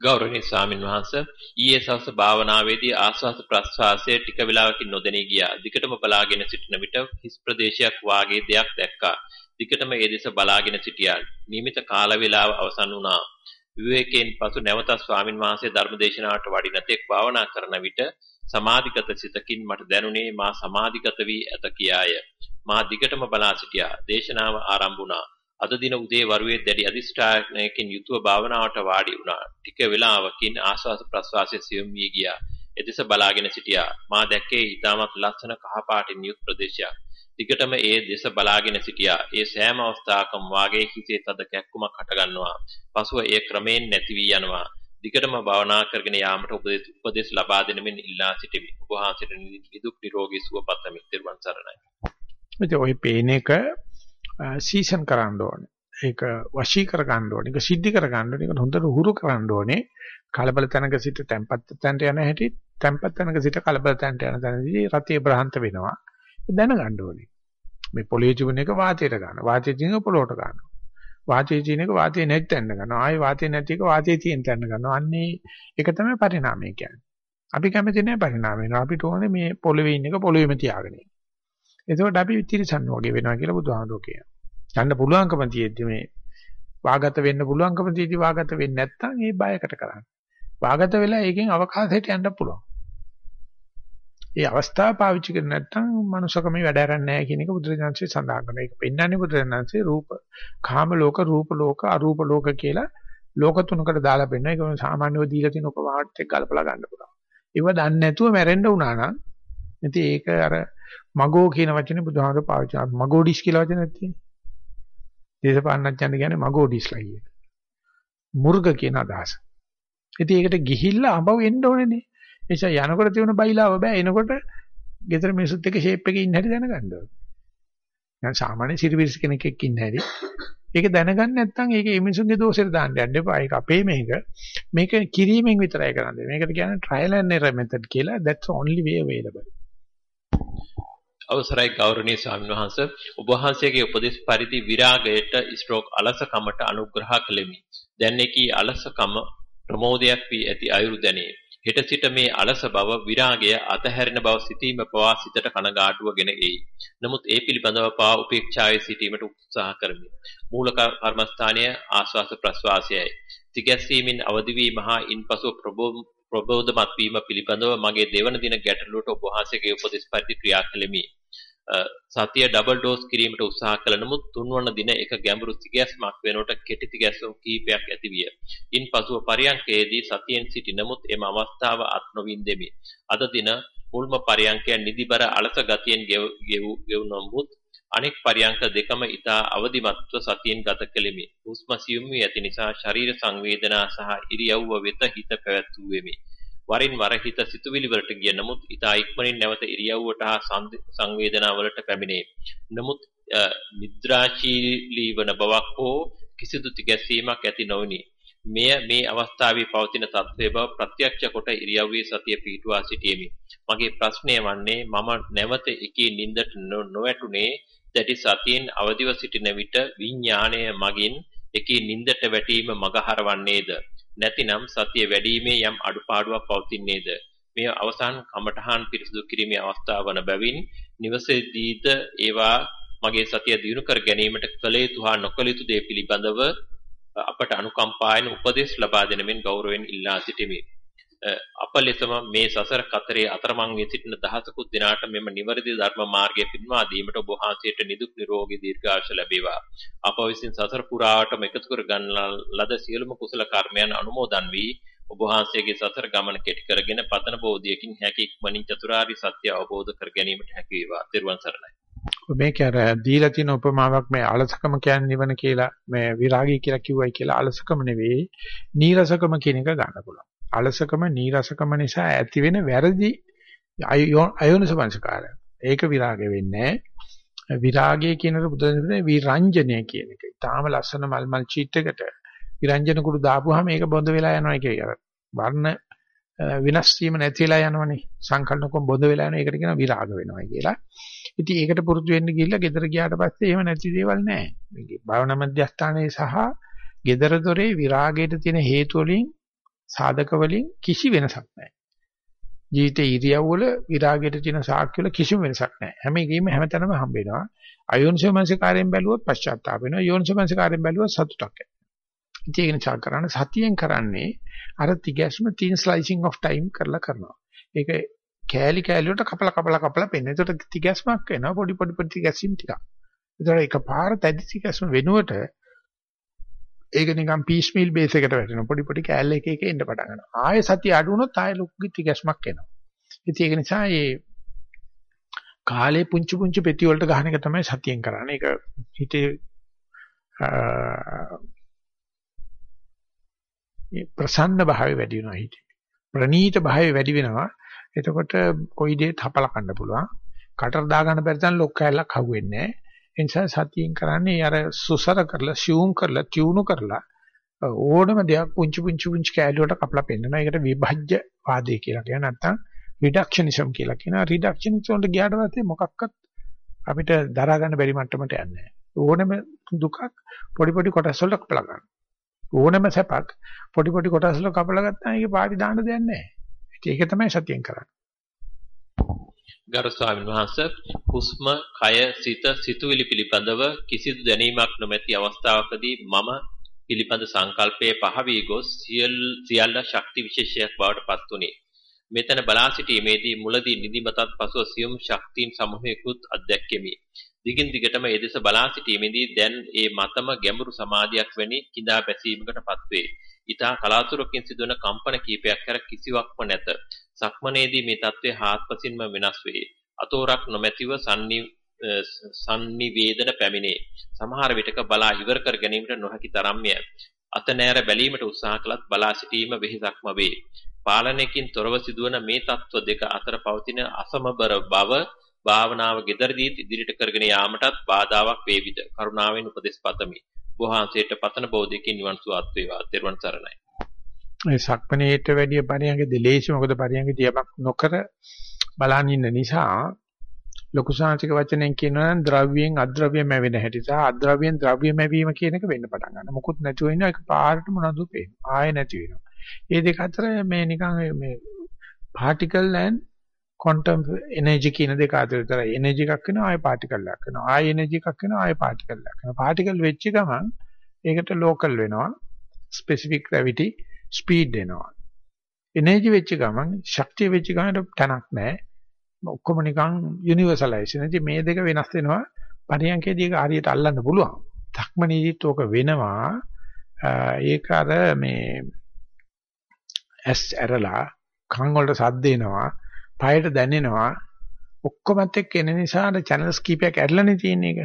ගෞරවනීය ස්වාමින් වහන්සේ ඊයේ සවස භාවනාවේදී ආස්වාද ප්‍රස්වාසයේ ටික වේලාවකින් නොදැනී ගියා. දිකටම බලාගෙන සිටින විට හිස් ප්‍රදේශයක් වාගේ දෙයක් දැක්කා. දිකටම ඒ දෙස බලාගෙන සිටියා. නියමිත කාල වේලාව අවසන් වුණා. විවේකයෙන් පසු නැවත ස්වාමින් වහන්සේ ධර්මදේශනාවට වඩින තෙක් භාවනා කරන විට සමාධිගත සිතකින් මට දැනුනේ මා සමාධිගත වී ඇත කියාය. මා දිගටම බලා සිටියා. දේශනාව ආරම්භ වුණා. අද දින උදේ වරුවේ දැඩි අදිෂ්ඨානයකින් යුතුව භාවනාවට වාඩි වුණා. ටික වේලාවකින් ආස්වාද ප්‍රස්වාසයේ සියුම් වී ගියා. එදෙස බලාගෙන සිටියා. මා දැක්කේ ඊටමත් ලස්සන කහපාටින් යුත් ප්‍රදේශයක්. දිගටම ඒ දෙස බලාගෙන සිටියා. ඒ සෑම අවස්ථාවකම වාගේ හිතේ තද කැක්කුමක් හටගන්නවා. පසුව ඒ ක්‍රමයෙන් නැති වී යනවා. දිගටම භාවනා කරගෙන යාමට උපදෙස් ලබා දෙනමින් ඉල්ලා සිටිමි. ඔබ වහන්සේට නිදුක් නිරෝගී සුව පතමි. ත්වන් සරණයි. ඉතින් ওই පේන එක සීසන් කරන්න ඕනේ. ඒක වශී කර ගන්න ඕනේ. ඒක සිද්ධි කර ගන්න ඕනේ. ඒක හොඳට හුරු කරන්න ඕනේ. කලබල තැනක සිට tempat තැනට යන හැටි tempat තැනක සිට කලබල තැනට යන තැනදී රතිය බ්‍රහන්ත වෙනවා. දැනගන්න ඕනේ. මේ පොළේ තිබුණ එක වාතයට ගන්න. වාතයේ තියෙන පොළොට ගන්න. වාතයේ තියෙන එක වාතයේ නැති තැනට ගන්නවා. ආයේ වාතයේ නැති එක වාතයේ තියෙන තැනට ගන්නවා. අන්නේ ඒක තමයි පරිණාමය කියන්නේ. අපි කැමති නැහැ පරිණාමය. අපිට ඕනේ මේ පොළවේ ඉන්න එක පොළවේම තියාගෙන ඉන්න. එතකොට අපි තිරසන්න වගේ වෙනවා කියලා බුදුහාමුදුරුවෝ කියනවා. යන්න පුළුවන්කම තියෙද්දි මේ වාගත වෙන්න පුළුවන්කම තියෙද්දි වාගත වෙන්නේ නැත්නම් ඒ බයකට කරන්නේ. වාගත වෙලා ඒකෙන් අවකාශයට යන්න පුළුවන්. ඒ අවස්ථාව පාවිච්චි කරන්නේ නැත්නම් මනුෂකම වැඩ කරන්නේ නැහැ කියන එක බුදුරජාණන්සේ සඳහන් කරනවා. ඒක පෙන්වන්නේ බුදුරජාණන්සේ රූප, කාම ලෝක, රූප ලෝක, අරූප ලෝක කියලා ලෝක තුනකට දාලා පෙන්නනවා. ඒක සාමාන්‍යව දීලා තියෙන උපමාවට එක්ක ගලපලා ගන්න පුළුවන්. ඒව දන්නේ නැතුව මැරෙන්න වුණා නම් ඉතින් ඒක අර මගෝ කියන වචනේ බුදුහාමර පාවිච්චි කරනවා. මගෝඩිස් කියලා වචනයක් තියෙනවා. දේශපාලනඥයන් කියන්නේ මගෝඩිස්ලා කියන. මුර්ග කියන අදහස. ඉතින් ඒකට ගිහිල්ලා අඹව එන්න ඕනේනේ. ඒ නිසා යනකොට තියෙන බයිලාව බෑ එනකොට ගෙදර මිනිස්සුත් එක්ක ෂේප් එකේ ඉන්න හැටි දැනගන්න ඕනේ. දැන් සාමාන්‍ය සිරිවිස් කෙනෙක් එක්ක ඉන්න හැටි. ඒක දැනගන්න නැත්නම් ඒක මිනිසුන්ගේ දෝෂෙට දාන්න යන්න එපා. ඒක අපේ මේක. මේක කිරීමෙන් විතරයි කරන්නේ. මේකට කියන්නේ trial and error method කියලා. That's the only way available. අවසරයි ගෞරවනීය ස්වාමීන් වහන්ස ඔබ වහන්සේගේ උපදෙස් පරිදි විරාගයට ස්ට්‍රෝක් අලසකමට අනුග්‍රහ කළෙමි. දැන් එකී අලසකම ප්‍රමෝදයක් වී ඇති අයුරු දැනේ. හෙට සිට මේ අලස බව විරාගය අතහැරෙන බව සිටීම පවා සිතට කනගාටුවගෙන එයි. නමුත් ඒ පිළිබඳව පවා උපේක්ෂාවේ සිටීමට උත්සාහ කරමි. මූල කර්මස්ථානය ආස්වාස ප්‍රස්වාසයයි. තිගැස්සීමෙන් අවදි වී මහා ඉන්පසු ප්‍රබෝධමත් වීම පිළිබඳව මගේ දෙවන දින ගැටලුවට ඔබ වහන්සේගේ උපදෙස් පරිදි ක්‍රියා කළෙමි. සතිය ඩබල් ඩෝස් කිරීමට උත්සාහ කළ නමුත් තුන්වන දින එක ගැඹුරු තිගැස්මක් වෙනකොට කෙටි තිගැස්ම කීපයක් ඇති විය. ඉන්පසුව පරියන්කයේදී සතියෙන් සිටි නමුත් එම අවස්ථාව අත් නොවින්දෙමි. අද දින මුල්ම පරියන්කය නිදිබර අලස ගතියෙන් ගෙවුනොමුත් අනෙක් පරියන්ක දෙකම ඊතා අවදිමත්ව සතියෙන් ගත කෙලිමි. හුස්ම සියුම් වී ඇති නිසා ශරීර සංවේදනා සහ ඉරියව්ව වෙත හිත පැවැත්වුවෙමි. වරින් වර හිත සිතුවිලි වලට ගිය නමුත් ඊතා ඉක්මනින් නැවත ඉරියව්වට හා සංවේදනාවලට පැමිණේ. නමුත් නිද්‍රාශීලී වන බවක් හෝ කිසිදු තිගැසීමක් ඇති නොවිනි. මෙය මේ අවස්ථාවේ පවතින තත්ත්වය බව ප්‍රත්‍යක්ෂ කොට ඉරියව්වේ සතිය පිහිටුවා සිටීමේ. මගේ ප්‍රශ්නය වන්නේ මම නැවත එකී නින්දට නොවැටුනේ දැටි සතියෙන් අවදිව සිටින විට විඥාණය මගින් එකී නින්දට වැටීම මගහරවන්නේද නැතිනම් සතිය වැඩිීමේ යම් අඩුපාඩුවක් පවතින්නේද මේ අවසාන කමඨහන් පිරිසුදු කිරීමේ අවස්ථාව වන බැවින් නිවසේදීද ඒවා මගේ සතිය දිනු කර ගැනීමට කළ යුතු හා නොකළ යුතු දේ පිළිබඳව අපට අනුකම්පාවෙන් උපදෙස් ලබා දෙනමින් ගෞරවයෙන් ඉල්ලා සිටිමි. අප ලෙසම මේ සසර කතරේ අතරමං වී සිටින දහසකුත් දිනාට මෙම නිවැරදි ධර්ම මාර්ගය පින්වා දීමට ඔබ වහන්සේට නිදුක් නිරෝගී දීර්ඝාෂ ලැබේවා. අප විසින් සසර පුරාවටම එකතු කර ගන්න ලද සියලුම කුසල කර්මයන් අනුමෝදන් වී ඔබ වහන්සේගේ සසර ගමන කෙටි කරගෙන පතන බෝධියකින් හැකි ඉක්මනින් චතුරාර්ය සත්‍ය අවබෝධ කර ගැනීමට හැකි වේවා. ත්වන් සරණයි. මේක අර දීලා තියෙන උපමාවක් මේ අලසකම කියන්නේ නිවන කියලා මේ විරාගී කියලා කිව්වයි කියලා අලසකම නෙවෙයි නීරසකම කියන එක ගන්න පුළුවන්. අලසකම නීරසකම නිසා ඇති වෙන වැරදි අයෝනිසමංසකාරය. ඒක විරාගය වෙන්නේ විරාගය කියනකොට බුදුදහමේ විරංජනය කියන එක. ඊටාම ලස්සන මල් මල් චීට් එකට විරංජන කුඩු දාපුවාම ඒක බොඳ වෙලා යනවා කියයි. වර්ණ විනාශ වීම නැති වෙලා යනවනේ. සංකල්පකොම් බොඳ වෙලා යනවා. ඒකට කියනවා විරාග වෙනවා කියලා. ඉතින් ඒකට පුරුදු වෙන්න ගිහිල්ලා ගෙදර ගියාට පස්සේ එහෙම නැති දේවල් නැහැ. මේකේ භාවනා මධ්‍යස්ථානයේ සහ ගෙදර දොරේ විරාගයට තියෙන හේතු වලින් සාධක වලින් කිසි වෙනසක් නැහැ. ජීවිතේ ඉරියව් වල විරාගයට තියෙන සාක්ෂි වල කිසිම වෙනසක් නැහැ. හැම එකෙම හැමතැනම හම්බ වෙනවා. අයෝනිසෝමනසිකාරයෙන් බැලුවොත් පශ්චාත්තාප වෙනවා. යෝනිසෝමනසිකාරයෙන් බැලුවොත් සතුටක් එනවා. ඉතින් ඒක නිසා කරන්නේ සතියෙන් කරන්නේ අර තිගැස්ම තීන් ස්ලයිසිං ඔෆ් ටයිම් කරලා කරනවා. ඒක කෑලි කෑලි වලට කපලා කපලා කපලා පෙන්න. ඒකට තිගැස්මක් වෙනවා. පොඩි පොඩි පොඩි තිගැසීම් ටිකක්. ඒතර එකපාර තැදිසි කැස්ම වෙනුවට ඒක නිකන් පීස් මීල් බේස් එකට වැටෙනවා. පොඩි පොඩි කෑල්ල එක එක එන්න පටන් ගන්නවා. ආයෙ සතිය අඩු වුණොත් ආයෙ ලොකු කිත්ති ගැස්මක් එනවා. ඉතින් ඒක නිසා මේ කාලේ පුංචි පුංචි පෙති වලට ගහන එක තමයි සතියෙන් කරන්නේ. ඒක හිතේ මේ ප්‍රසන්න භාවය වැඩි වෙනවා හිතේ. ප්‍රනීත භාවය වැඩි වෙනවා. එතකොට කොයි දෙයක් හපලා කන්න පුළුවන්. කටර දා ගන්න බැරි තරම් ලොක් කැලක් හවුවෙන්නේ නැහැ. ඒ නිසා සතියෙන් කරන්නේ අර සුසර කරලා, ෂූම් කරලා, ටියුණු කරලා ඕනම දෙයක් පුංචි පුංචි පුංචි කැලි වලට කපලා පෙන්නනවා. ඒකට විභජ්‍ය වාදය කියලා කියන නැත්නම් රිඩක්ෂනිසම් කියලා කියනවා. රිඩක්ෂනිසම් වලට ගියාට පස්සේ මොකක්වත් අපිට දරා ගන්න බැරි මට්ටමට යන්නේ නැහැ. ඕනම දුකක් පොඩි පොඩි කොටස් වලට කපලා ගන්න. ඕනම සැපක් පොඩි පොඩි කොටස් වල කපලා ගත්තාම ඒකේ පාටි දාන්න දෙයක් නැහැ. ඒක තමයි සතියෙන් කරන්නේ. ගරු ස්වාමීන් වහන්සේ හුස්ම, කය, සිත, සිතුවිලි පිළිබඳව කිසිදු දැනීමක් නොමැති අවස්ථාවකදී මම පිළිබඳ සංකල්පයේ පහ වී ගොස් සියල්ල ශක්ති විශේෂයක් බවට පත් වුණි. මෙතන බලා සිටීමේදී මුලදී නිදිමතත් පසුව සියුම් ශක්තියින් සමූහයකුත් අත්දැක්කෙමි. දිගින් දිගටම ඒ දෙස බලා සිටීමේදී දැන් ඒ මතම ගැඹුරු සමාධියක් වැනි කිඳා බැසීමකටපත් වේ. ඊටා කලාතුරකින් සිදුවන කම්පන කීපයක් කර කිසිවක්ම නැත. සක්මනේදී මේ తත්වය හාත්පසින්ම වෙනස් වේ. අතෝරක් නොමැතිව සම්නිවේදන පැමිණේ. සමහර විටක බලා ඉවර කර ගැනීමට නොහැකි තරම්ය. අත නෑර බැලීමට උත්සාහ කළත් බලා සිටීම වෙහෙසක්ම වේ. පාලනයකින් තොරව සිදුවන මේ తත්ව දෙක අතර පවතින අසමබර බව භාවනාව gederදී ඉදිරිට කරගෙන යාමටත් බාධාවක් වේවිද කරුණාවෙන් උපදෙස් පතමි වහන්සේට පතන බෝධියකින් නිවන් සුවත් වේවා. ත්වන් සරණයි. මේ සක්මණේට වැඩිය පරියන්කදී ලේසි මොකද පරියන්කදී යමක් නොකර බලන් ඉන්න නිසා ලොකු සාංශික වචනෙන් කියනවා නම් ද්‍රව්‍යයෙන් අද්‍රව්‍යම වෙන හැටි සහ අද්‍රව්‍යයෙන් ද්‍රව්‍යම වීම කියන එක වෙන්න පටන් ගන්නවා. මොකුත් නැතුව ඉන්න එක පාරට මොනවද පේන්නේ. ආයෙ නැති වෙනවා. මේ දෙක අතර මේ නිකන් මේ particle and quantum energy කියන දෙක අතර විතරයි energy එකක් වෙනවා ආයෙ particle එකක් වෙනවා. ආයෙ energy එකක් වෙනවා ආයෙ particle එකක් වෙනවා. particle වෙච්ච ගමන් ඒකට local වෙනවා specific gravity speed එනවා energy වෙච්ච ගමන් ශක්තිය වෙච්ච ගමන් තැනක් නැහැ. ඔක්කොම නිකන් universalization. ඉතින් මේ දෙක වෙනස් වෙනවා. පරියන්කේදී ඒක හරියට අල්ලන්න පුළුවන්. ධක්මනීදිත් ඕක වෙනවා. ඒක අර මේ ඇස් ඇරලා කන් වලට සද්ද එනවා, පයට දැනෙනවා. ඔක්කොමත් එක්ක එන නිසා අර channels කීපයක් ඇරලානේ තියෙන එක.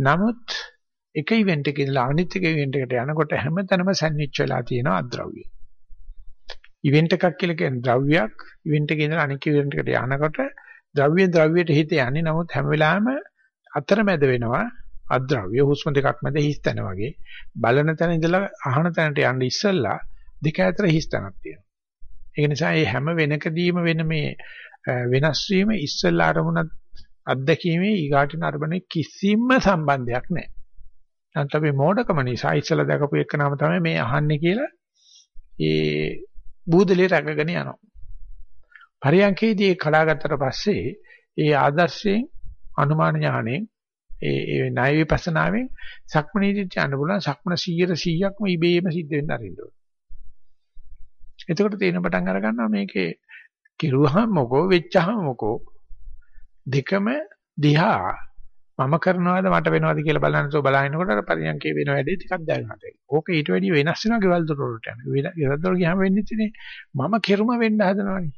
නමුත් එක ඉවෙන්ට් එකක ඉඳලා අනිත් එක ඉවෙන්ට් එකට යනකොට හැමතැනම සැන්ඩ්විච් වෙලා තියෙනවා අද්‍රව්‍ය. ඉවෙන්ට් එකක් කියලා කියන ද්‍රව්‍යයක් ඉවෙන්ට් එකේ ඉඳලා අනිත් ඉවෙන්ට් එකට යනකොට ද්‍රව්‍ය ද්‍රව්‍යයට හිත යන්නේ නමුත් හැම වෙලාවෙම අතරමැද වෙනවා අද්‍රව්‍ය හුස්ම දෙකක් මැද හිස් තැන වගේ බලන තැන ඉඳලා අහන තැනට යන්න ඉස්සෙල්ලා දෙක අතර හිස් තැනක් තියෙනවා. ඒක නිසා මේ හැම වෙනකදීම වෙන මේ වෙනස් වීම ඉස්සෙල්ලා අරමුණත් අත්දැකීමේ ඊගාටින අරමුණේ කිසිම සම්බන්ධයක් නැහැ. නැත්නම් අපි මෝඩකම නිසා ඉස්සෙල්ලා දැකපු එක නම තමයි මේ අහන්නේ කියලා ඒ බූදලේ රැකගෙන යනවා. පරියන්කේදී ඒ කඩාගත්තට පස්සේ ඒ ආදර්ශයෙන් අනුමාන ඥාණයෙන් ඒ ඒ ණය විපස්සනාවෙන් සක්මනීදී යන්න පුළුවන් සක්මන 100 100ක්ම ඉබේම සිද්ධ වෙන්න අරින්න ඕනේ. එතකොට තේරෙන පටන් අර ගන්නවා මේකේ කිරුවහම මොකෝ වෙච්චහම මොකෝ දෙකම දිහා මම කරනවාද මට වෙනවද කියලා බලනසෝ බලහිනකොට අර පරියන්කේ වෙන වැඩේ ටිකක් දැනගන්න. ඕක ඊට වැඩිය වෙනස් වෙනවා ගෙවල් දොර වලට යන. ගෙවල් දොර ගියාම වෙන්නේ ඉතින් මම කෙරුම වෙන්න හදනවනේ.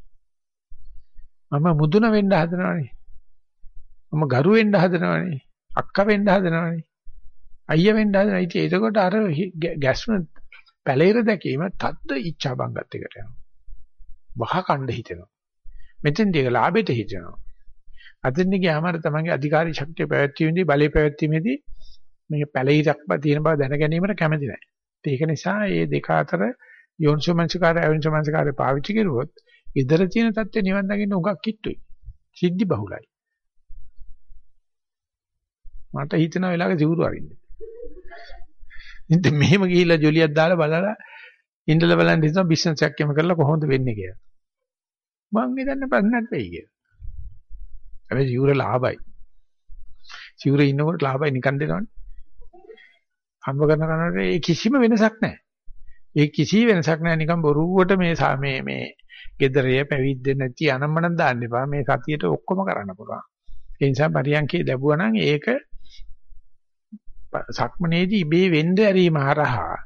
මම මුදුන වෙන්න හදනවනේ. මම ගරු වෙන්න හදනවනේ. අක්කා වෙන්න හදනවනේ. අයියා වෙන්න හදනවා. ඉතින් එතකොට අර ගැස්ම පැලිර දැකීම තද්ද ඉච්ඡා බංගත් එකට යනවා. වහ කණ්ඩ හිතෙනවා. මෙතෙන්දී ඒක ලාභෙට හිතෙනවා. අදින්න ගියාම අර තමන්ගේ අධිකාරී ශක්තිය පැවැත්වීමේදී බලය පැවැත්වීමේදී මේ පැලිරක් තියෙන බව දැන ගැනීමට කැමති නැහැ. ඒක නිසා මේ දෙක අතර යෝනිසෝමනසිකාරය අයෝනිසෝමනසිකාරය පාවිච්චි කරුවොත් ඉදර තියෙන தත්ත්වේ නිවන් දකින්න උගක් කිට්ටුයි. සිද්ධි බහුලයි. මට හිතෙන වෙලාවක සිවුරු අරින්න. ඉතින් මෙහෙම ගිහිල්ලා ජොලියක් දාලා බලලා ඉඳලා බලන්න හිතන බිස්නස් එකක් එම කරලා කොහොමද වෙන්නේ කියලා. මං හිතන්නේ ප්‍රශ්නයක් වෙයි කියලා. හැබැයි සිවුර ලාභයි. සිවුර ඉන්නකොට ලාභයි නිකන් දෙනවනේ. හම්බ කරන කනට ඒ කිසිම වෙනසක් නැහැ. ඒ කිසි වෙනසක් නැහැ නිකන් බොරුවට මේ මේ මේ gedare පැවිද්ද නැති අනම්මනම් දාන්න එපා. මේ සතියේට ඔක්කොම කරන්න පුළුවන්. ඒ නිසා පරියන්කේ ලැබුවා නම් ඒක සක්මනේදී ඉබේ වෙන්න ඇරීම හරහා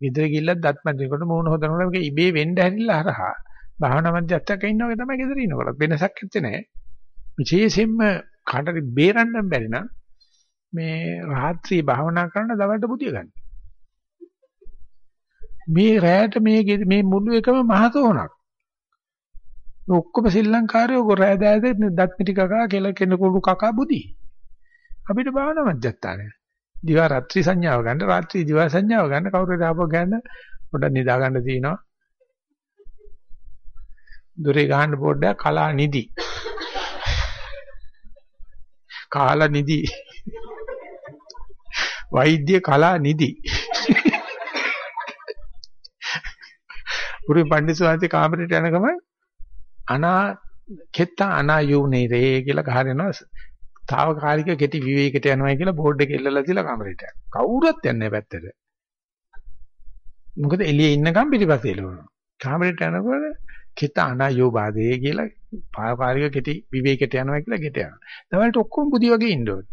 ගෙදර ගිහිල්ලා දත් මැදිනකොට මූණ හොදනකොට මේක ඉබේ වෙන්න ඇරිලා හරහා භාවනා මධ්‍යස්ථක ඉන්නවා වගේ තමයි ගෙදර ඉන්නකොට වෙනසක් නැත්තේ නෑ විශේෂයෙන්ම කාටරි බේරන්න බැරි නම් මේ රාත්‍රී භාවනා කරන දවල්ට බුදිය ගන්න. මේ රැයට මේ මේ මුළු එකම මහතෝනක් ඔක්කොම ශ්‍රී ලංකාරයෝ ගොරෑ දෑද දත් මිටි කකා කෙල කෙනකුළු කකා බුදි. අපිට භාවනා මධ්‍යස්ථානය. දිවා රාත්‍රී සංඥාව ගන්න රාත්‍රී දිවා සංඥාව ගන්න කවුරු හරි ආපහු ගන්න පොඩ්ඩක් නිදා ගන්න තියෙනවා. දොරේ ගහන්න පොඩ්ඩක් කලා නිදි. කාලා නිදි. වෛද්‍ය කලා නිදි. පුරු පණ්ඩිත සුවාන්ති කාමරේට යන ගමන් අනා කෙත්ත අනායුනේ රේ කියලා ගහනවා. తాවකාලික කෙටි විවේකයට යනවා කියලා බෝඩ් එකේ ඉල්ලලා තියලා කාමරේට යනවා. කවුරුත් යන්නේ පැත්තට. මොකද එළියේ ඉන්නකම් පිටිපස්සේ එළවනවා. කාමරේට යනකොට කෙත අනායෝ බාදේ කියලා తాවකාලික කෙටි විවේකයට යනවා කියලා ගෙට යනවා. දවල්ට ඔක්කොම බුදි වගේ ඉන්න ඕනේ.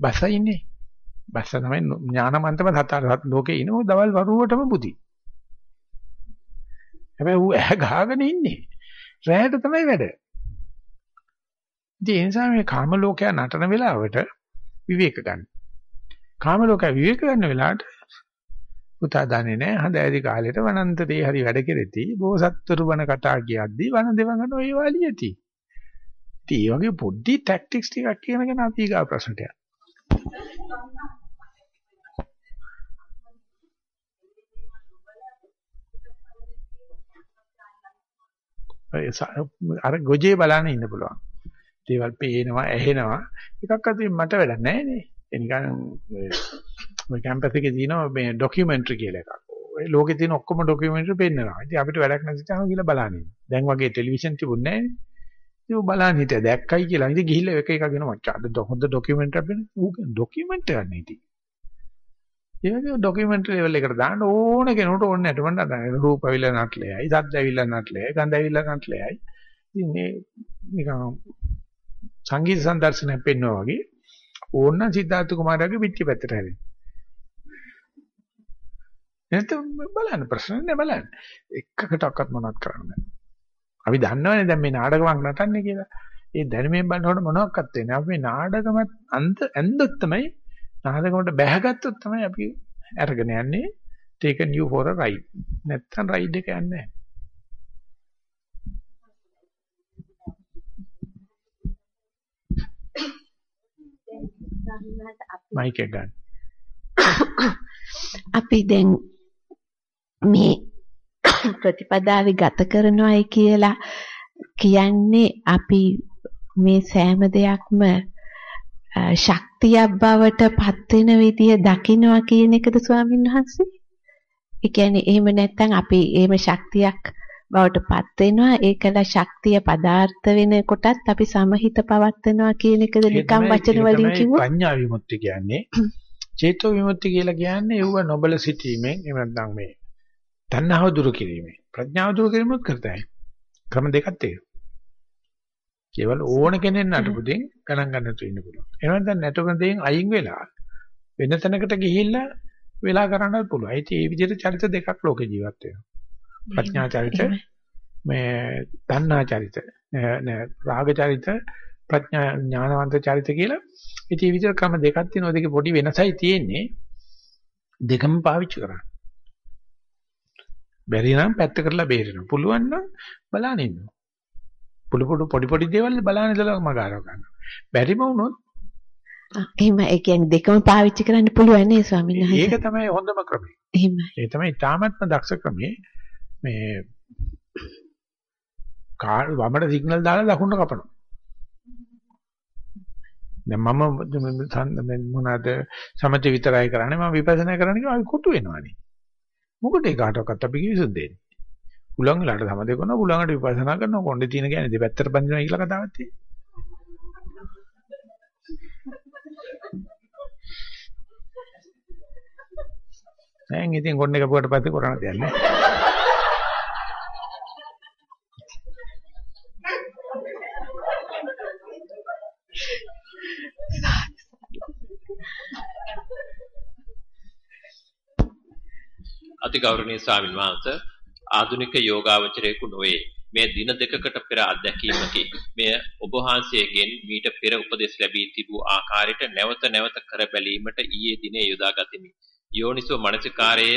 බස්සයි ඉන්නේ. බස්ස තමයි ඥානමන්තම සතර ලෝකේ ඉනෝ දවල් වරුවටම බුදි. හැබැයි ඌ ඇහ ගහගෙන ඉන්නේ. රැයට තමයි වැඩ. ඉතින් ඒ නිසා මේ කාම ලෝකයා නටන වෙලාවට විවේක ගන්න. කාම ලෝකයා විවේක ගන්න වෙලාවට පුතා දන්නේ නැහැ හඳ ඇදි කාලේට වනන්තරේ හරි වැඩ කෙරෙති. බෝසත්තුරු බණ කතා කියද්දී වන දෙවඟන ඔය වාලියති. ඉතින් මේ වගේ පොඩි ටැක්ටික්ස් ටිකක් කියනගෙන අපි ඊගා ප්‍රශ්නට යනවා. අර ගොජේ බලන්න ඉන්න පුළුවන්. දේවල් පේනවා, ඇහෙනවා. එකක් අතින් මට වැඩක් නැහැ නේ. ඒ නිකන් ඔය කැම්පස් එකේ තියෙනවා මේ ડોකියුමෙන්ටරි කියලා එකක්. ඒ ලෝකේ තියෙන ඔක්කොම ડોකියුමෙන්ටරි පෙන්නනවා. ඉතින් අපිට වැඩක් නැති තාම ගිහලා බලන්නේ. දැන් වගේ ටෙලිවිෂන් තිබුණේ නැහැ. ඉතින් බලන්න හිටිය දැක්කයි කියලා. ඉතින් ගිහිල්ලා එක එකගෙන මචං අද හොඳ ડોකියුමෙන්ටරි අපිට ඌ ડોකියුමෙන්ටරි ගන්න ඉතින්. ඒ වගේ ડોකියුමෙන්ටරි ලෙවල් එකට දාන්න ඕන කෙනෙකුට ඕනේ නැට මන් දාන්න. රූප අවිලා නටලෙයි, සද්ද අවිලා නටලෙයි, ගන්ධ අවිලා නටලෙයි. ඉතින් මේ නිකන් සංගීත සම්දර්ශනයක් පෙන්වනවා වගේ ඕන්න සිද්ධාර්ථ කුමාරයාගේ පිටි පැත්තට හැරෙන. නැත්නම් බලන්න ප්‍රශ්න නෑ බලන්න. එකකටවත් මොනවත් කරන්න බෑ. අපි දන්නවනේ දැන් මේ නාටකමක් නටන්නේ කියලා. ඒ දැනුමෙන් බලනකොට මොනවත්ක්වත් වෙන්නේ. අපි නාටකමත් අන්ත ඇන්දොත් තමයි නාටකමට බැහැගත්තොත් තමයි අපි අරගෙන යන්නේ. take a new for a ride. නැත්නම් ride එක යන්නේ නෑ. මයික් එක ගන්න. අපි දැන් මේ ප්‍රතිපදාවේ ගත කරනවායි කියලා කියන්නේ අපි මේ සෑම දෙයක්ම ශක්තියක් බවට පත් වෙන විදිය දකින්නවා කියන එකද ස්වාමීන් වහන්සේ? ඒ කියන්නේ එහෙම නැත්නම් අපි එහෙම ශක්තියක් බවට පත් වෙනවා. ඒකල ශක්තිය පදාර්ථ වෙන කොටත් අපි සමහිත පවත්නවා කියන එකද නිකම් වචන වලින් කිව්වොත්? පඤ්ඤා විමුක්ති කියන්නේ. චේතෝ විමුක්ති කියලා කියන්නේ ඒව නොබල සිටීමෙන් එහෙම නැත්නම් මේ තණ්හාව දුරු කිරීමෙන්. ප්‍රඥාව දුරු කිරීමත් කරතයි. ක්‍රම දෙකක් තියෙනවා. කේවල ඕන කෙනෙක් නටපු දෙයින් ගණන් ගන්න තු ඉන්න පුළුවන්. එහෙනම් දැන් නටපු දෙයින් අයින් වෙලා වෙන තැනකට ගිහිල්ලා වෙලා කරන්නත් පුළුවන්. ඒ විදිහට චරිත දෙකක් ලෝකේ ජීවත් වෙනවා ප්‍රඥා චරිත මේ තණ්හා චරිත නෑ රාග චරිත ප්‍රඥා ඥානවන්ත චරිත කියලා ඉතින් විතර ක්‍රම දෙකක් තියෙනවා. දෙකේ පොඩි වෙනසයි තියෙන්නේ. දෙකම පාවිච්චි කරන්න. බැරි නම් පැත්ත කරලා බේරෙනවා පුළුවන් නම් බලන්න ඉන්නවා පොඩි පොඩි පොඩි පොඩි දේවල් බලන්න ඉඳලා මගාරව ගන්නවා බැරිම වුණොත් එහෙම. ඒ කියන්නේ දෙකම පාවිච්චි කරන්න පුළුවන් නේ ස්වාමීන් වහන්සේ. ඒක තමයි හොඳම ක්‍රමය. එහෙමයි. ඒ තමයි තාමත්ම දක්ෂ ක්‍රමය මේ කාර් වමට සිග්නල් දාලා දකුණට කපනවා. දැන් මම මොනවාද සමථ විතරයි කරන්නේ මම විපස්සනා කරන්නේ කියලා අපි කුටු වෙනවානේ. මොකද ඒ කාටවත් අපි කිවිසුම් දෙන්නේ. උලංග වලට සමථ කරනවා උලංගට විපස්සනා කරනවා කොණ්ඩේ තියෙන කියන්නේ දෙපැත්තට බඳිනවා කියලා කතාවක් තියෙනවා. දැන් ඉතින් කොණ්ඩේ කපුවට පස්සේ කරණ දෙයක් නැහැ. අතිගෞරවනීය ස්වාමීන් වහන්සේ ආධුනික යෝගාවචරයෙකු නොවේ. මේ දින දෙකකට පෙර අත්දැකීමකි. මෙය ඔබ වහන්සේගෙන් මීට පෙර උපදෙස් ලැබී තිබූ ආකාරයට නැවත නැවත කර බැලීමට ඊයේ දිනේ යොදා ගතිමි. යෝනිසෝ මනසිකාරය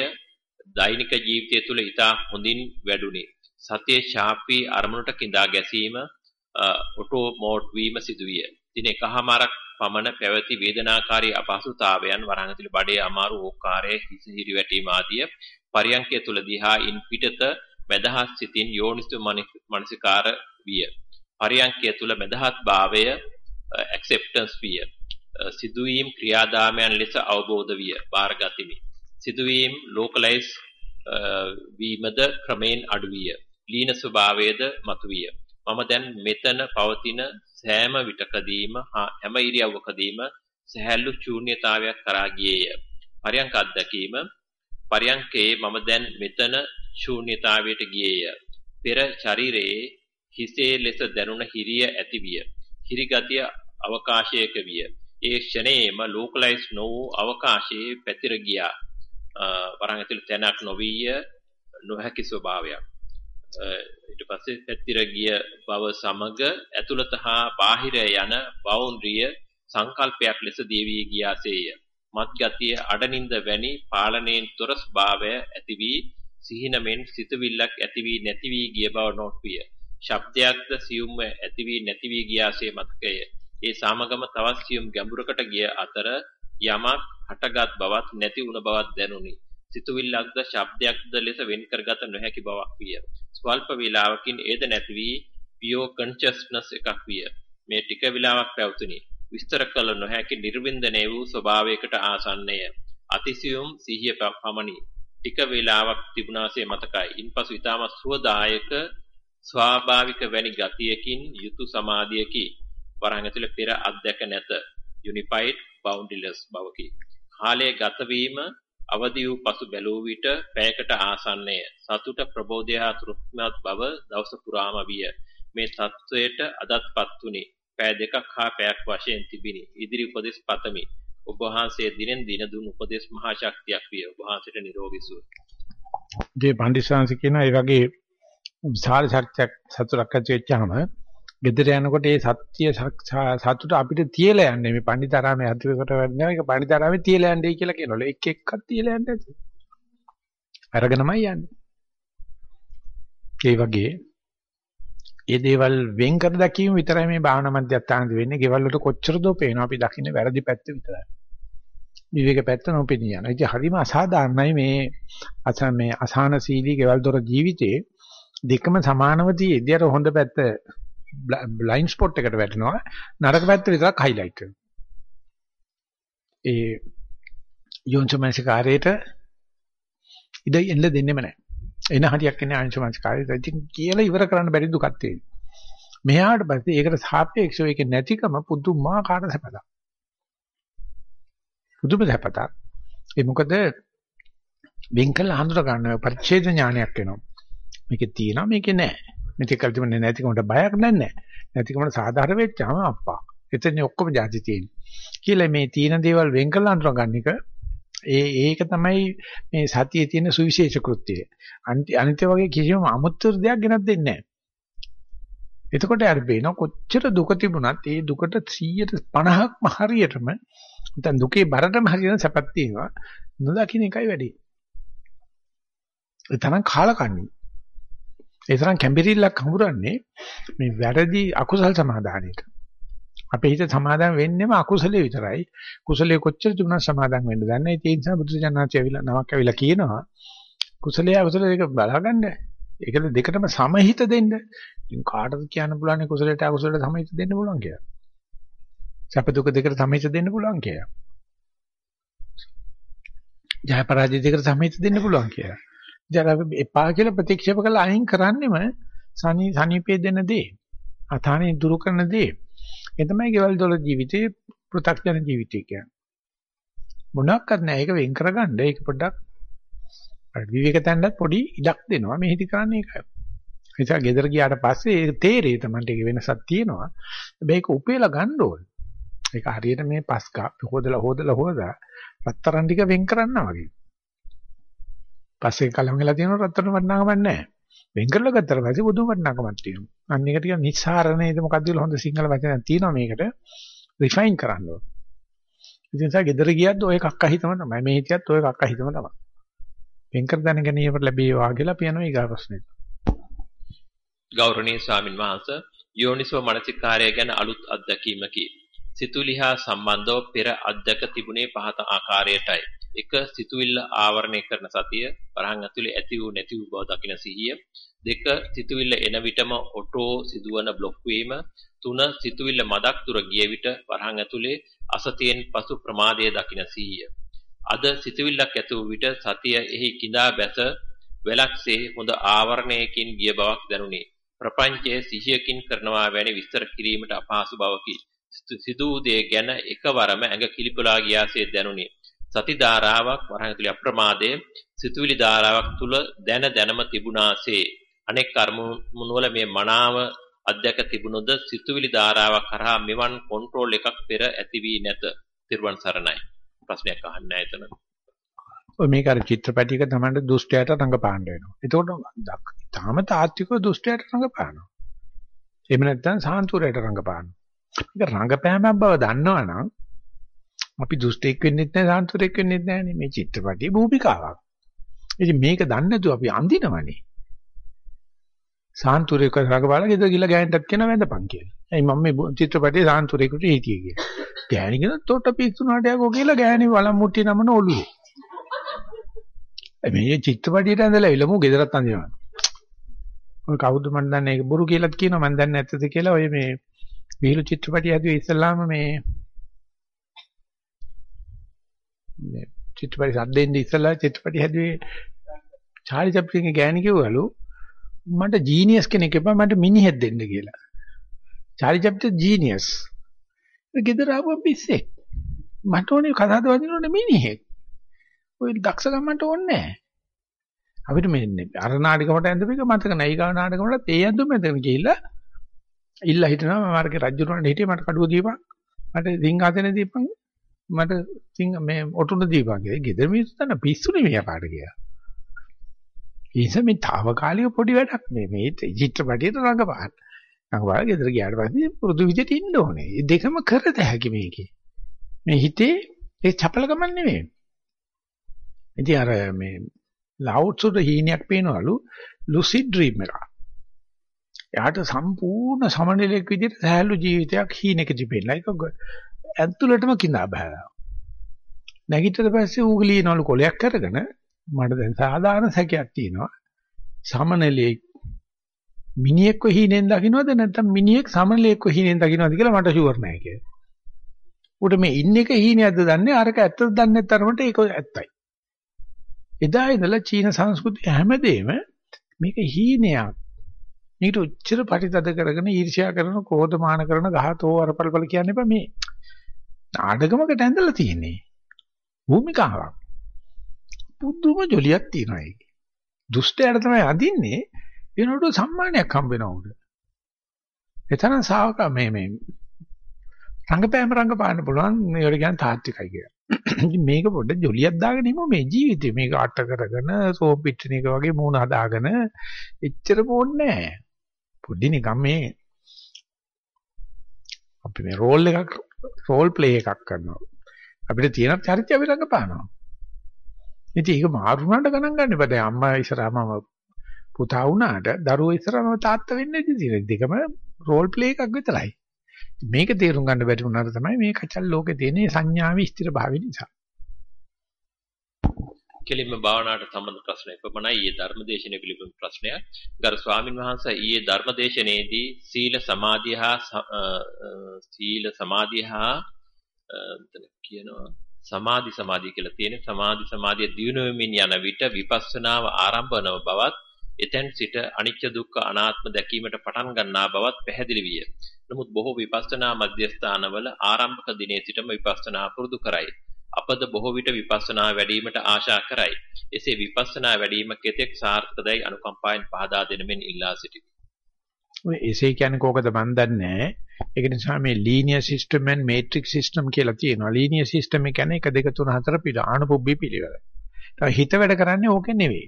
දෛනික ජීවිතය තුළ ඉතා හොඳින් වැඩුණි. සතියේ ශාපී අරමුණට කිඳා ගැසීම ඔටෝ මෝඩ් වීම සිදුවිය. දින එකහමාරක් පමණ පැවති වේදනාකාරී අපහසුතාවයන් වරහන් ඇතුළේ බඩේ අමාරු ඕකාරය හිස හිරි වැටීම ආදිය පරියන්කය තුලදී හා ඉන් පිටත මදහත් සිතින් යෝනිසු මනසිකාර විය. පරියන්කය තුල මදහත් භාවය acceptance විය. සිදුවීම් ක්‍රියාදාමයන් ලෙස අවබෝධ විය. බාරගතිමි. සිදුවීම් localize වීමද ක්‍රමෙන් අඩු විය. ලීන ස්වභාවයේද මතුවිය. මම දැන් මෙතන පවතින සෑම විටකදීම හැම ඉරියව්වකදීම සහැල්ලු ශූන්‍යතාවයක් කරා ගියේය. පරියන්ක අත්දැකීම පරියන්කේ මම දැන් මෙතන ශූන්‍යතාවයට ගියේය. පෙර ශරීරයේ හිසේ ලෙස දැනුණ හිරිය ඇතිවිය. හිරිගතිය අවකාශයක විය. ඒ ක්ෂණයේම ලෝකලයිස් නො වූ අවකාශයේ පැතිර ගියා. වරන් ඇතුළේ තැනක් නොවිය නොහැකි ස්වභාවයක්. ඊට පස්සේ පැතිර ගිය බව සමග ඇතුළත හා බාහිර යන බවුන්ඩරිය සංකල්පයක් ලෙස දේවී ගියාසේය. මත් ගතිය අඩනින්ද වැනි පාලනයෙන් තොර ස්වභාවය ඇති වී සිහිනමෙන් සිතවිල්ලක් ඇති වී නැති වී ගිය බව නොත් විය. ශබ්දයක්ද සියුම්ව ඇති වී නැති වී ගියාසේ මතකය. ඒ සමගම තවත් සියුම් ගැඹුරකට ගිය අතර යමක් හටගත් බවත් නැති වුණ බවත් දැනුනි. සිතුවිල්ලක්ද ශබ්දයක්ද ලෙස වෙන් කරගත නොහැකි බවක් විය. ස්වල්ප වේලාවකින් ඒද නැති වී පියෝ කන්ෂස්නස් එකක් විය. මේ ටික වේලාවක් පැවතුනි. විස්තර කළ නොහැකි නිර්වින්දනය වූ ස්වභාවයකට ආසන්නය. අතිසියුම් සිහිය පමණි. ටික වේලාවක් තිබුණාසේ මතකයි. ඉන්පසු ඊටම සුවදායක ස්වාභාවික වැනි ගතියකින් යුතු සමාධියකි. වරහන් ඇතුළේ පෙර අධ්‍යක් නැත. unified boundless බවකි. කාලයේ ගතවීම අවදි වූ පසු බැලූ විට පැයකට ආසන්නය. සතුට ප්‍රබෝධය හා තෘප්තිමත් බව දවස පුරාම විය. මේ තත්වයට අදත්පත් වුනේ. පැය දෙකක් හා පැයක් වශයෙන් තිබිනි. ඉදිරි උපදෙස් පතමි. ඔබ වහන්සේ දිනෙන් දින දුන් උපදෙස් මහා ශක්තියක් විය. ඔබ වහන්සේට නිරෝගී සුව. මේ පඬිස්සංශ කියන ඒ වගේ විශාල ශක්තියක් සතුටක් ඇති වෙච්චාම ගෙදර යනකොට ඒ සත්‍ය සතුට අපිට තියලා යන්නේ මේ පණ්ඩිතාරාමේ අධිවකට වෙන්නේ ඒක පණ්ඩිතාරාමේ තියලා යන්නේ කියලා කියනවලු එක එකක් තියලා යන්නේ නැති. අරගෙනමයි යන්නේ. ඒ වගේ ඒ දේවල් වෙන් කර දැකීම විතරයි මේ භාවනා මධ්‍යස්ථානදී වෙන්නේ. ගෙවල් වලට කොච්චර දෝ පේනවා අපි දකින්නේ වැරදි පැත්ත විතරයි. විවේක පැත්ත නොපෙනී යනවා. ඉතින් හරිම අසාධාරණයි මේ අස මේ අසහන සීලී ගෙවල් දොර ජීවිතේ දෙකම සමානව තියෙද්දී අර හොඳ පැත්ත බ්ලයින්ඩ් ස්පොට් එකට වැටෙනවා නරක පැත්ත විතරක් හයිලයිට් කරනවා. ඒ යොන්චමංශකාරයට ඉඩ එන්න දෙන්නෙම නැහැ. එන හරියක් එන්නේ අංශමංශකාරයට. ඉතින් කියලා ඉවර කරන්න බැරි දුකක් තියෙනවා. මෙහාට පස්සේ ඒකට සාපේක්ෂව ඒක නැතිකම පුදුමාකාර සැපතක්. පුදුම සැපතක්. ඒ මොකද වෙන් කළ හඳුර ගන්න පරිච්ඡේද ඥානයක් වෙනවා. මේකේ තියෙනවා මේකේ නැහැ. මේක කල් තිබුණේ නැතිකමට බයක් නැහැ. නැතිකමට සාධාරණ වෙච්චාම අප්පා. එතන ඔක්කොම જાති තියෙන්නේ. කියලා මේ තීන දේවල් වෙන් කළ අඳුර ගන්න එක ඒ ඒක තමයි මේ සතියේ තියෙන සුවිශේෂ කෘත්‍යය. අනිත්‍ය වගේ කිසිම අමුතු දෙයක් ගෙනත් දෙන්නේ නැහැ. එතකොට යාර බේන කොච්චර දුක තිබුණත් ඒ දුකට 150ක්ම හරියටම නැත්නම් දුකේ බරටම හරියන සැපක් තියෙනවා. නොදකින්න එකයි වැඩි. ඒ තරම් කාලකන්ණි. ඒ තරම් කැම්බිරිල්ලක් හමුරන්නේ මේ වැරදි අකුසල් සමාදානයේට. අපේ හිත සමාදම් වෙන්නේම අකුසලයේ විතරයි. කුසලයේ කොච්චර තිබුණා සමාදම් වෙන්න දන්නේ. ඒ නිසා බුදුසජාණන්චි ඇවිල්ලා නමක් ඇවිල්ලා කියනවා කුසලයේ අකුසලයේ දෙක බලාගන්න. ඒකද දෙකටම සමහිත දෙන්න. ඉතින් කාටද කියන්න පුළුවන් කුසලයට අකුසලයට සමහිත දෙන්න පුළුවන් කියලා. සැප දුක දෙකට සමහිත දෙන්න පුළුවන් කියලා. ජය පරාජය දෙකට සමහිත දෙන්න පුළුවන් කියලා. ඉතින් එපා කියලා ප්‍රතික්ෂේප කළා අයින් කරන්නෙම සනි සනීපේ දෙන දේ. අතානේ දුරු කරන දේ. ඒ තමයි ගෙවල් දොර ජීවිතේ පෘථග්ජන ජීවිතය කියන්නේ. මොනක්වත් නැහැ. ඒක වෙන් කරගන්න ඒක පොඩ්ඩක් අර විවේක තැන්නත් පොඩි ඉඩක් දෙනවා. මේ හිත කරන්නේ ඒකයි. ඒ නිසා ගෙදර ගියාට පස්සේ ඒක තේරෙයි තමයි ඒක වෙනසක් තියෙනවා. හැබැයි ඒක උපේලා ගන්න ඕනේ. ඒක හරියට මේ පස්කා හොදලා හොදලා හොදලා රත්තරන් ටික වෙන් කරන්නා වගේ. පස්සේ කලම් වෙලා තියෙනකොට රත්තරන් වටනාකමක් නැහැ. වෙන් කරලා ගත්තට පස්සේ බුදුන් වටනාකමක් තියෙනවා. අන්න ඒක ටික නිස්සාරණේද මොකක්ද කියලා හොඳ සිංහල වචනයක් තියෙනවා මේකට. රිෆයින් කරන්න ඕන. ඉතින් සා ගෙදර ගියත් ඔය කක්ක හිතම තමයි. මේ හිටියත් ඔය කක්ක හිතම තමයි. වෙන් කර දැන ගැනීමට ලැබේවා කියලා අපි යනවා ඊගා ප්‍රශ්නෙට. ගෞරවනීය ස්වාමින් වහන්සේ යෝනිසෝ මනසිකාරය ගැන අලුත් අත්දැකීමකි. සිතුලිහා සම්බන්ධව පෙර අත්දැක තිබුණේ පහත ආකාරයටයි. එක සිතුවිල්ල ආවරණය කරන සතිය වරහන් ඇතුලේ ඇති වූ නැති වූ බව දකින සිහිය. දෙක සිතුවිල්ල එන විටම ඔටෝ සිදුවන බ්ලොක් වීම. තුන සිතුවිල්ල මදක් දුර ගිය විට වරහන් ඇතුලේ අසතියෙන් පසු ප්‍රමාදයේ දකින සිහිය. අද සිතුවිල්ලක් ඇති වූ විට සතිය එහි කිඳා බැස වෙලක්සේ හොඳ ආවරණයකින් ගිය බවක් දැනුනි. ප්‍රපංචයේ සිහියකින් කරනවා වැනි විස්තර කිරීමට අපහසු බවකි. සිදු වූ දේ ගැන එකවරම ඇඟ කිලිපලා ගියාසේ දැනුනි සති ධාරාවක් වරහන් ඇතුලේ අප්‍රමාදයේ සිතුවිලි ධාරාවක් තුල දැන දැනම තිබුණාසේ අනෙක් කර්මමුණු වල මේ මනාව අධ්‍යක තිබුණොද සිතුවිලි ධාරාවක් කරා මෙවන් කන්ට්‍රෝල් එකක් පෙර ඇති වී නැත. තිරුවන් සරණයි. ප්‍රශ්නයක් අහන්න එතන. ඔය මේක අර චිත්‍රපටයක තමයි දුෂ්ටයට රංගපාන්න වෙනවා. එතකොට තාම තාත්විකව දුෂ්ටයට රංගපානවා. එහෙම නැත්නම් සාන්තුරයට රංගපානවා. මේක රංගපෑමක් බව දන්නවනම් අපි දුෂ්ටෙක් වෙන්නෙත් නැහැ සාන්තුරෙක් වෙන්නෙත් නැහැ මේ චිත්‍රපටයේ භූමිකාවක්. ඉතින් මේක දන්නේ නැතුව අපි අඳිනවනේ. සාන්තුරේක රඟපාලා ගෙදර ගිහලා ගෑනටත් කියන වැඳපන් කියලා. එයි මම මේ චිත්‍රපටයේ සාන්තුරේකට හිටියේ කියලා. ගෑණි කියන තොට පිස්සුනාට යකෝ කියලා ගෑණි වලම් මුට්ටිය නමන ඔළුවේ. මේ චිත්‍රපටියට ඇඳලා ඉලමු ගෙදරත් අඳිනවා. ඔය කවුද මන් දන්නේ ඒක බොරු කියලාත් කියනවා මන් දන්නේ නැත්තද කියලා ඔය මේ විහිළු චිත්‍රපටිය හැදුවේ ඉස්සල්ලාම මේ මේ චිත්‍රපටි සද්දෙන් ඉස්සලා චිත්‍රපටි හැදුවේ චාලි චප්ලින්ගේ ගෑණි කිව්වලු මට ජීනියස් කෙනෙක් එපා මට මිනිහෙක් දෙන්න කියලා. Charlie Chaplin genius. ගෙදර ආවම පිස්සේ. මට ඕනේ කතාද වදිනෝනේ මිනිහෙක්. ඔය දක්ෂකම් මට ඕනේ නැහැ. අපිට මේ අර නාටකමට ඇඳපෙක මතක නැහැ. ඊගා නාටකමට ඒ ඇඳුම මෙතන ගිහිල්ලා ඉල්ලා හිටනවා මම අරගේ රජුරවන්ට හිටියේ මට කඩුව දීපන්. මට සිංහාසන දීපන්. මට සිංහ මේ ඔටුන දීපන් කියලා. ගෙදර මිනිස්සු තන පිස්සුනේ මෙයා පාට කියලා. ඒස මේ తాවකාලික පොඩි වැඩක් මේ මේ චිත්‍රපටියට රඟපාන. රඟපාලා ගෙදර ගියාට පස්සේ පුරුදු විදිහට ඉන්න ඕනේ. මේ දෙකම කරත හැකි මේකේ. මේ හිතේ ඒ චපලකම නෙමෙයි. ඉතින් අර මේ ලවුඩ්සුට හීනයක් පේනවලු ලුසිඩ් ඩ්‍රීම් එක. එයාට සම්පූර්ණ සමනලෙක් විදිහට සහැල්ලු ජීවිතයක් හීනෙකදී පෙන්නලා ඒක ඇතුළටම කිඳා බහැලා. නැගිටිට පස්සේ ඌගලියනවලු කොලයක් අරගෙන මට දැන් සාධාරණ සැකයක් තියෙනවා. සමනලයේ මිනිහෙක්ව හීනෙන් දකින්නවද නැත්නම් මිනිහෙක් සමනලයේක්ව හීනෙන් දකින්නවද කියලා මට ෂුවර් නැහැ කියලා. උට මේ ඉන්න එක හීනයක්ද දන්නේ අරක ඇත්තද දන්නේ නැතරමට ඒක ඇත්තයි. එදා ඉඳලා චීන සංස්කෘතිය හැමදේම මේක හීනයක්. මේකට උච්චර පරිතද කරගෙන ඊර්ෂ්‍යා කරන කෝධමාන කරන ගහතෝ අරපල්පල කියන්නේ බෑ මේ නාඩගමකට ඇඳලා තියෙන්නේ. භූමිකාවක්. පුදුම ජොලියක් තියෙනවා ඒකේ. දුෂ්ටයට තමයි අදින්නේ ඒනට සම්මානයක් හම්බ වෙනවා උඩ. එතන ශාවක මේ මේ රංගපෑම රංගපාන්න පුළුවන් මේකට කියන්නේ තාත්විකයි කියලා. ඉතින් මේක පොඩ්ඩ ජොලියක් දාගෙන ඉමු මේ ජීවිතේ මේක අට කරගෙන සෝප් පිටින එක වගේ මූණ හදාගෙන එච්චර පොඩ්ඩ නෑ. පොඩි නිකන් මේ අපි මේ රෝල් එකක් රෝල් ප්ලේ එකක් කරනවා. අපිට තියෙන චරිතය අපි රඟපානවා. ඉතින් ඒක මාරු වුණාට ගණන් ගන්න එපා. දැන් අම්මා ඉස්සරහා මම පුතා වුණාට දරුවෝ ඉස්සරහා මම තාත්තා වෙන්නේ නැති දෙකම රෝල් ප්ලේ එකක් විතරයි. මේක තේරුම් ගන්න බැරි වුණාට තමයි මේ කචල් ලෝකේ තියෙන සංඥාවේ ස්ථිර භාවය නිසා. කෙලින්ම භාවනාවට සම්බන්ධ ප්‍රශ්න එපමණයි ඊයේ ධර්මදේශනයේ පිළිබඳ ප්‍රශ්නයක්. ගරු ස්වාමින් වහන්සේ ඊයේ ධර්මදේශනයේදී සීල සමාධිය හා සීල සමාධිය හා කියනවා සමාධි සමාධිය කියලා තියෙන සමාධි සමාධිය දියුණු වෙමින් යන විට විපස්සනාව ආරම්භ වන බවත් එතෙන් සිට අනිත්‍ය දුක්ඛ අනාත්ම දැකීමට පටන් ගන්නා බවත් පැහැදිලි විය. නමුත් බොහෝ විපස්සනා මධ්‍යස්ථානවල ආරම්භක දිනේ සිටම විපස්සනා පුරුදු කරයි. අපද බොහෝ විට විපස්සනා වැඩිවීමට ආශා කරයි. එසේ විපස්සනා වැඩිවීම කෙතෙක් සාර්ථකදයි අනුකම්පාවෙන් පහදා දෙනමින් ඉල්ලා සිටිමි. ඔය එසේ කියන්නේ කෝකද මන් දන්නේ ඒක නිසා මේ linear system and matrix system කියලා තියෙනවා. ලීනියර් සිස්ටම් කියන්නේ 1 2 3 4 පිළ ආනුපුබ්බි පිළිවෙල. හිත වැඩ කරන්නේ ඕකේ නෙවෙයි.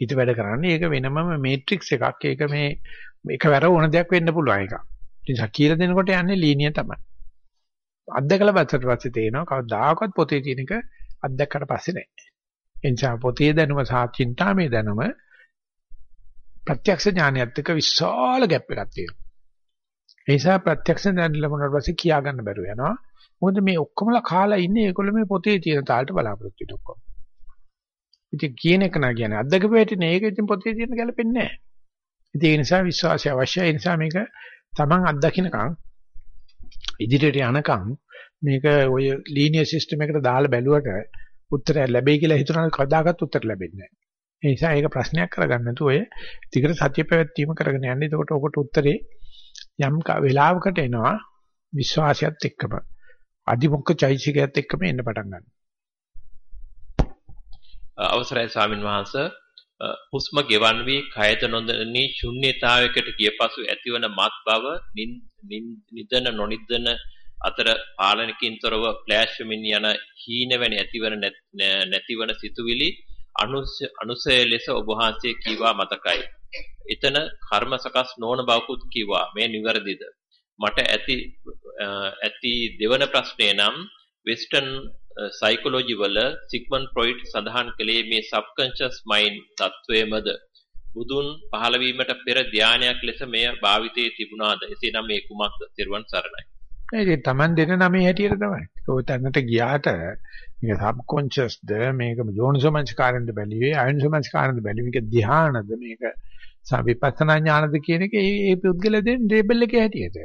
හිත වැඩ කරන්නේ ඒක වෙනමම මේට්‍රික්ස් එකක්. ඒක මේ එකවර ඕන දෙයක් වෙන්න පුළුවන් එකක්. ඒ නිසා කියලා දෙනකොට යන්නේ ලීනිය තමයි. අත්දකලා බැලුවට පස්සේ තේරෙනවා කවදාකවත් පොතේ තියෙන එක අත්දැක්කට පස්සේ නෑ. ඒ නිසා පොතේ දැනුම සහ චින්තාමේ දැනුම ප්‍රත්‍යක්ෂ ඥානයත් එක්ක විශාල ගැප් එකක් තියෙනවා. ඒ නිසා ප්‍රත්‍යක්ෂ ඥාන ලැබුණාට පස්සේ කියා ගන්න බැරුව යනවා. මොකද මේ ඔක්කොමලා කාලා ඉන්නේ ඒගොල්ලෝ මේ පොතේ තියෙන තාලට බලාපොරොත්තු වෙන ඔක්කොම. ඉතින් කියන එක නා කියන්නේ අද්දකපු හැටිනේ ඒක ඉතින් පොතේ තියෙන ගැලපෙන්නේ නැහැ. ඉතින් ඒ නිසා විශ්වාසය අවශ්‍යයි. ඒ නිසා මේක Taman අත්දකින්නකම් ඉදිරියට යනකම් මේක ඔය ලීනියර් සිස්ටම් එකට දාලා බැලුවට උත්තරය ලැබෙයි කියලා හිතනවා කවදාකවත් උත්තර ලැබෙන්නේ නැහැ. ඒ නිසා ඒක ප්‍රශ්නයක් කරගන්න නැතුව ඔය ටිකට සත්‍ය පැවැත්වීම කරගෙන යන්න. එතකොට ඔකට උත්තරේ යම් වෙලාවකට එනවා විශ්වාසයත් එක්කම අදිමොක්ක චෛසිකයත් එක්කම එන්න පටන් ගන්නවා. අවසරයි ස්වාමින් වහන්සේ හුස්ම ගෙවන් වී කයද නොදැනී ශුන්්‍යතාවයකට ගිය පසු ඇතිවන මත් බව නිදන නොනිදන අතර පාලනකින් තොරව ෆ්ලෑෂ් වෙමින් යන හීන වැනි ඇතිවන නැතිවන සිතුවිලි අනුසය ලෙස ඔබ වහන්සේ කීවා මතකයි. එතන කර්ම සකස් නොවන බවකුත් කිව්වා. මේ නිවැරදිද? මට ඇති ඇති දෙවන ප්‍රශ්නේ නම් වෙස්ටර්න් සයිකොලොජි වල සිග්මන්ඩ් ෆ්‍රොයිඩ් සඳහන් කළේ මේ සබ්කන්ෂස් මයින්ඩ් තත්වයමද බුදුන් පහළ වීමට පෙර ධානයක් ලෙස මෙය භාවිතයේ තිබුණාද එසේනම් මේ කුමක්ද තිරුවන් සරණයි ඒ Taman දෙන නමේ හැටියට තමයි. ඔය තැනට ගියාට මේක සබ්කොන්ෂස්ද මේක යෝනිසෝමනස්කාරෙන්ද බැලුවේ අයෝනිසෝමනස්කාරෙන්ද බැලුවේ මේක ධ්‍යානද මේක විපස්සනා ඥානද කියන එක ඒ පුද්ගල දෙන ලේබල් එකේ හැටියට.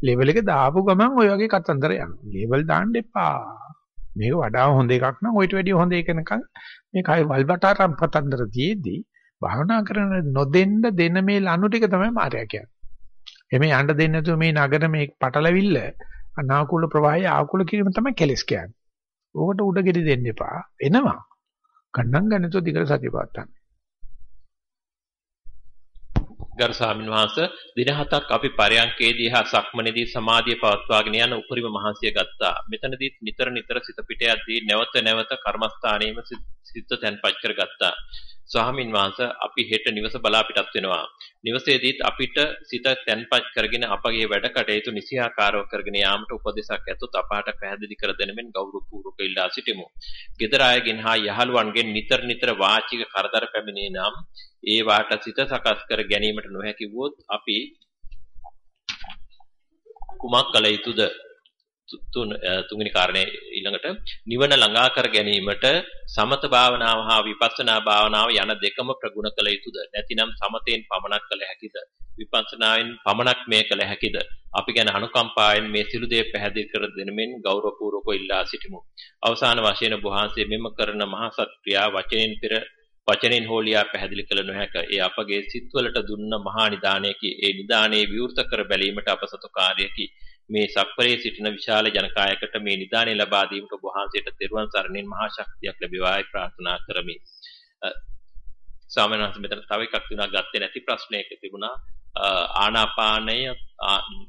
ලේබල් එක දාපු ගමන් ඔය වගේ කතන්දර යනවා. ලේබල් දාන්න එපා. මේක වඩා හොඳ එකක් නම් ඔයිට වැඩිය හොඳ එක නිකන් මේ කයි වල්බටාරම් පතන්දර තියේදී භාවනා කරන නොදෙන්න දෙන මේ ලනු ටික තමයි මාර්යා කියන්නේ. එමේ යන්න දෙන්නේ නැතුව මේ නගර මේ පටලවිල්ල අනාකූල ප්‍රවාහය ආකූල කිරීම තමයි කෙලස් කියන්නේ. ඕකට උඩ ගෙඩි දෙන්න එපා. එනවා. ගණන් ගන්නතෝ දිගට සතිය පාත්තන්න. ගරු ස්වාමීන් වහන්සේ දින හතක් අපි පරයන්කේදී හා සක්මනේදී සමාධිය පවත්වාගෙන යන උපරිම මහන්සිය ගත්තා. මෙතනදී නිතර නිතර සිත පිට යද්දී නැවත නැවත කර්මස්ථානයේම සිත තැන්පත් කරගත්තා. ස්වාමින් වහන්සේ අපි හෙට නිවස බලා පිටත් වෙනවා. නිවසේදීත් අපිට සිත තැන්පත් කරගෙන අපගේ වැඩ කටයුතු නිසියාකාරව කරගෙන යාමට උපදෙසක් ඇතොත් අපාට පැහැදිලි කර දෙනෙමින් ගෞරවපූර්වක ඉල්ලා සිටිමු. ගෙදර අයගෙන් හා යහළුවන්ගෙන් නිතර නිතර වාචික කරදර පැමිණේ නම් ඒ වාට සිත සකස් කර ගැනීමට නොහැකි වුවොත් අපි කුමක් කළ යුතුද? තුන තුන්වෙනි කාරණේ ඊළඟට නිවන ළඟා කර ගැනීමට සමත භාවනාව හා විපස්සනා භාවනාව යන දෙකම ප්‍රගුණ කළ යුතුද නැතිනම් සමතෙන් පමණක් කළ හැකිද විපස්සනාවෙන් පමණක් මේ කළ හැකිද අපි ගැන අනුකම්පාවෙන් මේ සිළු දේ පැහැදිලි කර දෙනමින් ගෞරවපූර්වකව ඉල්ලා සිටිමු අවසාන වශයෙන් වහන්සේ මෙම කරන මහා සත්‍ක්‍රියා වචනෙන් පෙර වචනෙන් හෝලියා පැහැදිලි කළ නොහැක. ඒ අපගේ සිත්වලට දුන්න මහා නිදානයකි. ඒ නිදානේ විවෘත කර බැලීමට අප සතු කාර්යකි. මේ සක්වරේ සිටින විශාල ජනකායකට මේ නිදානේ ලබා දීමට ඔබ වහන්සේට තෙරුවන් සරණින් මහා ශක්තියක් ලැබේවායි ප්‍රාර්ථනා කරමි. ස්වාමීන් වහන්සේ මෙතන තව එකක් තුනක් ගත්තේ නැති ප්‍රශ්නයක තිබුණා. ආනාපානය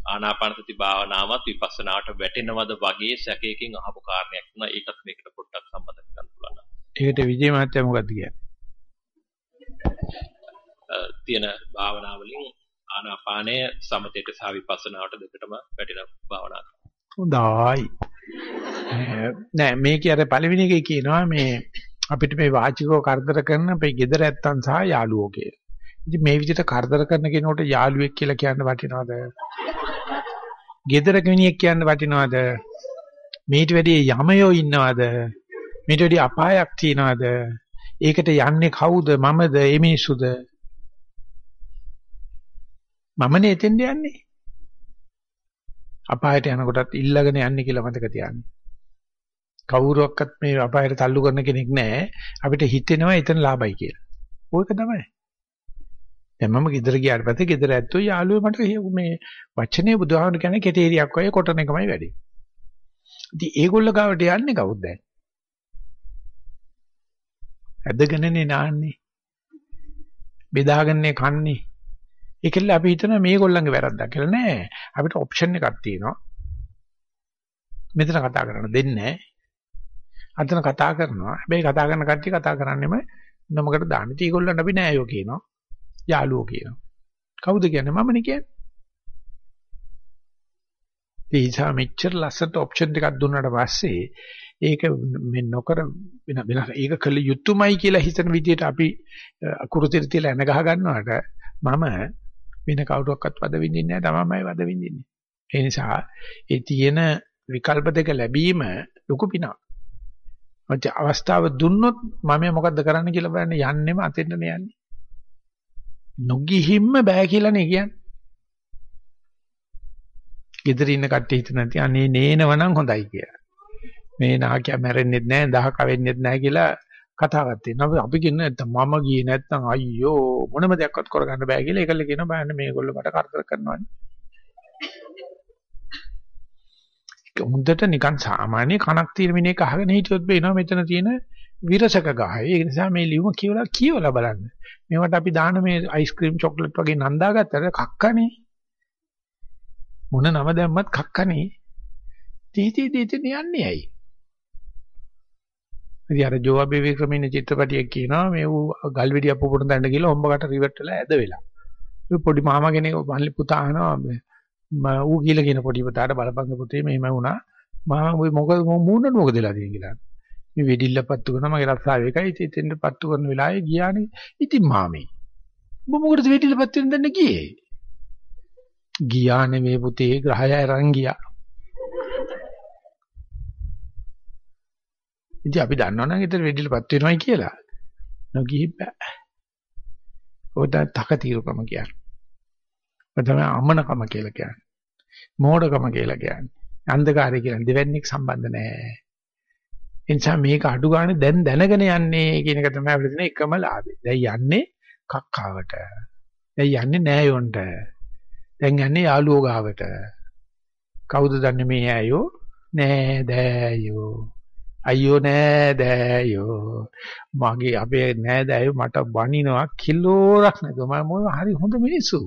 ආනාපාන සති භාවනාවත් විපස්සනාට වැටෙනවද වගේ සැකයකින් අහපු කාරණයක් වුණා. ඒකත් මේකට පොඩ්ඩක් සම්බන්ධ කරගන්න පුළුවන්. ඒකට විජේ මහත්තයා මොකද්ද කියන්නේ? තියෙන භාවනා වලින් ආනාපානය සමතේට සහ විපස්සනාවට දෙකටම වැටෙන භාවනාවක්. හොඳයි. නෑ මේකේ අර පළවෙනි එකේ කියනවා මේ අපිට මේ වාචිකව කරදර කරන අපේ gedara ඇත්තන් සහ යාළුවෝ කියලා. ඉතින් මේ විදිහට කරදර කරන කෙනෙකුට යාළුවෙක් කියලා කියන්න වටිනවද? gedara කෙනෙක් කියන්න වටිනවද? මේට වැඩි යමයෝ ඉන්නවද? මේට වැඩි අපායක් තියනවද? ඒකට යන්නේ කවුද? මමද? ඒ මිනිස්සුද? මමනේ එතෙන්ද යන්නේ. අපායට යනකොටත් ඉල්ලගෙන යන්නේ කියලා මතක තියාගන්න. කවුරුවක්වත් මේ අපායට තල්ලු කරන කෙනෙක් නැහැ. අපිට හිතෙනවා එතන ලාභයි කියලා. ඕක තමයි. දැන් මම ගෙදර ගියාට පස්සේ ගෙදර ඇත්තෝ යාළුවෝ මට මේ වචනේ බුදුහාමුදුරු කියන්නේ කෙටේරියක් වගේ කොටන එකමයි වැඩි. ඉතින් ඒගොල්ල ගාවට යන්නේ කවුද දැන්? ඇදගෙනනේ නාන්නේ. බෙදාගන්නේ කන්නේ. ඒකෙල්ල අපි හිතනවා මේගොල්ලන්ගේ වැරද්දක් කියලා නෑ. අපිට ඔප්ෂන් එකක් තියෙනවා. මෙතන කතා කරන්න දෙන්නේ නෑ. අතන කතා කරනවා. හැබැයි කතා කරන කට්ටිය කතා කරන්නේම නමකට දාන්න. ඉතින් ඒගොල්ලන්ට අපි නෑයෝ කියනවා. යාළුවෝ කියනවා. කවුද කියන්නේ මමනේ කියන්නේ. ඒ නිසා මෙච්චර ලස්සට ඔප්ෂන් එකක් දුන්නාට පස්සේ ඒක මේ නොකර වෙන වෙන ඒක කළ යුතුයමයි කියලා හිතන විදිහට අපි අකුරුතෙට තියලා එන ගහ ගන්නවට මම වෙන කවුරුවක්වත් වද විඳින්නේ නැහැ තමයිමයි වද විඳින්නේ. ඒ නිසා ඒ තියෙන විකල්ප දෙක ලැබීම ලොකු පිනක්. මච අවස්ථාව දුන්නොත් මම මොකද්ද කරන්න කියලා බලන්න යන්නෙම අතෙන්ද යන්නේ. නොගිහිම්ම බෑ කියලා නේ කියන්නේ. ගෙදර ඉන්න කට්ටිය හිතන නැති අනේ නේනවනම් හොඳයි කියලා. මේ නාකිය මැරෙන්නෙත් නැහැ, දහ කවෙන්නෙත් නැහැ කියලා කතාවක් තියෙනවා. අපි කියන්නේ නැත්තම් මම ගියේ නැත්තම් අයියෝ මොනම දෙයක්වත් කරගන්න බෑ කියලා ඒකල කියනවා බලන්න මේගොල්ලෝ මට කරදර කරනවානේ. හොඳට නිකන් සාමාන්‍ය කණක් තියෙන මිනිහෙක් අහගෙන හිටියොත් බේනවා මෙතන තියෙන විරසක ගහයි. ඒ නිසා මේ ලියුම කියවලා කියවලා බලන්න. මේවට අපි දාන මේ අයිස්ක්‍රීම් චොක්ලට් වගේ නන්දාගත්තට කක්කනේ. මොන නම දැම්මත් කක්කනේ. තීටි දීටි යන්නේ ඇයි? ඉතින් අර ජෝබේ වික්‍රමින චිත්‍රපටියක් කියනවා මේ ඌ ගල් වෙඩි අප්පුපුරන් දැන්න ගිහලා හොම්බකට රිවර්ට් වෙලා ඇද වෙලා. ඒ පොඩි මාමා කෙනෙක් මල්ලි පුතා අහනවා මම ඌ කියලා කියන පොඩි පුතාට බලපංග පුතේ මෙහෙම වුණා. මම මොකද මූණට මොකද වෙලා තියෙන්නේ කියලා. මේ වෙඩිල්ල පත්තු කරනවා මගේ රස්සාව එකයි ඉතින් එතෙන්ට පත්තු කරන වෙලාවේ ගියානේ. ඉතින් මාමේ. ඔබ මොකටද වෙඩිල්ල පත්තු වෙන දන්න ගියේ? ගියානේ මේ පුතේ ග්‍රහය අරන් ගියා. ඉතින් අපි දන්නවනම් ඊතර වෙඩිලපත් වෙනවයි කියලා. නොගිහි බෑ. ඔය දැන් තක తీරුකම කියන්නේ. ඔය තමයි අමනකම කියලා කියන්නේ. මෝඩකම කියලා කියන්නේ. අන්ධකාරය කියලා දෙවන්නේක් සම්බන්ධ නැහැ. ඒ නිසා මේක අඩු ගන්න දැන් දැනගෙන යන්නේ කියන එක තමයි අපිට තියෙන එකම ලාභය. දැන් යන්නේ කක්කාවට. දැන් යන්නේ නෑයොන්ට. දැන් යන්නේ යාළුවෝ ගාවට. කවුද දන්නේ මේ ඇයෝ? නෑ දෑයෝ. අයියෝ නෑ දෑයෝ. මගේ අපේ නෑ දෑයෝ මට බනිනවා කිලෝරක් නේද මම මොන හරි හොඳ මිනිස්සු.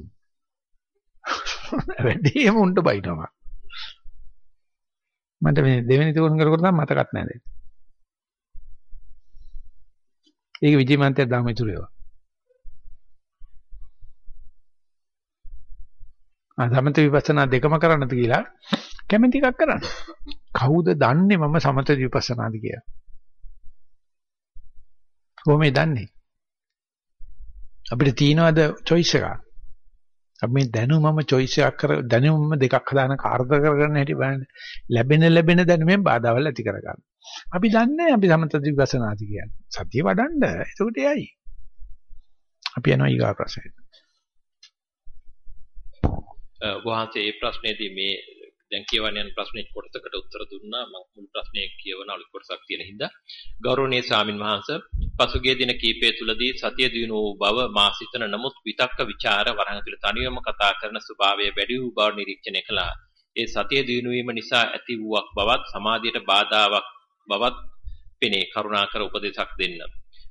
වැඩිම උන්ට බයිනවා. මට මේ දෙවෙනි තුන කර කර තමයි මතකත් නෑ දැන්. ඒක විජේමන්තය දාම ඉතුරු ඒවා ආ සමත විපස්සනා දෙකම කරන්නද කියලා කැමැති එකක් කරන්න. කවුද දන්නේ මම සමත විපස්සනාද කියලා? කොහොමද දන්නේ? අපිට තියනවාද choice එකක්? අපි මේ දැනුමම choice එකක් කර දැනුමම දෙකක් හදාන කාර්ද කරගන්න හැටි බලන්න. ලැබෙන ලැබෙන දැනුමෙන් බාධාවල් ඇති කරගන්න. අපි දන්නේ අපි සමත විපස්සනාද කියන්නේ. සතිය වඩන්න. එතකොට එයයි. අපි යනවා ඊගා ප්‍රශ්නෙට. වහන්සේ මේ ප්‍රශ්නේදී මේ දැන් කියවන්න යන ප්‍රශ්නේ කොටසකට උත්තර දුන්නා. මම මුල් ප්‍රශ්නේ කියවන අලුත් කොටසක් තියෙන හින්දා. ගෞරවනීය ස්වාමින් වහන්සේ පසුගිය දින කීපය තුලදී සතිය දිනු වූ බව මා සිතන නමුත් විතක්ක ਵਿਚාර වරහන් තුල තනියම කතා කරන ස්වභාවය වැඩි වූ බව නිරීක්ෂණය කළා. ඒ සතිය දිනු වීම නිසා ඇති වූවක් බවත් සමාධියට බාධාවක් බවත් පෙනේ. කරුණාකර උපදේශක් දෙන්න.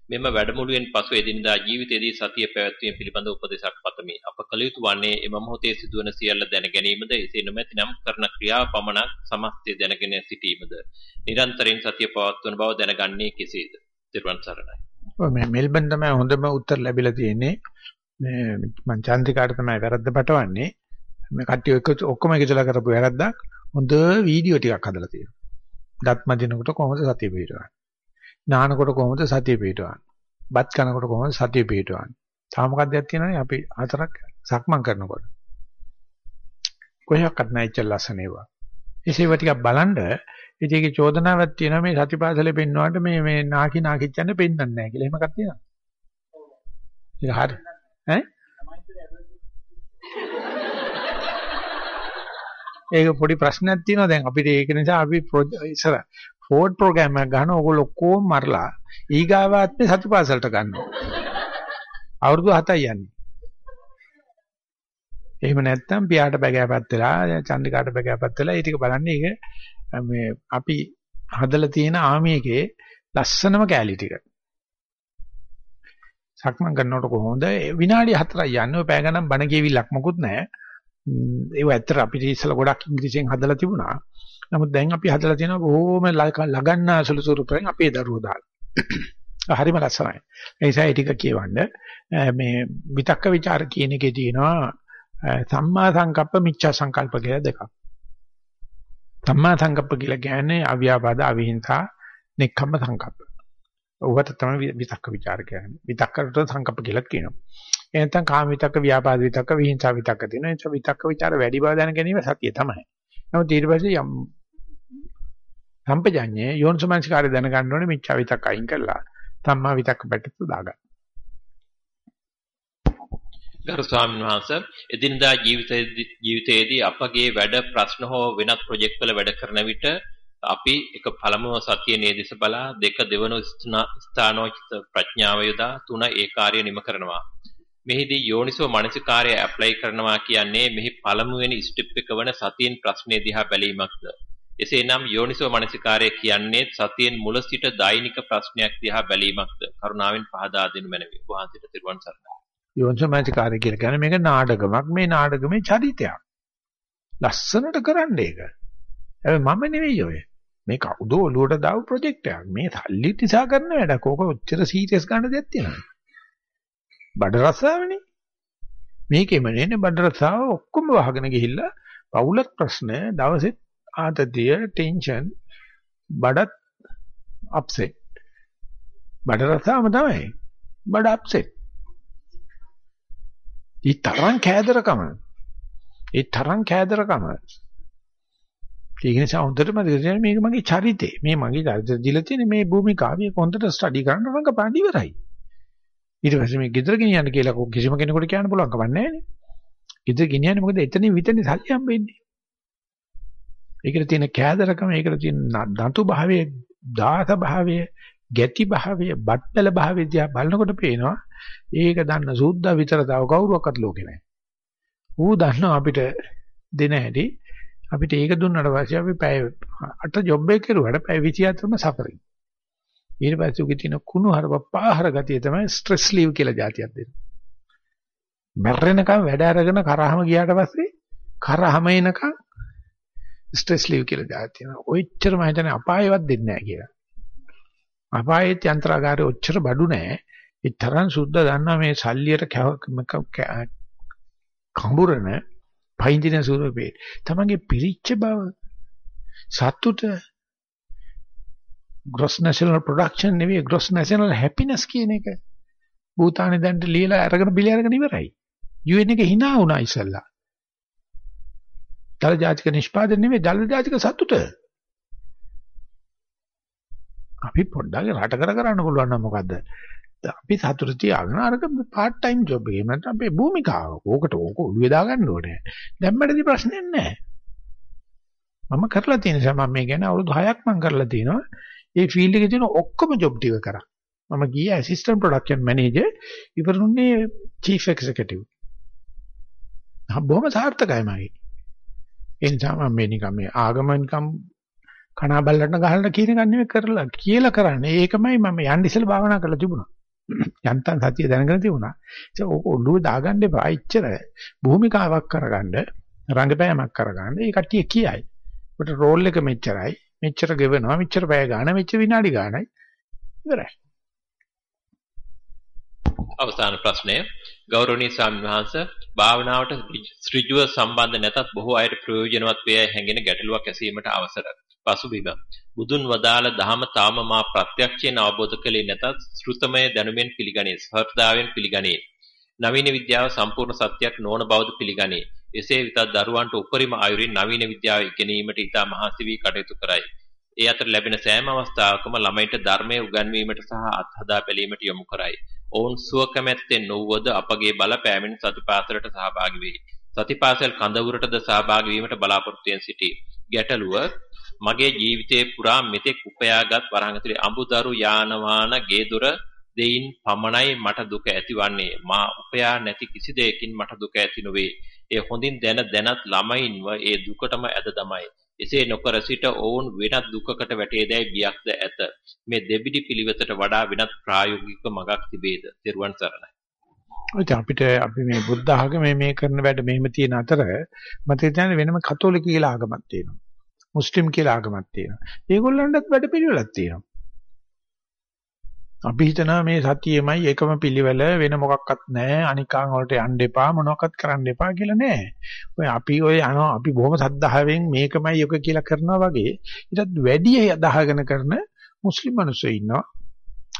මෙම වැඩමුළුවෙන් පසු එදිනදා ජීවිතයේදී සතිය පැවැත්වීම පිළිබඳ උපදේශක් පතමි. අප කළ යුතු වන්නේ එම මොහොතේ සිදුවන සියල්ල දැන ගැනීමද එසේ නොමැතිනම් කරන ක්‍රියාව පමණක් සමස්තය දැනගෙන සිටීමද. නිරන්තරයෙන් සතිය පවත්වන බව දැනගන්නේ කෙසේද? ත්‍රිවන් සරණයි. ඔව් මේ මෙල්බන් තමයි හොඳම උත්තර ලැබිලා තියෙන්නේ. මේ මං චන්ද්‍රිකාට තමයි වැරද්ද පටවන්නේ. මේ කට්ටිය එක ඔක්කොම එකතුලා කරපු වැරද්දක් හොඳ වීඩියෝ ටිකක් හදලා තියෙනවා. දත්ම දිනකොට කොහොමද සතිය පිටවන්නේ? නානකොට කොහොමද සතිය පිටවන්නේ? බත් කනකොට කොහොමද සතිය පිටවන්නේ? තාම මොකක්ද තියෙනවනේ අපි හතරක් සක්මන් කරනකොට. කොහොක්වත් නැච්ච ලස්සන ඒවා. ඒසේව ටිකක් බලන්න ඉතින් ඒකේ චෝදනාවක් තියෙනවා මේ සතිපාසලේ පෙන්වන්නට මේ මේ නාකි නාකිච්චන්න පෙන්වන්නේ නැහැ කියලා. එහෙම එකක් තියෙනවා. ඒක හරි. ඈ? ඒක පොඩි ප්‍රශ්නයක් තියෙනවා දැන් අපිට ඒක නිසා අපි ඉස්සර ෆෝඩ් ප්‍රෝග්‍රෑම් එකක් ගන්න ඕගොල්ලෝ ඔක්කොම මරලා ඊගාවාත්මේ සතිපාසලට ගන්නවා. අවුරුදු 7යි යන්නේ. එහෙම නැත්නම් පියාට බගෑපත් වෙලා චන්දිකාට බගෑපත් වෙලා ඒ ටික බලන්නේ ඒක මේ අපි හදලා තියෙන ආමියකේ ලස්සනම කැලී ටික. සක්මන් කරනකොට කොහොමද විනාඩි 4යි යන්නේ ඔය පැය ගණන් බණ කියවිලක් මොකුත් නැහැ. ඒව ඇත්තට අපිට ඉස්සලා ගොඩක් ඉංග්‍රීසියෙන් හදලා තිබුණා. නමුත් දැන් අපි හදලා තියෙනවා බොහොම ලගන්නා සුළු ස්වරූපයෙන් අපේ දරුවෝ දාලා. හරිම ලස්සනයි. ඒ නිසා ඒ ටික කියවන්න මේ විතක්ක ਵਿਚාර කියන එකේ තියෙනවා සම්මා සංකප්ප මිච්ඡා සංකල්ප කියලා දෙකක්. සම්මා සංකප්ප කියලා කියන්නේ අව්‍යාපාද අවිහිංසා නෙක්ඛම්ම සංකප්ප. ඔකට තමයි විතක්ක ਵਿਚාර කියන්නේ. විතක්කට සංකප්ප කියලා කියනවා. ඒ නැත්නම් කාම විතක්ක, ව්‍යාපාද විතක්ක, විහිංසා විතක්ක තියෙනවා. ඒ නිසා විතක්ක ਵਿਚාර වැඩි බව දැන ගැනීම සතිය තමයි. නමුත් ඊට පස්සේ යම් සම්පජඤ්ඤේ යෝනිසමංස්කාරය දැනගන්න ඕනේ මිච්ඡා විතක්ක අයින් කරලා සම්මා විතක්ක පැත්තට දාගන්න. ගරු ස්වාමීන් වහන්සේ එදිනදා ජීවිතයේදී අපගේ වැඩ ප්‍රශ්න හෝ වෙනත් ප්‍රොජෙක්ට් වල වැඩ කරන විට අපි එක පළමුව සතිය නේදස බලා දෙක දෙවන ස්ථානෝචිත ප්‍රඥාව යොදා තුන ඒ කාර්ය නිම කරනවා. මෙහිදී යෝනිසෝ මනසිකාර්ය ඇප්ලයි කරනවා කියන්නේ මෙහි පළමුවෙනි ස්ටෙප් එක වන සතියෙන් ප්‍රශ්නේ දිහා බැලීමක්ද. එසේනම් යෝනිසෝ මනසිකාර්ය කියන්නේ සතියෙන් මුල සිට දෛනික ප්‍රශ්නයක් දිහා බැලීමක්ද. කරුණාවෙන් පහදා දෙනු මැනවි. වහන්සේට තිරුවන් සරණයි. යෝනිසෝ මනසිකාර්ය කියලා කියන්නේ මේක නාටකමක්. මේ නාටකමේ චරිතයක්. ලස්සනට කරන්න ඒක. හැබැයි මම නෙවෙයි ඔය. මේ කවුද ඔලුවට දාපු ප්‍රොජෙක්ට් එකක්. මේ සල්ලි තිසා කරන වැඩක්. ඕක ඔච්චර සීරියස් ගන්න දෙයක් තියෙනවා. බඩ රස්සාවනේ. මේකෙම නේ බඩ රස්සාව ඔක්කොම වහගෙන ගිහිල්ලා පවුලක් ප්‍රශ්න දවසෙත් ආතතිය ටෙන්ෂන් බඩත් අප්සෙට්. බඩ රස්සාවම තමයි. බඩ අප්සෙට්. ඊ තරම් කෑදරකම. ඒ තරම් කෑදරකම. ඒක නිසා හොඳට මතක තියාගන්න මේක මගේ චරිතේ. මේ මගේ චරිතය දීලා තියෙන මේ භූමිකාවේ හොඳට ස්ටඩි කරන්න රංගපාන්න ඉවරයි. ඊට පස්සේ මේ ගෙදර ගෙනියන්න කියලා කිසිම කෙනෙකුට කියන්න පුළුවන් කමක් නැහැ නේ. ගෙදර ගෙනියන්නේ මොකද එතනින් විතරනේ සල්ලි හම්බෙන්නේ. ඒකට තියෙන කෑදරකම, ඒකට තියෙන දන්තු භාවයේ, දාස භාවයේ, ගැති භාවයේ, බට්ටල භාවයේ දිහා බලනකොට පේනවා ඒක දන්න සූද්දා විතර තව කවුරුවක්වත් ලෝකේ නැහැ. ඌ දන්නවා අපිට දෙන හැටි අපිට ඒක දුන්නාට පස්සේ අපි පැය 8 ජොබ් එක කරුවාට පැය 24ම සෆරින්. ඊට පස්සේ උගේ තියෙන කුණු හරප පාහර ගතිය තමයි ස්ට්‍රෙස් ලීව් කියලා જાතියක් දෙනවා. මැරෙනකම් වැඩ අරගෙන කරාම ගියාට පස්සේ කරාම එනකම් ස්ට්‍රෙස් ලීව් කියලා જાතියක් තියෙනවා. ඔච්චරම හිතන්නේ අපායෙවත් දෙන්නේ නැහැ කියලා. අපායෙත් යන්ත්‍රාගාරේ ඔච්චර බඩු නැහැ. ඒ තරම් සුද්ධ දන්නා මේ සල්ලියට කඹුරන පයින්දින ස්වරූපේ තමන්ගේ පිරිච්ච බව සතුට gross national production නෙවෙයි gross national happiness කියන එක භූතානේ දැන්ට ලියලා අරගෙන බිලි අරගෙන ඉවරයි UN එක hina වුණා ඉස්සල්ලා දල ජාතික නිෂ්පාදනය නෙවෙයි දල ජාතික සතුට අපි පොඩ්ඩක් රට කර කරන්න පුළුවන් නම් මොකද්ද අපි සතුට තියාගෙන අරක part time job එකේ මට අපේ භූමිකාව. ඕකට ඕක ඔළුවේ දාගන්න ඕනේ. දැම්මඩදී ප්‍රශ්නයක් නැහැ. මම කරලා තියෙන නිසා මම මේ ගැන අවුරුදු 6ක් මම කරලා තිනවා. ඒ ෆීල්ඩ් එකේ තියෙන ඔක්කොම ජොබ් ටික කරා. මම ගියේ ඇසිස්ටන්ට් ප්‍රොඩක්ෂන් මැනේජර් ඉවරුන්නේ චීෆ් එක්සිකියුටිව්. බොහොම සාර්ථකයි මගේ. ඒ නිසා මම මේ නිකන් මේ ආගමනිකම් කණා බල්ලට ගහලා කියන එක නෙවෙයි කරලා කියලා කරන්නේ. ඒකමයි මම යන්න ඉස්සෙල්ලා භාවනා කරලා තිබුණා. යන්තම් සතිය දැනගෙන තිබුණා. ඒක ඕක ඔළුව දාගන්න එපා. ඉච්චර භූමිකාවක් කරගන්න රංගපෑමක් කරගන්න ඒ කට්ටිය කියයි. ඔබට රෝල් එක මෙච්චරයි. මෙච්චර ගෙවනවා. මෙච්චර පැය ගන්න. මෙච්චර විනාඩි ගන්නයි. ඉවරයි. අවසාන ප්‍රශ්නය ගෞරවනීය ස්වාමීන් වහන්සේ භාවනාවට ඍජුව සම්බන්ධ නැතත් බොහෝ අයට ප්‍රයෝජනවත් වේ හැඟෙන ගැටලුවක් ඇසීමට අවසර. පසුබිම බුදුන් වදාළ දහම තාම මා ප්‍රත්‍යක්ෂයෙන් අවබෝධ කළේ නැතත් ශ්‍රුතමය දැනුමෙන් පිළිගනී. සහෘදාවෙන් පිළිගනී. නවීන විද්‍යාව සම්පූර්ණ සත්‍යයක් නොවන බවද පිළිගනී. එසේ වෙතත් දරුවන්ට උපරිම ආයුරින් නවීන විද්‍යාව ඉගෙනීමට ඉතා මහන්සි වී කටයුතු කරයි. ඒ අතර ලැබෙන සෑම අවස්ථාවකම ළමයින්ට ධර්මයේ උගන්වීමට සහ අත්හදා බැලීමට යොමු කරයි. ඔවුන් සුව කැමැත්තෙන් නොවුවද අපගේ බලපෑමෙන් සතිපාසලට සහභාගී වෙයි. සතිපාසල් කඳවුරටද සහභාගී වීමට බලාපොරොත්තු වෙන සිටී. ගැටලුව මගේ ජීවිතේ පුරා මෙතෙක් උපයාගත් වරහන් අඹුදරු යානවාන ගේ දොර දෙයින් පමණයි මට දුක ඇතිවන්නේ. මා උපයා නැති කිසි දෙයකින් මට දුක ඇති නොවේ. ඒ හොඳින් දැන දැනත් ළමයින්ව ඒ දුකටම ඇද දමයි. එසේ නොකර සිට ඔවුන් වෙනත් දුකකට වැටේදැයි බියක්ද ඇත. මේ දෙබිඩි පිළිවෙතට වඩා වෙනත් ප්‍රායෝගික මඟක් තිබේද? තෙරුවන් සරණයි. ඔය අපිට අපි මේ බුද්ධ ආගමේ මේ කරන වැඩ මෙහෙම තියෙන අතර මට හිතන්නේ වෙනම කතෝලික කියලා ආගමක් තියෙනවා. මුස්ලිම් කියලා ආගමක් තියෙනවා. ඒගොල්ලන්ටත් වැඩ පිළිවෙලක් තියෙනවා. අපි හිතනවා මේ සතියෙමයි එකම පිළිවෙල වෙන මොකක්වත් නැහැ අනිකාන් වලට යන්න එපා මොනවක්වත් කරන්න එපා කියලා නෑ. ඔය අපි ඔය යනවා අපි බොහොම සද්ධාවෙන් මේකමයි ඔක කියලා කරනවා වගේ ඊටත් වැඩි අදහගෙන කරන මුස්ලිම් මිනිස්සු ඉන්නවා.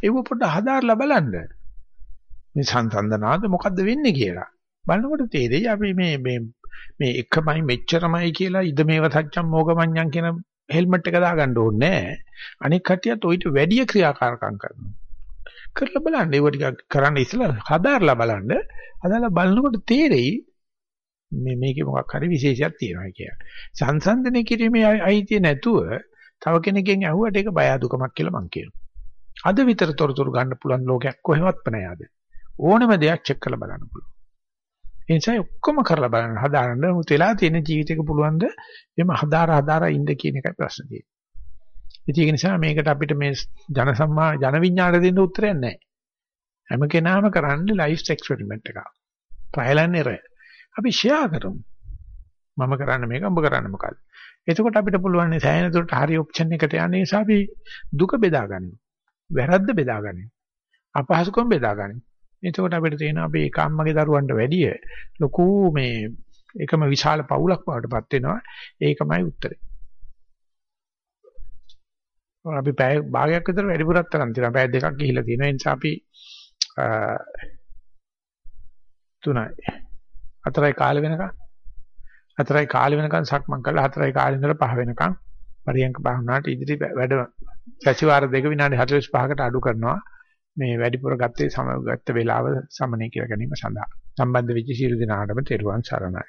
ඒව පොඩ්ඩ හදාarලා බලන්න. මේ සංසන්දනාද මොකද්ද වෙන්නේ කියලා. බලනකොට තේරෙයි අපි මේ මේ මේ එකමයි මෙච්චරමයි කියලා ඉද මේව සත්‍යම් මොගමඤ්ඤම් කියන හෙල්මට් එක දාගන්න ඕනේ නැහැ. අනික කටියත් ඔయిత වැඩි ක්‍රියාකාරකම් කරනවා. කරලා බලන්න. ඒව ටිකක් කරන්න ඉස්සලා හදාarලා බලන්න. හදාලා බලනකොට තේරෙයි මේ මේකේ මොකක් හරි විශේෂයක් තියෙනවා කියලා. සංසන්දනය කිරීමේ අයිතිය නැතුව තව කෙනෙක්ගෙන් ඇහුවට ඒක බය අදුකමක් කියලා මං කියනවා. අද විතර තොරතුරු ගන්න පුළුවන් ලෝකයක් කොහෙවත් නැහැ අද. ඕනම දෙයක් චෙක් කරලා බලන්න පුළුවන්. ඒ නිසා ඔක්කොම කරලා බලන්න හදාරන්න මුත් වෙලා තියෙන ජීවිතේක පුළුවන් ද එම හදාර හදාර ඉන්න කියන එකයි ප්‍රශ්නේ තියෙන්නේ. ඒක නිසා මේකට අපිට මේ ජන සම්මා ජන විඥාණය දෙන්න උත්තරයක් නැහැ. හැම කෙනාම කරන්නේ ලයිෆ් එක්ස්පෙරිමන්ට් එකක්. Trial and error. අපි ෂෙයා කරමු. මම කරන්නේ මේක උඹ කරන්නේ මොකක්ද? එතකොට අපිට පුළුවන් නේ සෑහෙන දුරට හරි ඔප්ෂන් එකට යන්න නිසා අපි දුක බෙදාගන්න. වැරද්ද බෙදාගන්න. අපහසුකම් බෙදාගන්න. එතකොට අපිට තේරෙනවා අපි ඒක අම්මගේ දරුවන්ට වැඩිය ලොකු මේ එකම විශාල පවුලක් බවට පත් වෙනවා. ඒකමයි උත්තරේ. අපි පැය භාගයක් විතර වැඩිපුරක් තරම් තියෙනවා. පැය දෙකක් ගිහිල්ලා තියෙනවා. ඒ නිසා අපි තුනයි. හතරයි කාලේ වෙනකන් හතරයි කාලේ වෙනකන් සක්මන් කරලා හතරයි කාලේ ඉඳලා පහ වෙනකන් පරියන්ක භාවනාවට ඉදිරි වැඩ සතිವಾರ දෙක විනාඩි 45කට අඩු කරනවා. මේ වැඩිපුර ගත්තේ සමගත වේලාව සමනය කියලා ගැනීම සඳහා. සම්බන්ධ වෙච්ච සියලු දෙනාටම තෙරුවන් සරණයි.